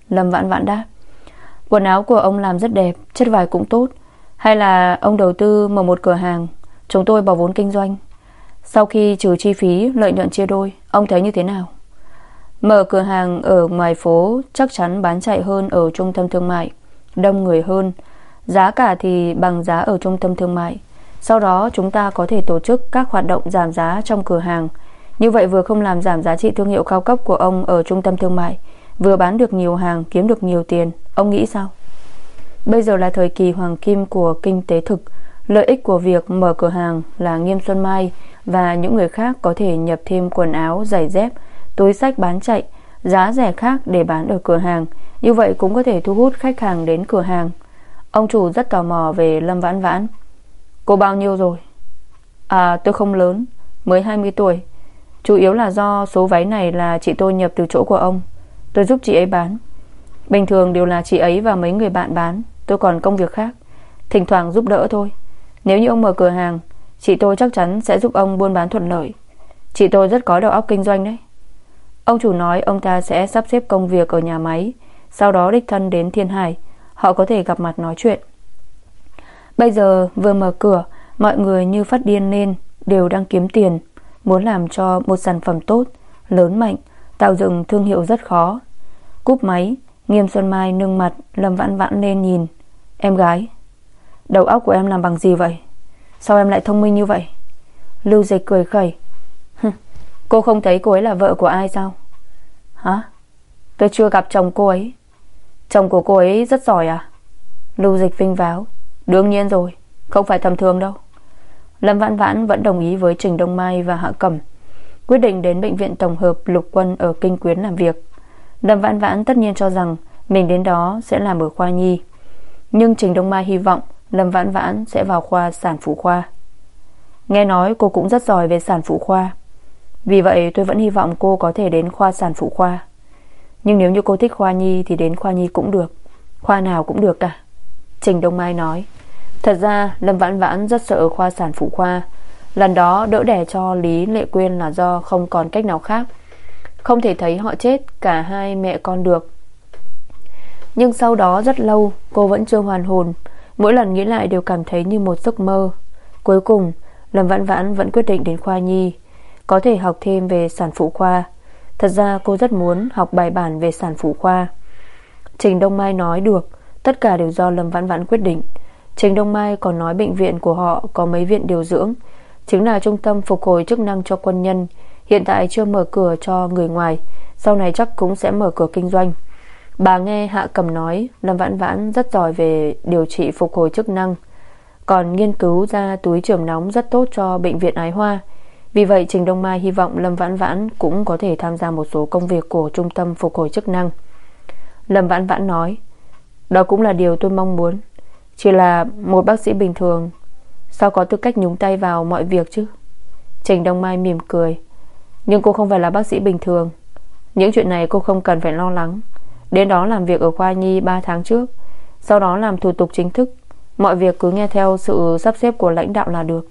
Lâm vãn vãn đáp, Quần áo của ông làm rất đẹp, Chất vải cũng tốt. Hay là ông đầu tư mở một cửa hàng, Chúng tôi bỏ vốn kinh doanh. Sau khi trừ chi phí, lợi nhuận chia đôi, Ông thấy như thế nào? Mở cửa hàng ở ngoài phố Chắc chắn bán chạy hơn ở trung tâm thương mại Đông người hơn. Giá cả thì bằng giá ở trung tâm thương mại. Sau đó chúng ta có thể tổ chức Các hoạt động giảm giá trong cửa hàng. Như vậy vừa không làm giảm giá trị thương hiệu cao cấp của ông Ở trung tâm thương mại Vừa bán được nhiều hàng kiếm được nhiều tiền. Ông nghĩ sao? Bây giờ là thời kỳ hoàng kim của kinh tế thực. Lợi ích của việc mở cửa hàng Là Nghiêm Xuân Mai Và những người khác có thể nhập thêm quần áo Giày dép, túi sách bán chạy, Giá rẻ khác để bán ở cửa hàng. Như vậy cũng có thể thu hút khách hàng đến cửa hàng. Ông chủ rất tò mò về Lâm Vãn Vãn. Cô bao nhiêu rồi? À tôi không lớn, Mới 20 tuổi. Chủ yếu là do số váy này là chị tôi nhập từ chỗ của ông. Tôi giúp chị ấy bán. Bình thường đều là chị ấy và mấy người bạn bán. Tôi còn công việc khác. Thỉnh thoảng giúp đỡ thôi. Nếu như ông mở cửa hàng, Chị tôi chắc chắn sẽ giúp ông buôn bán thuận lợi. Chị tôi rất có đầu óc kinh doanh đấy. Ông chủ nói ông ta sẽ sắp xếp công việc ở nhà máy, Sau đó đích thân đến Thiên Hải. Họ có thể gặp mặt nói chuyện. Bây giờ vừa mở cửa, Mọi người như phát điên lên, Đều đang kiếm tiền, Muốn làm cho một sản phẩm tốt, Lớn mạnh, Tạo dựng thương hiệu rất khó. Cúp máy, Nghiêm Xuân Mai nâng mặt, Lâm vãn vãn lên nhìn. Em gái, Đầu óc của em làm bằng gì vậy? Sao em lại thông minh như vậy? Lưu dịch cười khẩy. Cô không thấy cô ấy là vợ của ai sao? Hả? Tôi chưa gặp chồng cô ấy. Chồng của cô ấy rất giỏi à? Lưu dịch vinh váo Đương nhiên rồi, Không phải tầm thường đâu. Lâm Vãn Vãn vẫn đồng ý với Trình Đông Mai và Hạ Cẩm, Quyết định đến bệnh viện tổng hợp lục quân ở Kinh Quyến làm việc. Lâm Vãn Vãn tất nhiên cho rằng Mình đến đó sẽ làm ở khoa nhi. Nhưng Trình Đông Mai hy vọng Lâm Vãn Vãn sẽ vào khoa sản phụ khoa. Nghe nói cô cũng rất giỏi về sản phụ khoa. Vì vậy, tôi vẫn hy vọng cô có thể đến khoa sản phụ khoa. Nhưng nếu như cô thích khoa nhi Thì đến khoa nhi cũng được. Khoa nào cũng được cả. Trình Đông Mai nói, Thật ra, Lâm Vãn Vãn rất sợ khoa sản phụ khoa. Lần đó đỡ đẻ cho Lý Lệ Quyên là do không còn cách nào khác. Không thể thấy họ chết, Cả hai mẹ con được. Nhưng sau đó rất lâu, Cô vẫn chưa hoàn hồn. Mỗi lần nghĩ lại đều cảm thấy như một giấc mơ. Cuối cùng, Lâm Vãn Vãn vẫn quyết định đến khoa nhi. Có thể học thêm về sản phụ khoa. Thật ra cô rất muốn học bài bản về sản phụ khoa. Trình Đông Mai nói được, Tất cả đều do Lâm Vãn Vãn quyết định. Trình Đông Mai còn nói bệnh viện của họ Có mấy viện điều dưỡng. Chính là trung tâm phục hồi chức năng cho quân nhân, Hiện tại chưa mở cửa cho người ngoài, Sau này chắc cũng sẽ mở cửa kinh doanh. Bà nghe Hạ Cầm nói, Lâm Vãn Vãn rất giỏi về điều trị phục hồi chức năng. Còn nghiên cứu ra túi trường nóng rất tốt cho bệnh viện Ái Hoa. Vì vậy, Trình Đông Mai hy vọng Lâm Vãn Vãn cũng có thể tham gia một số công việc của trung tâm phục hồi chức năng. Lâm Vãn Vãn nói, Đó cũng là điều tôi mong muốn. Chỉ là một bác sĩ bình thường, Sao có tư cách nhúng tay vào mọi việc chứ? Trình Đông Mai mỉm cười, Nhưng cô không phải là bác sĩ bình thường. Những chuyện này cô không cần phải lo lắng. Đến đó làm việc ở khoa nhi 3 tháng trước, Sau đó làm thủ tục chính thức. Mọi việc cứ nghe theo sự sắp xếp của lãnh đạo là được.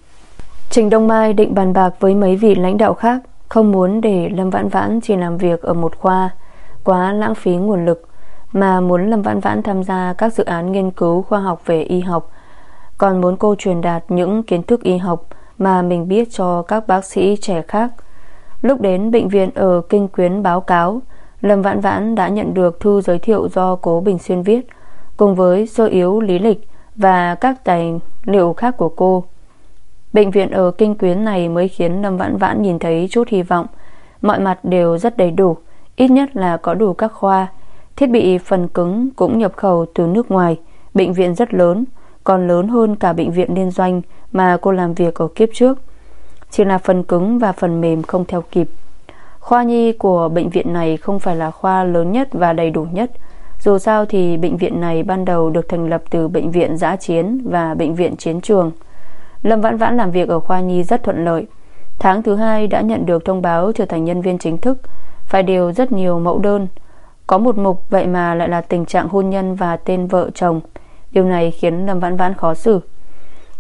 Trình Đông Mai định bàn bạc với mấy vị lãnh đạo khác, Không muốn để Lâm Vãn Vãn chỉ làm việc ở một khoa, Quá lãng phí nguồn lực, Mà muốn Lâm Vãn Vãn tham gia các dự án nghiên cứu khoa học về y học. Còn muốn cô truyền đạt những kiến thức y học Mà mình biết cho các bác sĩ trẻ khác. Lúc đến bệnh viện ở Kinh Quyến báo cáo, Lâm Vãn Vãn đã nhận được thư giới thiệu do Cố Bình Xuyên viết, Cùng với sơ yếu lý lịch Và các tài liệu khác của cô. Bệnh viện ở Kinh Quyến này mới khiến Lâm Vãn Vãn nhìn thấy chút hy vọng. Mọi mặt đều rất đầy đủ, Ít nhất là có đủ các khoa. Thiết bị phần cứng cũng nhập khẩu từ nước ngoài, Bệnh viện rất lớn, Còn lớn hơn cả bệnh viện liên doanh Mà cô làm việc ở kiếp trước. Chỉ là phần cứng và phần mềm không theo kịp. Khoa nhi của bệnh viện này không phải là khoa lớn nhất và đầy đủ nhất. Dù sao thì bệnh viện này ban đầu được thành lập từ bệnh viện giã chiến và bệnh viện chiến trường. Lâm Vãn Vãn làm việc ở khoa nhi rất thuận lợi. Tháng thứ hai đã nhận được thông báo trở thành nhân viên chính thức. Phải điều rất nhiều mẫu đơn. Có một mục vậy mà lại là tình trạng hôn nhân và tên vợ chồng. Điều này khiến Lâm Vãn Vãn khó xử.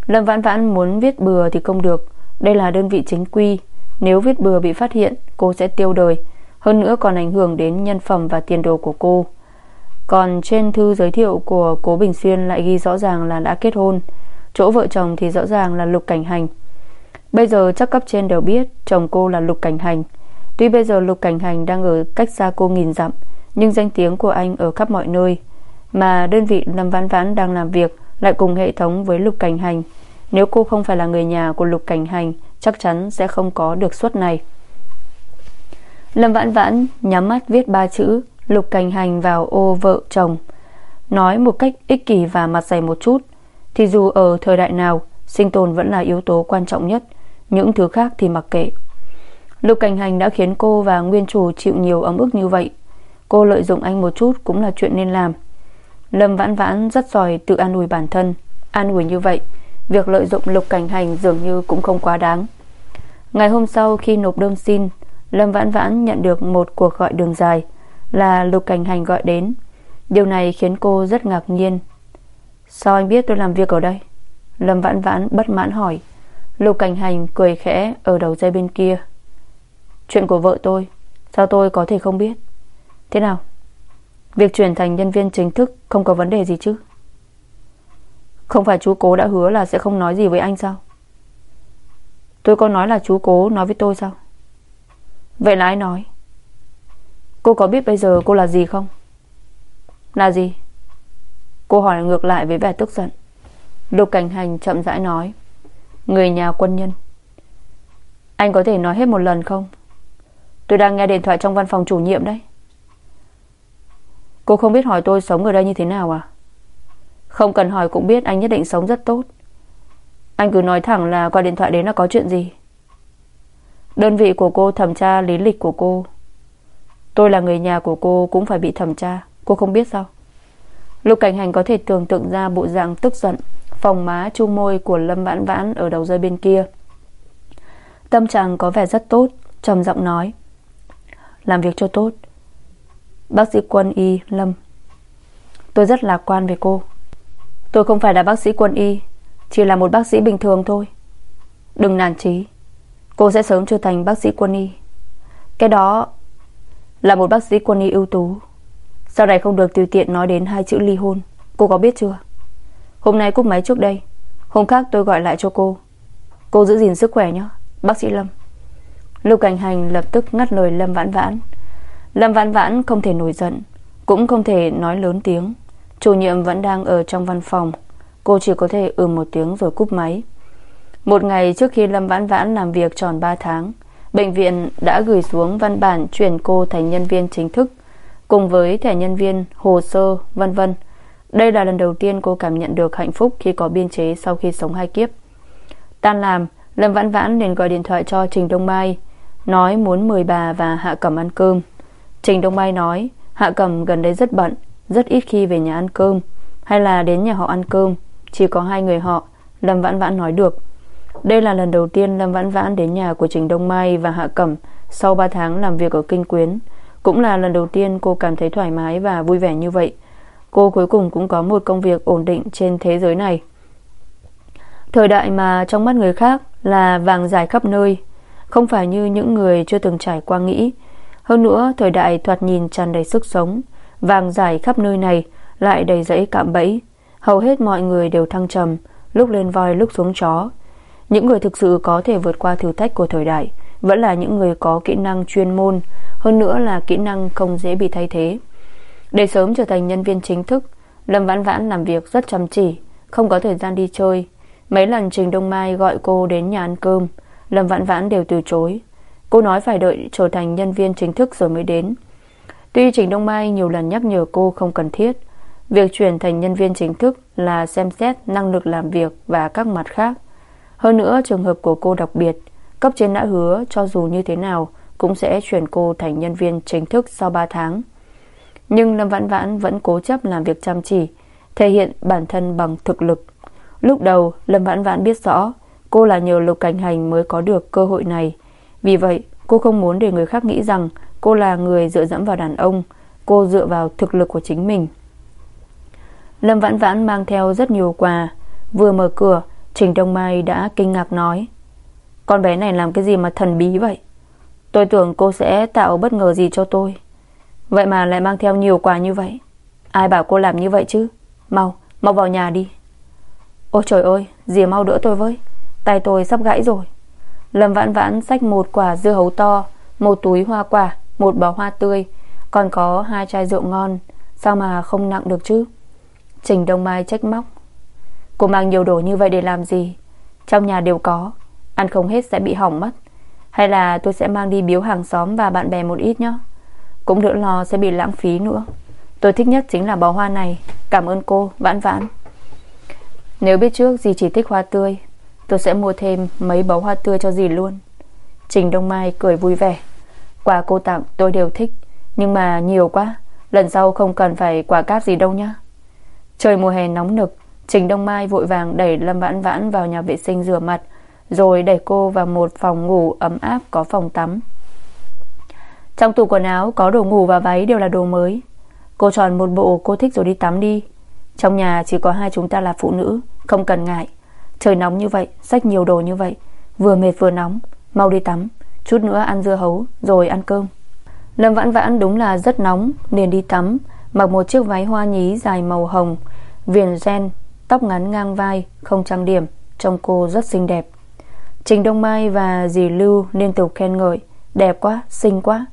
Lâm Vãn Vãn muốn viết bừa thì không được. Đây là đơn vị chính quy. Nếu viết bừa bị phát hiện, Cô sẽ tiêu đời. Hơn nữa còn ảnh hưởng đến nhân phẩm và tiền đồ của cô. Còn trên thư giới thiệu của cố Bình Xuyên Lại ghi rõ ràng là đã kết hôn. Chỗ vợ chồng thì rõ ràng là Lục Cảnh Hành. Bây giờ chắc cấp trên đều biết Chồng cô là Lục Cảnh Hành. Tuy bây giờ Lục Cảnh Hành đang ở cách xa cô nghìn dặm, Nhưng danh tiếng của anh ở khắp mọi nơi. Mà đơn vị Lâm Vãn Vãn đang làm việc Lại cùng hệ thống với Lục Cảnh Hành. Nếu cô không phải là người nhà của Lục Cảnh Hành, Chắc chắn sẽ không có được suất này. Lâm Vãn Vãn nhắm mắt viết ba chữ Lục Cảnh Hành vào ô vợ chồng. Nói một cách ích kỷ và mặt dày một chút thì dù ở thời đại nào, Sinh tồn vẫn là yếu tố quan trọng nhất. Những thứ khác thì mặc kệ. Lục cảnh hành đã khiến cô và nguyên chủ Chịu nhiều ấm ức như vậy. Cô lợi dụng anh một chút cũng là chuyện nên làm. Lâm vãn vãn rất giỏi tự an ủi bản thân. An ủi như vậy, Việc lợi dụng lục cảnh hành dường như cũng không quá đáng. Ngày hôm sau khi nộp đơn xin, Lâm vãn vãn nhận được một cuộc gọi đường dài Là lục cảnh hành gọi đến. Điều này khiến cô rất ngạc nhiên. Sao anh biết tôi làm việc ở đây? Lâm vãn vãn bất mãn hỏi. Lục cảnh hành cười khẽ Ở đầu dây bên kia. Chuyện của vợ tôi, Sao tôi có thể không biết? Thế nào? Việc chuyển thành nhân viên chính thức Không có vấn đề gì chứ? Không phải chú cố đã hứa là sẽ không nói gì với anh sao? Tôi có nói là chú cố nói với tôi sao? Vậy là ai nói? Cô có biết bây giờ cô là gì không? Là gì? Cô hỏi ngược lại với vẻ tức giận. Lục cảnh hành chậm rãi nói, Người nhà quân nhân, Anh có thể nói hết một lần không? Tôi đang nghe điện thoại trong văn phòng chủ nhiệm đấy. Cô không biết hỏi tôi sống ở đây như thế nào à? Không cần hỏi cũng biết anh nhất định sống rất tốt. Anh cứ nói thẳng là qua điện thoại đến là có chuyện gì. Đơn vị của cô thẩm tra lý lịch của cô. Tôi là người nhà của cô cũng phải bị thẩm tra, Cô không biết sao? Lục cảnh hành có thể tưởng tượng ra bộ dạng tức giận Phòng má, chu môi của Lâm Vãn Vãn Ở đầu rơi bên kia. Tâm trạng có vẻ rất tốt, trầm giọng nói, Làm việc cho tốt, Bác sĩ quân y Lâm. Tôi rất lạc quan về cô. Tôi không phải là bác sĩ quân y, Chỉ là một bác sĩ bình thường thôi. Đừng nản trí Cô sẽ sớm trở thành bác sĩ quân y. Cái đó Là một bác sĩ quân y ưu tú sau này không được tùy tiện nói đến hai chữ ly hôn. Cô có biết chưa? Hôm nay cúp máy trước đây, Hôm khác tôi gọi lại cho cô. Cô giữ gìn sức khỏe nhé, Bác sĩ Lâm. Lưu Cảnh Hành lập tức ngắt lời Lâm Vãn Vãn. Lâm Vãn Vãn không thể nổi giận, Cũng không thể nói lớn tiếng. Chủ nhiệm vẫn đang ở trong văn phòng. Cô chỉ có thể ừ một tiếng rồi cúp máy. Một ngày trước khi Lâm Vãn Vãn làm việc tròn 3 tháng, Bệnh viện đã gửi xuống văn bản Chuyển cô thành nhân viên chính thức cùng với thẻ nhân viên, hồ sơ, vân vân. Đây là lần đầu tiên cô cảm nhận được hạnh phúc khi có biên chế sau khi sống hai kiếp. Tan làm, Lâm Vãn Vãn liền gọi điện thoại cho Trình Đông Mai, nói muốn mời bà và Hạ Cẩm ăn cơm. Trình Đông Mai nói, Hạ Cẩm gần đây rất bận, rất ít khi về nhà ăn cơm, hay là đến nhà họ ăn cơm, chỉ có hai người họ, Lâm Vãn Vãn nói được. Đây là lần đầu tiên Lâm Vãn Vãn đến nhà của Trình Đông Mai và Hạ Cẩm sau 3 tháng làm việc ở Kinh Quyến. Cũng là lần đầu tiên cô cảm thấy thoải mái và vui vẻ như vậy. Cô cuối cùng cũng có một công việc ổn định trên thế giới này. Thời đại mà trong mắt người khác Là vàng dài khắp nơi, Không phải như những người chưa từng trải qua nghĩ. Hơn nữa, thời đại thoạt nhìn tràn đầy sức sống, Vàng dài khắp nơi này Lại đầy rẫy cạm bẫy. Hầu hết mọi người đều thăng trầm, Lúc lên voi lúc xuống chó. Những người thực sự có thể vượt qua thử thách của thời đại vẫn là những người có kỹ năng chuyên môn Hơn nữa là kỹ năng không dễ bị thay thế. Để sớm trở thành nhân viên chính thức Lâm Vãn Vãn làm việc rất chăm chỉ Không có thời gian đi chơi. Mấy lần Trình Đông Mai gọi cô đến nhà ăn cơm Lâm Vãn Vãn đều từ chối. Cô nói phải đợi trở thành nhân viên chính thức rồi mới đến. Tuy Trình Đông Mai nhiều lần nhắc nhở cô không cần thiết Việc chuyển thành nhân viên chính thức là xem xét năng lực làm việc và các mặt khác. Hơn nữa trường hợp của cô đặc biệt, cấp trên đã hứa cho dù như thế nào cũng sẽ chuyển cô thành nhân viên chính thức sau 3 tháng. Nhưng Lâm Vãn Vãn vẫn cố chấp làm việc chăm chỉ, thể hiện bản thân bằng thực lực. Lúc đầu Lâm Vãn Vãn biết rõ cô là nhờ Lục Cảnh Hành mới có được cơ hội này. Vì vậy cô không muốn để người khác nghĩ rằng cô là người dựa dẫm vào đàn ông, cô dựa vào thực lực của chính mình. Lâm Vãn Vãn mang theo rất nhiều quà Vừa mở cửa Trình Đông Mai đã kinh ngạc nói con bé này làm cái gì mà thần bí vậy? Tôi tưởng cô sẽ tạo bất ngờ gì cho tôi. Vậy mà lại mang theo nhiều quà như vậy. Ai bảo cô làm như vậy chứ? Mau, mau vào nhà đi. Ôi trời ơi, dì mau đỡ tôi với. Tay tôi sắp gãy rồi. Lâm vãn vãn xách một quả dưa hấu to Một túi hoa quả, một bó hoa tươi Còn có hai chai rượu ngon. Sao mà không nặng được chứ? Trình Đông Mai trách móc. Cô mang nhiều đồ như vậy để làm gì? Trong nhà đều có. Ăn không hết sẽ bị hỏng mất. Hay là tôi sẽ mang đi biếu hàng xóm và bạn bè một ít nhé. Cũng đỡ lo sẽ bị lãng phí nữa. Tôi thích nhất chính là bó hoa này. Cảm ơn cô, vãn vãn. Nếu biết trước dì chỉ thích hoa tươi, Tôi sẽ mua thêm mấy bó hoa tươi cho dì luôn. Trình Đông Mai cười vui vẻ. Quà cô tặng tôi đều thích, Nhưng mà nhiều quá. Lần sau không cần phải quả cáp gì đâu nhá. Trời mùa hè nóng nực, Trình Đông Mai vội vàng đẩy Lâm Vãn Vãn vào nhà vệ sinh rửa mặt rồi đẩy cô vào một phòng ngủ ấm áp có phòng tắm. Trong tủ quần áo có đồ ngủ và váy đều là đồ mới. Cô chọn một bộ cô thích rồi đi tắm đi. Trong nhà chỉ có hai chúng ta là phụ nữ Không cần ngại. Trời nóng như vậy, xách nhiều đồ như vậy. Vừa mệt vừa nóng Mau đi tắm. Chút nữa ăn dưa hấu rồi ăn cơm. Lâm Vãn Vãn đúng là rất nóng Nên đi tắm. Mặc một chiếc váy hoa nhí dài màu hồng Viền ren Tóc ngắn ngang vai Không trang điểm Trông cô rất xinh đẹp. Trình Đông Mai và dì Lưu liên tục khen ngợi Đẹp quá, xinh quá.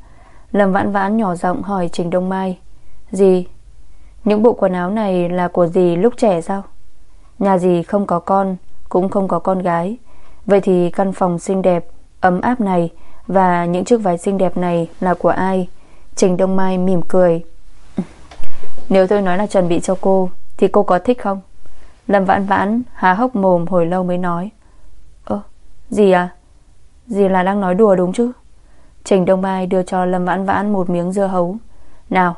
Lâm vãn vãn nhỏ giọng hỏi Trình Đông Mai Dì Những bộ quần áo này là của dì lúc trẻ sao? Nhà dì không có con Cũng không có con gái. Vậy thì căn phòng xinh đẹp Ấm áp này Và những chiếc váy xinh đẹp này là của ai? Trình Đông Mai mỉm cười. Nếu tôi nói là chuẩn bị cho cô Thì cô có thích không? Lâm vãn vãn há hốc mồm hồi lâu mới nói gì à? Gì là đang nói đùa đúng chứ? Trình Đông Mai đưa cho Lâm vãn vãn Một miếng dưa hấu. Nào,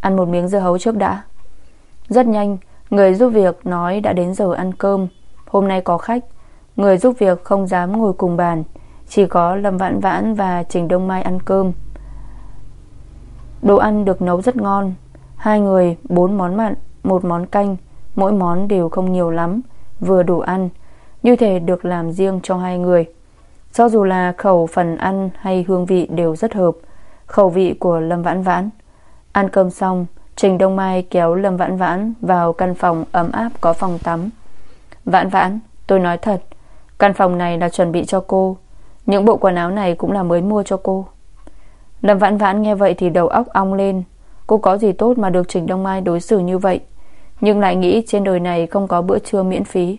ăn một miếng dưa hấu trước đã. Rất nhanh, Người giúp việc nói đã đến giờ ăn cơm. Hôm nay có khách. Người giúp việc không dám ngồi cùng bàn. Chỉ có Lâm Vãn Vãn và Trình Đông Mai ăn cơm. Đồ ăn được nấu rất ngon. Hai người, bốn món mặn, Một món canh. Mỗi món đều không nhiều lắm. Vừa đủ ăn như thể được làm riêng cho hai người. Cho dù là khẩu phần ăn hay hương vị đều rất hợp. Khẩu vị của Lâm Vãn Vãn. Ăn cơm xong, Trình Đông Mai kéo Lâm Vãn Vãn Vào căn phòng ấm áp có phòng tắm. Vãn Vãn, Tôi nói thật, Căn phòng này là chuẩn bị cho cô. Những bộ quần áo này cũng là mới mua cho cô. Lâm Vãn Vãn nghe vậy thì đầu óc ong lên. Cô có gì tốt mà được Trình Đông Mai đối xử như vậy? Nhưng lại nghĩ trên đời này không có bữa trưa miễn phí.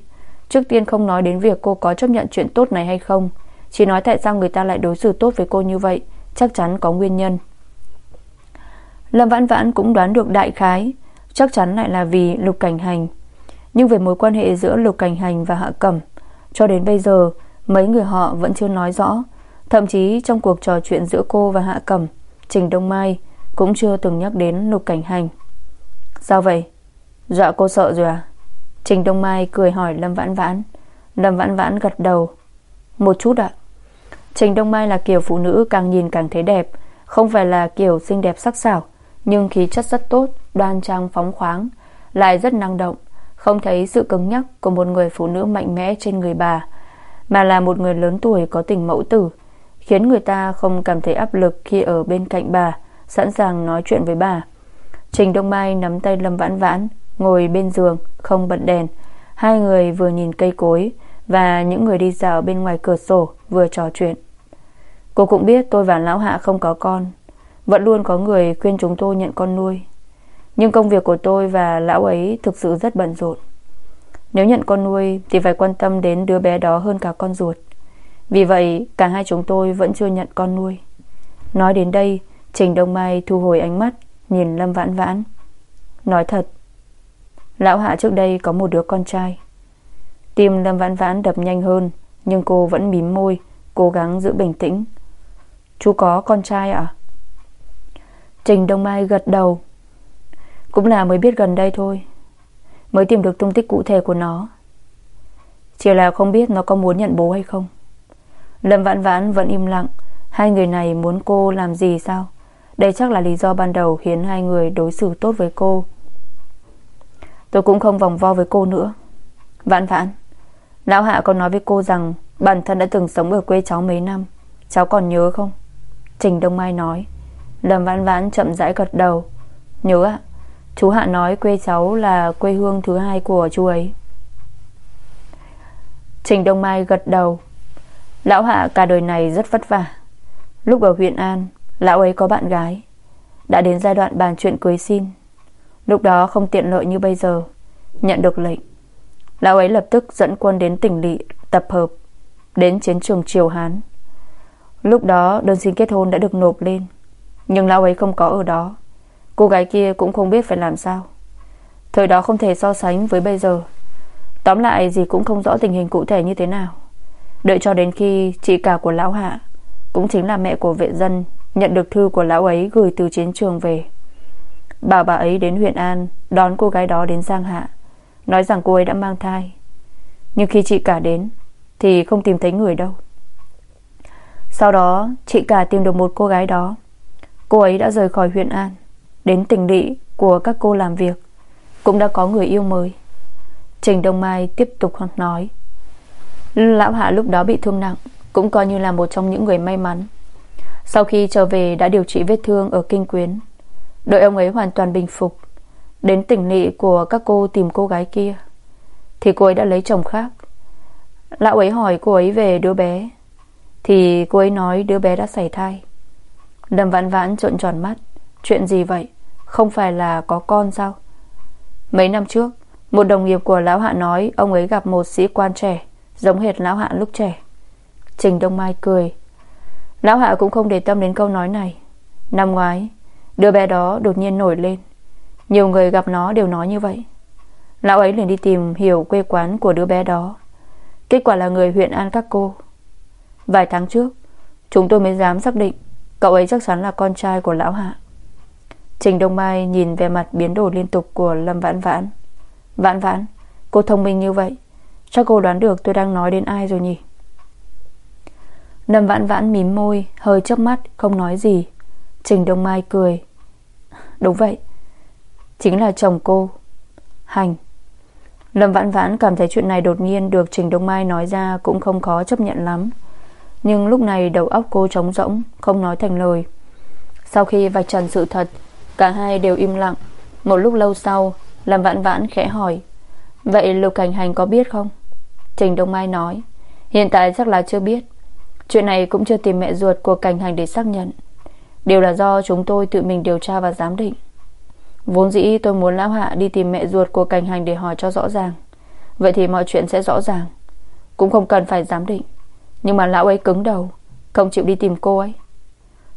Trước tiên không nói đến việc cô có chấp nhận chuyện tốt này hay không. Chỉ nói tại sao người ta lại đối xử tốt với cô như vậy, Chắc chắn có nguyên nhân. Lâm Vãn Vãn cũng đoán được đại khái, Chắc chắn lại là vì Lục Cảnh Hành. Nhưng về mối quan hệ giữa Lục Cảnh Hành và Hạ Cẩm, Cho đến bây giờ, Mấy người họ vẫn chưa nói rõ. Thậm chí trong cuộc trò chuyện giữa cô và Hạ Cẩm, Trình Đông Mai cũng chưa từng nhắc đến lục cảnh hành. Sao vậy? Dọa cô sợ rồi à? Trình Đông Mai cười hỏi Lâm Vãn Vãn. Lâm Vãn Vãn gật đầu. Một chút ạ. Trình Đông Mai là kiểu phụ nữ càng nhìn càng thấy đẹp. Không phải là kiểu xinh đẹp sắc sảo, Nhưng khí chất rất tốt, Đoan trang, phóng khoáng, Lại rất năng động. Không thấy sự cứng nhắc của một người phụ nữ mạnh mẽ trên người bà, Mà là một người lớn tuổi có tình mẫu tử, Khiến người ta không cảm thấy áp lực khi ở bên cạnh bà, Sẵn sàng nói chuyện với bà. Trình Đông Mai nắm tay Lâm Vãn Vãn. Ngồi bên giường, Không bật đèn. Hai người vừa nhìn cây cối Và những người đi dạo bên ngoài cửa sổ Vừa trò chuyện. Cô cũng biết tôi và Lão Hạ không có con. Vẫn luôn có người khuyên chúng tôi nhận con nuôi. Nhưng công việc của tôi và Lão ấy Thực sự rất bận rộn. Nếu nhận con nuôi Thì phải quan tâm đến đứa bé đó hơn cả con ruột. Vì vậy, cả hai chúng tôi vẫn chưa nhận con nuôi. Nói đến đây, Trình Đông Mai thu hồi ánh mắt, Nhìn Lâm Vãn Vãn. Nói thật Lão Hạ trước đây có một đứa con trai. Tim Lâm Vãn Vãn đập nhanh hơn, Nhưng cô vẫn mím môi, Cố gắng giữ bình tĩnh. Chú có con trai ạ? Trình Đông Mai gật đầu. Cũng là mới biết gần đây thôi, Mới tìm được tung tích cụ thể của nó. Chỉ là không biết nó có muốn nhận bố hay không. Lâm Vãn Vãn vẫn im lặng. Hai người này muốn cô làm gì sao? Đây chắc là lý do ban đầu Khiến hai người đối xử tốt với cô. Tôi cũng không vòng vo với cô nữa. Vãn vãn, Lão Hạ còn nói với cô rằng Bản thân đã từng sống ở quê cháu mấy năm. Cháu còn nhớ không? Trình Đông Mai nói. Lâm vãn vãn chậm rãi gật đầu. Nhớ ạ. Chú Hạ nói quê cháu là quê hương thứ hai của chú ấy. Trình Đông Mai gật đầu. Lão Hạ cả đời này rất vất vả. Lúc ở huyện An, Lão ấy có bạn gái. Đã đến giai đoạn bàn chuyện cưới xin. Lúc đó không tiện lợi như bây giờ. Nhận được lệnh. Lão ấy lập tức dẫn quân đến tỉnh lỵ, Tập hợp, Đến chiến trường Triều Hán. Lúc đó, đơn xin kết hôn đã được nộp lên. Nhưng lão ấy không có ở đó. Cô gái kia cũng không biết phải làm sao. Thời đó không thể so sánh với bây giờ. Tóm lại gì cũng không rõ tình hình cụ thể như thế nào. Đợi cho đến khi chị cả của lão Hạ, Cũng chính là mẹ của vệ dân, Nhận được thư của lão ấy gửi từ chiến trường về. Bảo bà ấy đến huyện An, Đón cô gái đó đến Giang Hạ. Nói rằng cô ấy đã mang thai. Nhưng khi chị cả đến, Thì không tìm thấy người đâu. Sau đó, chị cả tìm được một cô gái đó. Cô ấy đã rời khỏi huyện An, Đến tỉnh lỵ của các cô làm việc. Cũng đã có người yêu mới. Trình Đông Mai tiếp tục nói. Lão Hạ lúc đó bị thương nặng, Cũng coi như là một trong những người may mắn. Sau khi trở về đã điều trị vết thương ở Kinh Quyến. Đợi ông ấy hoàn toàn bình phục, Đến tỉnh lỵ của các cô tìm cô gái kia, Thì cô ấy đã lấy chồng khác. Lão ấy hỏi cô ấy về đứa bé, Thì cô ấy nói đứa bé đã xảy thai. Lâm vãn vãn trộn tròn mắt. Chuyện gì vậy? Không phải là có con sao? Mấy năm trước, Một đồng nghiệp của Lão Hạ nói Ông ấy gặp một sĩ quan trẻ, Giống hệt Lão Hạ lúc trẻ. Trình Đông Mai cười. Lão Hạ cũng không để tâm đến câu nói này. Năm ngoái Đứa bé đó đột nhiên nổi lên. Nhiều người gặp nó đều nói như vậy. Lão ấy liền đi tìm hiểu quê quán của đứa bé đó. Kết quả là người huyện An Các Cô. Vài tháng trước, Chúng tôi mới dám xác định Cậu ấy chắc chắn là con trai của lão hạ. Trình Đông Mai nhìn về mặt biến đổi liên tục của Lâm Vãn Vãn. Vãn Vãn, Cô thông minh như vậy, Chắc cô đoán được tôi đang nói đến ai rồi nhỉ? Lâm Vãn Vãn mím môi, Hơi chớp mắt, không nói gì. Trình Đông Mai cười. Đúng vậy. Chính là chồng cô, Hành. Lâm Vãn Vãn cảm thấy chuyện này đột nhiên Được Trình Đông Mai nói ra cũng không khó chấp nhận lắm. Nhưng lúc này đầu óc cô trống rỗng, Không nói thành lời. Sau khi vạch trần sự thật, Cả hai đều im lặng. Một lúc lâu sau, Lâm Vãn Vãn khẽ hỏi, Vậy Lục Cảnh Hành có biết không? Trình Đông Mai nói, Hiện tại chắc là chưa biết. Chuyện này cũng chưa tìm mẹ ruột của Cảnh Hành để xác nhận. Đều là do chúng tôi tự mình điều tra và giám định. Vốn dĩ tôi muốn Lão Hạ đi tìm mẹ ruột của cảnh hành để hỏi cho rõ ràng. Vậy thì mọi chuyện sẽ rõ ràng. Cũng không cần phải giám định. Nhưng mà lão ấy cứng đầu, Không chịu đi tìm cô ấy.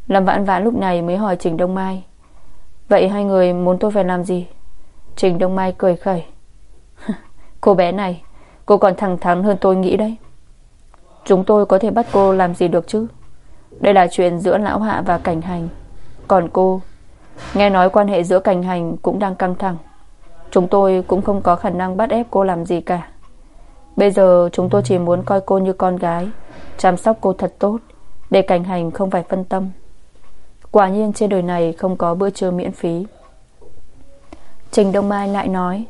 Lâm vãn vãn lúc này mới hỏi Trình Đông Mai. Vậy hai người muốn tôi phải làm gì? Trình Đông Mai cười khẩy. Cô bé này, Cô còn thẳng thắn hơn tôi nghĩ đấy. Chúng tôi có thể bắt cô làm gì được chứ? Đây là chuyện giữa lão hạ và cảnh hành. Còn cô, Nghe nói quan hệ giữa cảnh hành cũng đang căng thẳng. Chúng tôi cũng không có khả năng bắt ép cô làm gì cả. Bây giờ chúng tôi chỉ muốn coi cô như con gái, Chăm sóc cô thật tốt, Để cảnh hành không phải phân tâm. Quả nhiên trên đời này không có bữa trưa miễn phí. Trình Đông Mai lại nói,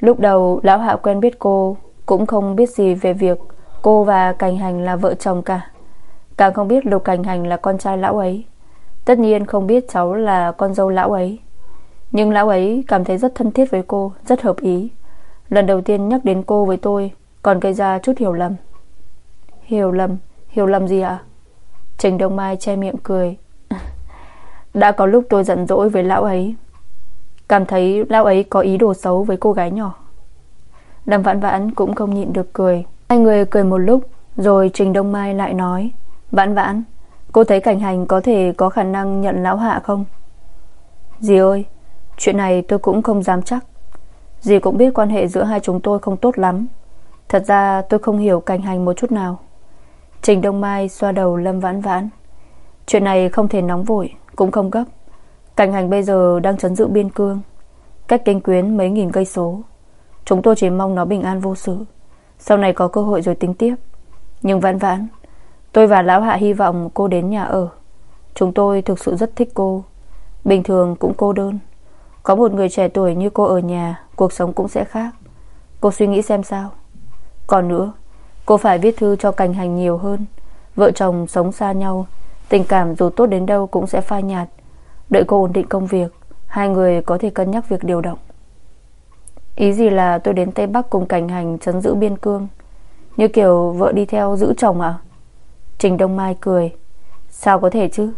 Lúc đầu lão hạ quen biết cô, Cũng không biết gì về việc Cô và Cảnh Hành là vợ chồng cả. Càng không biết Lục Cảnh Hành là con trai lão ấy. Tất nhiên không biết cháu là con dâu lão ấy. Nhưng lão ấy cảm thấy rất thân thiết với cô, Rất hợp ý. Lần đầu tiên nhắc đến cô với tôi, Còn gây ra chút hiểu lầm. Hiểu lầm? Hiểu lầm gì ạ? Trình Đông Mai che miệng cười. Đã có lúc tôi giận dỗi với lão ấy. Cảm thấy lão ấy có ý đồ xấu với cô gái nhỏ. Lâm Vãn Vãn cũng không nhịn được cười. Hai người cười một lúc, Rồi Trình Đông Mai lại nói. Vãn Vãn, Cô thấy cảnh hành có thể có khả năng nhận lão hạ không? Dì ơi, Chuyện này tôi cũng không dám chắc. Dì cũng biết quan hệ giữa hai chúng tôi không tốt lắm. Thật ra tôi không hiểu cảnh hành một chút nào. Trình Đông Mai xoa đầu Lâm Vãn Vãn. Chuyện này không thể nóng vội, Cũng không gấp. Cảnh hành bây giờ đang chấn giữ biên cương, Cách kinh quyến mấy nghìn cây số. Chúng tôi chỉ mong nó bình an vô sự. Sau này có cơ hội rồi tính tiếp. Nhưng vãn vãn Tôi và Lão Hạ hy vọng cô đến nhà ở. Chúng tôi thực sự rất thích cô. Bình thường cũng cô đơn. Có một người trẻ tuổi như cô ở nhà, Cuộc sống cũng sẽ khác. Cô suy nghĩ xem sao. Còn nữa, Cô phải viết thư cho cảnh hành nhiều hơn. Vợ chồng sống xa nhau, Tình cảm dù tốt đến đâu cũng sẽ phai nhạt. Đợi cô ổn định công việc, Hai người có thể cân nhắc việc điều động. Ý gì là tôi đến Tây Bắc cùng cảnh hành chấn giữ biên cương? Như kiểu vợ đi theo giữ chồng à? Trình Đông Mai cười. Sao có thể chứ?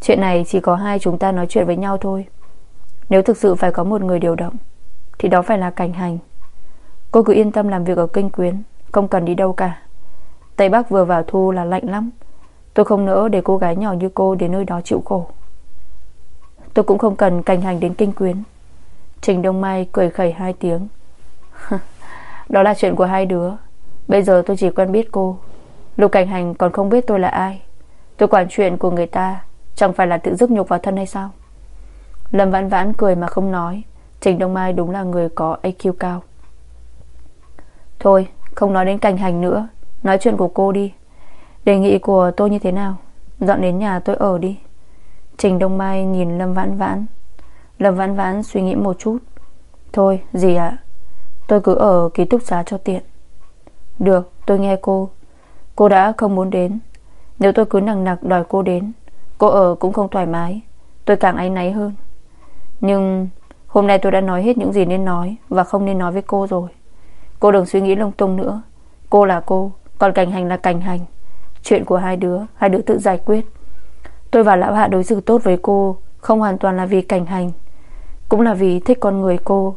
Chuyện này chỉ có hai chúng ta nói chuyện với nhau thôi. Nếu thực sự phải có một người điều động, Thì đó phải là cảnh hành. Cô cứ yên tâm làm việc ở kinh quyến, Không cần đi đâu cả. Tây Bắc vừa vào thu là lạnh lắm. Tôi không nỡ để cô gái nhỏ như cô đến nơi đó chịu khổ. Tôi cũng không cần cảnh hành đến kinh quyến. Trình Đông Mai cười khẩy hai tiếng. Đó là chuyện của hai đứa. Bây giờ tôi chỉ quen biết cô. Lục cảnh hành còn không biết tôi là ai. Tôi quản chuyện của người ta, Chẳng phải là tự dứt nhục vào thân hay sao? Lâm vãn vãn cười mà không nói. Trình Đông Mai đúng là người có IQ cao. Thôi, Không nói đến cảnh hành nữa. Nói chuyện của cô đi. Đề nghị của tôi như thế nào? Dọn đến nhà tôi ở đi. Trình Đông Mai nhìn Lâm Vãn Vãn. Lâm Vãn Vãn suy nghĩ một chút. Thôi, gì ạ? Tôi cứ ở ký túc xá cho tiện. Được, tôi nghe cô. Cô đã không muốn đến. Nếu tôi cứ nặng nặc đòi cô đến, Cô ở cũng không thoải mái. Tôi càng áy náy hơn. Nhưng hôm nay tôi đã nói hết những gì nên nói Và không nên nói với cô rồi. Cô đừng suy nghĩ lung tung nữa. Cô là cô, Còn cảnh hành là cảnh hành. Chuyện của hai đứa Hai đứa tự giải quyết. Tôi và lão hạ đối xử tốt với cô Không hoàn toàn là vì cảnh hành, Cũng là vì thích con người cô,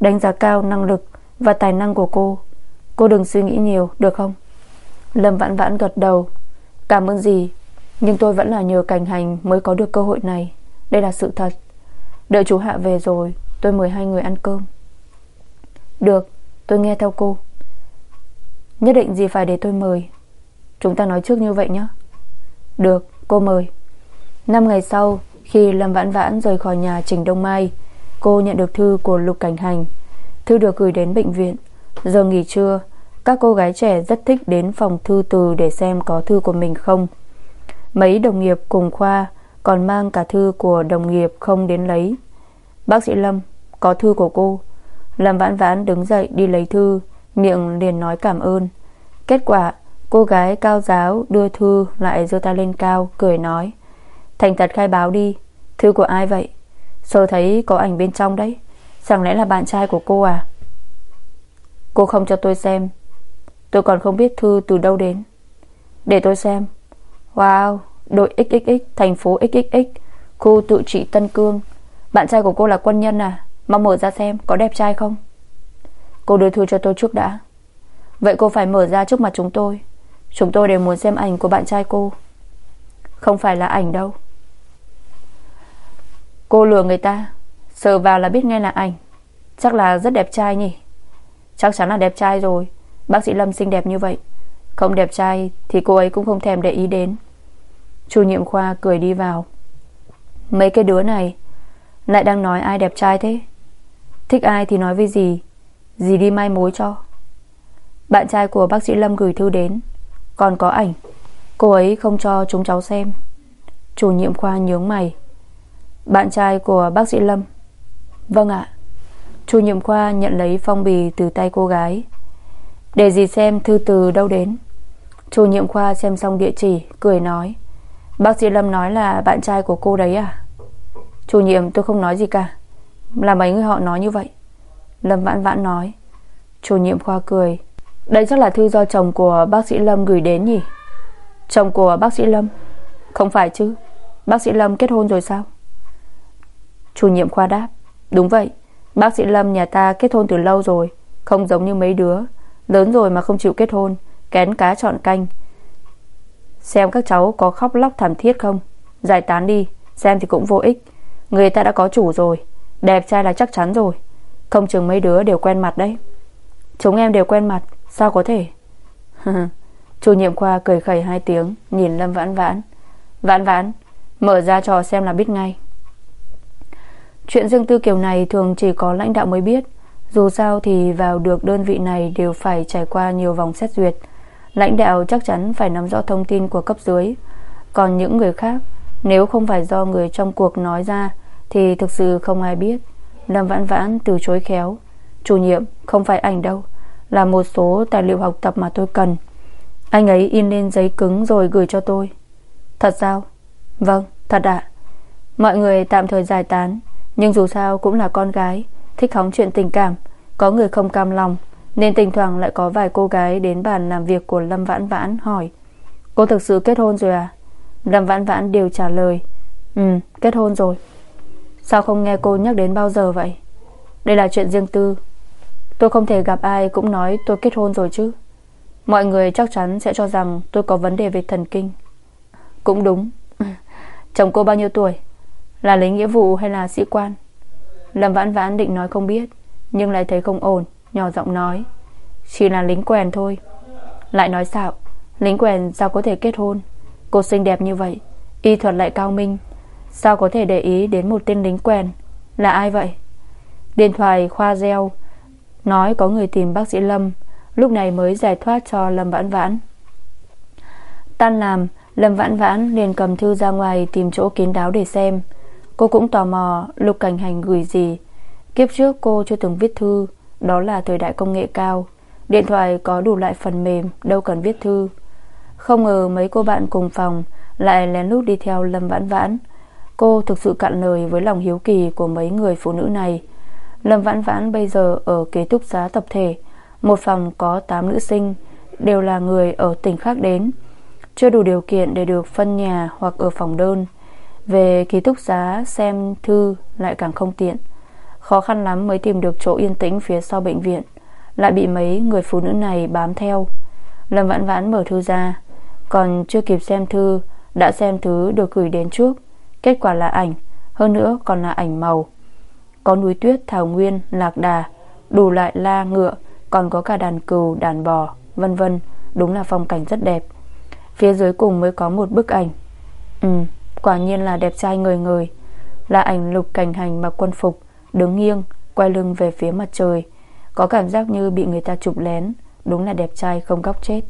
Đánh giá cao năng lực và tài năng của cô. Cô đừng suy nghĩ nhiều, được không? Lâm vãn vãn gật đầu. Cảm ơn gì? Nhưng tôi vẫn là nhờ cảnh hành mới có được cơ hội này. Đây là sự thật. Đợi chú Hạ về rồi, Tôi mời hai người ăn cơm. Được, tôi nghe theo cô. Nhất định gì phải để tôi mời. Chúng ta nói trước như vậy nhé. Được, cô mời. Năm ngày sau, Khi Lâm Vãn Vãn rời khỏi nhà Trình Đông Mai, Cô nhận được thư của Lục Cảnh Hành. Thư được gửi đến bệnh viện. Giờ nghỉ trưa các cô gái trẻ rất thích đến phòng thư từ Để xem có thư của mình không. Mấy đồng nghiệp cùng khoa Còn mang cả thư của đồng nghiệp không đến lấy. Bác sĩ Lâm, Có thư của cô. Lâm Vãn Vãn đứng dậy đi lấy thư, Miệng liền nói cảm ơn. Kết quả, cô gái cao giáo đưa thư lại giơ tay lên cao, Cười nói, Thành thật khai báo đi, Thư của ai vậy? Sơ thấy có ảnh bên trong đấy, Chẳng lẽ là bạn trai của cô à? Cô không cho tôi xem Tôi còn không biết thư từ đâu đến. Để tôi xem. Wow, Đội XXX Thành phố XXX Khu tự trị Tân Cương. Bạn trai của cô là quân nhân à? Mau mở ra xem, có đẹp trai không? Cô đưa thư cho tôi trước đã. Vậy cô phải mở ra trước mặt chúng tôi. Chúng tôi đều muốn xem ảnh của bạn trai cô. Không phải là ảnh đâu. Cô lừa người ta. Sờ vào là biết ngay là ảnh. Chắc là rất đẹp trai nhỉ? Chắc chắn là đẹp trai rồi. Bác sĩ Lâm xinh đẹp như vậy. Không đẹp trai thì cô ấy cũng không thèm để ý đến. Chủ nhiệm khoa cười đi vào. Mấy cái đứa này, Lại đang nói ai đẹp trai thế? Thích ai thì nói với gì? Dì đi mai mối cho? Bạn trai của bác sĩ Lâm gửi thư đến. Còn có ảnh. Cô ấy không cho chúng cháu xem. Chủ nhiệm khoa nhướng mày. Bạn trai của bác sĩ Lâm. Vâng ạ. Chủ nhiệm khoa nhận lấy phong bì từ tay cô gái. Để gì xem thư từ đâu đến? Chủ nhiệm khoa xem xong địa chỉ, Cười nói. Bác sĩ Lâm nói là bạn trai của cô đấy à? Chủ nhiệm, tôi không nói gì cả. Là mấy người họ nói như vậy? Lâm vãn vãn nói. Chủ nhiệm khoa cười. Đây chắc là thư do chồng của bác sĩ Lâm gửi đến nhỉ? Chồng của bác sĩ Lâm? Không phải chứ. Bác sĩ Lâm kết hôn rồi sao? Chủ nhiệm khoa đáp. Đúng vậy. Bác sĩ Lâm nhà ta kết hôn từ lâu rồi, Không giống như mấy đứa. Lớn rồi mà không chịu kết hôn, Kén cá chọn canh. Xem các cháu có khóc lóc thảm thiết không? Giải tán đi, Xem thì cũng vô ích. Người ta đã có chủ rồi, Đẹp trai là chắc chắn rồi. Không chừng mấy đứa đều quen mặt đấy. Chúng em đều quen mặt, Sao có thể? Chủ nhiệm khoa cười khẩy hai tiếng, Nhìn Lâm vãn vãn. Vãn vãn, Mở ra trò xem là biết ngay. Chuyện riêng tư kiểu này thường chỉ có lãnh đạo mới biết. Dù sao thì vào được đơn vị này Đều phải trải qua nhiều vòng xét duyệt. Lãnh đạo chắc chắn phải nắm rõ thông tin của cấp dưới. Còn những người khác, Nếu không phải do người trong cuộc nói ra, Thì thực sự không ai biết. Lâm vãn vãn từ chối khéo. Chủ nhiệm, không phải ảnh đâu, Là một số tài liệu học tập mà tôi cần. Anh ấy in lên giấy cứng rồi gửi cho tôi. Thật sao? Vâng thật ạ. Mọi người tạm thời giải tán, Nhưng dù sao cũng là con gái. Thích hóng chuyện tình cảm, Có người không cam lòng, Nên tình thoảng lại có vài cô gái đến bàn làm việc của Lâm Vãn Vãn hỏi, Cô thực sự kết hôn rồi à? Lâm Vãn Vãn đều trả lời Ừ kết hôn rồi. Sao không nghe cô nhắc đến bao giờ vậy? Đây là chuyện riêng tư. Tôi không thể gặp ai cũng nói tôi kết hôn rồi chứ. Mọi người chắc chắn sẽ cho rằng tôi có vấn đề về thần kinh. Cũng đúng. Chồng cô bao nhiêu tuổi? Là lính nghĩa vụ hay là sĩ quan? Lâm vãn vãn định nói không biết, Nhưng lại thấy không ổn, Nhỏ giọng nói. Chỉ là lính quèn thôi. Lại nói xạo, Lính quèn sao có thể kết hôn? Cô xinh đẹp như vậy, Y thuật lại cao minh. Sao có thể để ý đến một tên lính quèn? Là ai vậy? Điện thoại khoa gieo Nói có người tìm bác sĩ Lâm, Lúc này mới giải thoát cho Lâm Vãn Vãn. Tan làm, Lâm Vãn Vãn liền cầm thư ra ngoài Tìm chỗ kín đáo để xem. Cô cũng tò mò, Lục Cảnh Hành gửi gì? Kiếp trước cô chưa từng viết thư, Đó là thời đại công nghệ cao. Điện thoại có đủ loại phần mềm, Đâu cần viết thư. Không ngờ mấy cô bạn cùng phòng Lại lén lút đi theo Lâm Vãn Vãn. Cô thực sự cạn lời với lòng hiếu kỳ Của mấy người phụ nữ này. Lâm Vãn Vãn bây giờ ở kế túc xá tập thể, Một phòng có 8 nữ sinh, Đều là người ở tỉnh khác đến. Chưa đủ điều kiện để được phân nhà hoặc ở phòng đơn. Về ký túc xá xem thư lại càng không tiện. Khó khăn lắm mới tìm được chỗ yên tĩnh phía sau bệnh viện. Lại bị mấy người phụ nữ này bám theo. Lâm vãn vãn mở thư ra. Còn chưa kịp xem thư Đã xem thứ được gửi đến trước. Kết quả là ảnh Hơn nữa còn là ảnh màu. Có núi tuyết, thảo nguyên, lạc đà Đủ lại la ngựa Còn có cả đàn cừu, đàn bò, vân vân. Đúng là phong cảnh rất đẹp. Phía dưới cùng mới có một bức ảnh. Ừ quả nhiên là đẹp trai người người Là ảnh lục cảnh hành mặc quân phục, Đứng nghiêng, Quay lưng về phía mặt trời. Có cảm giác như bị người ta chụp lén. Đúng là đẹp trai không góc chết.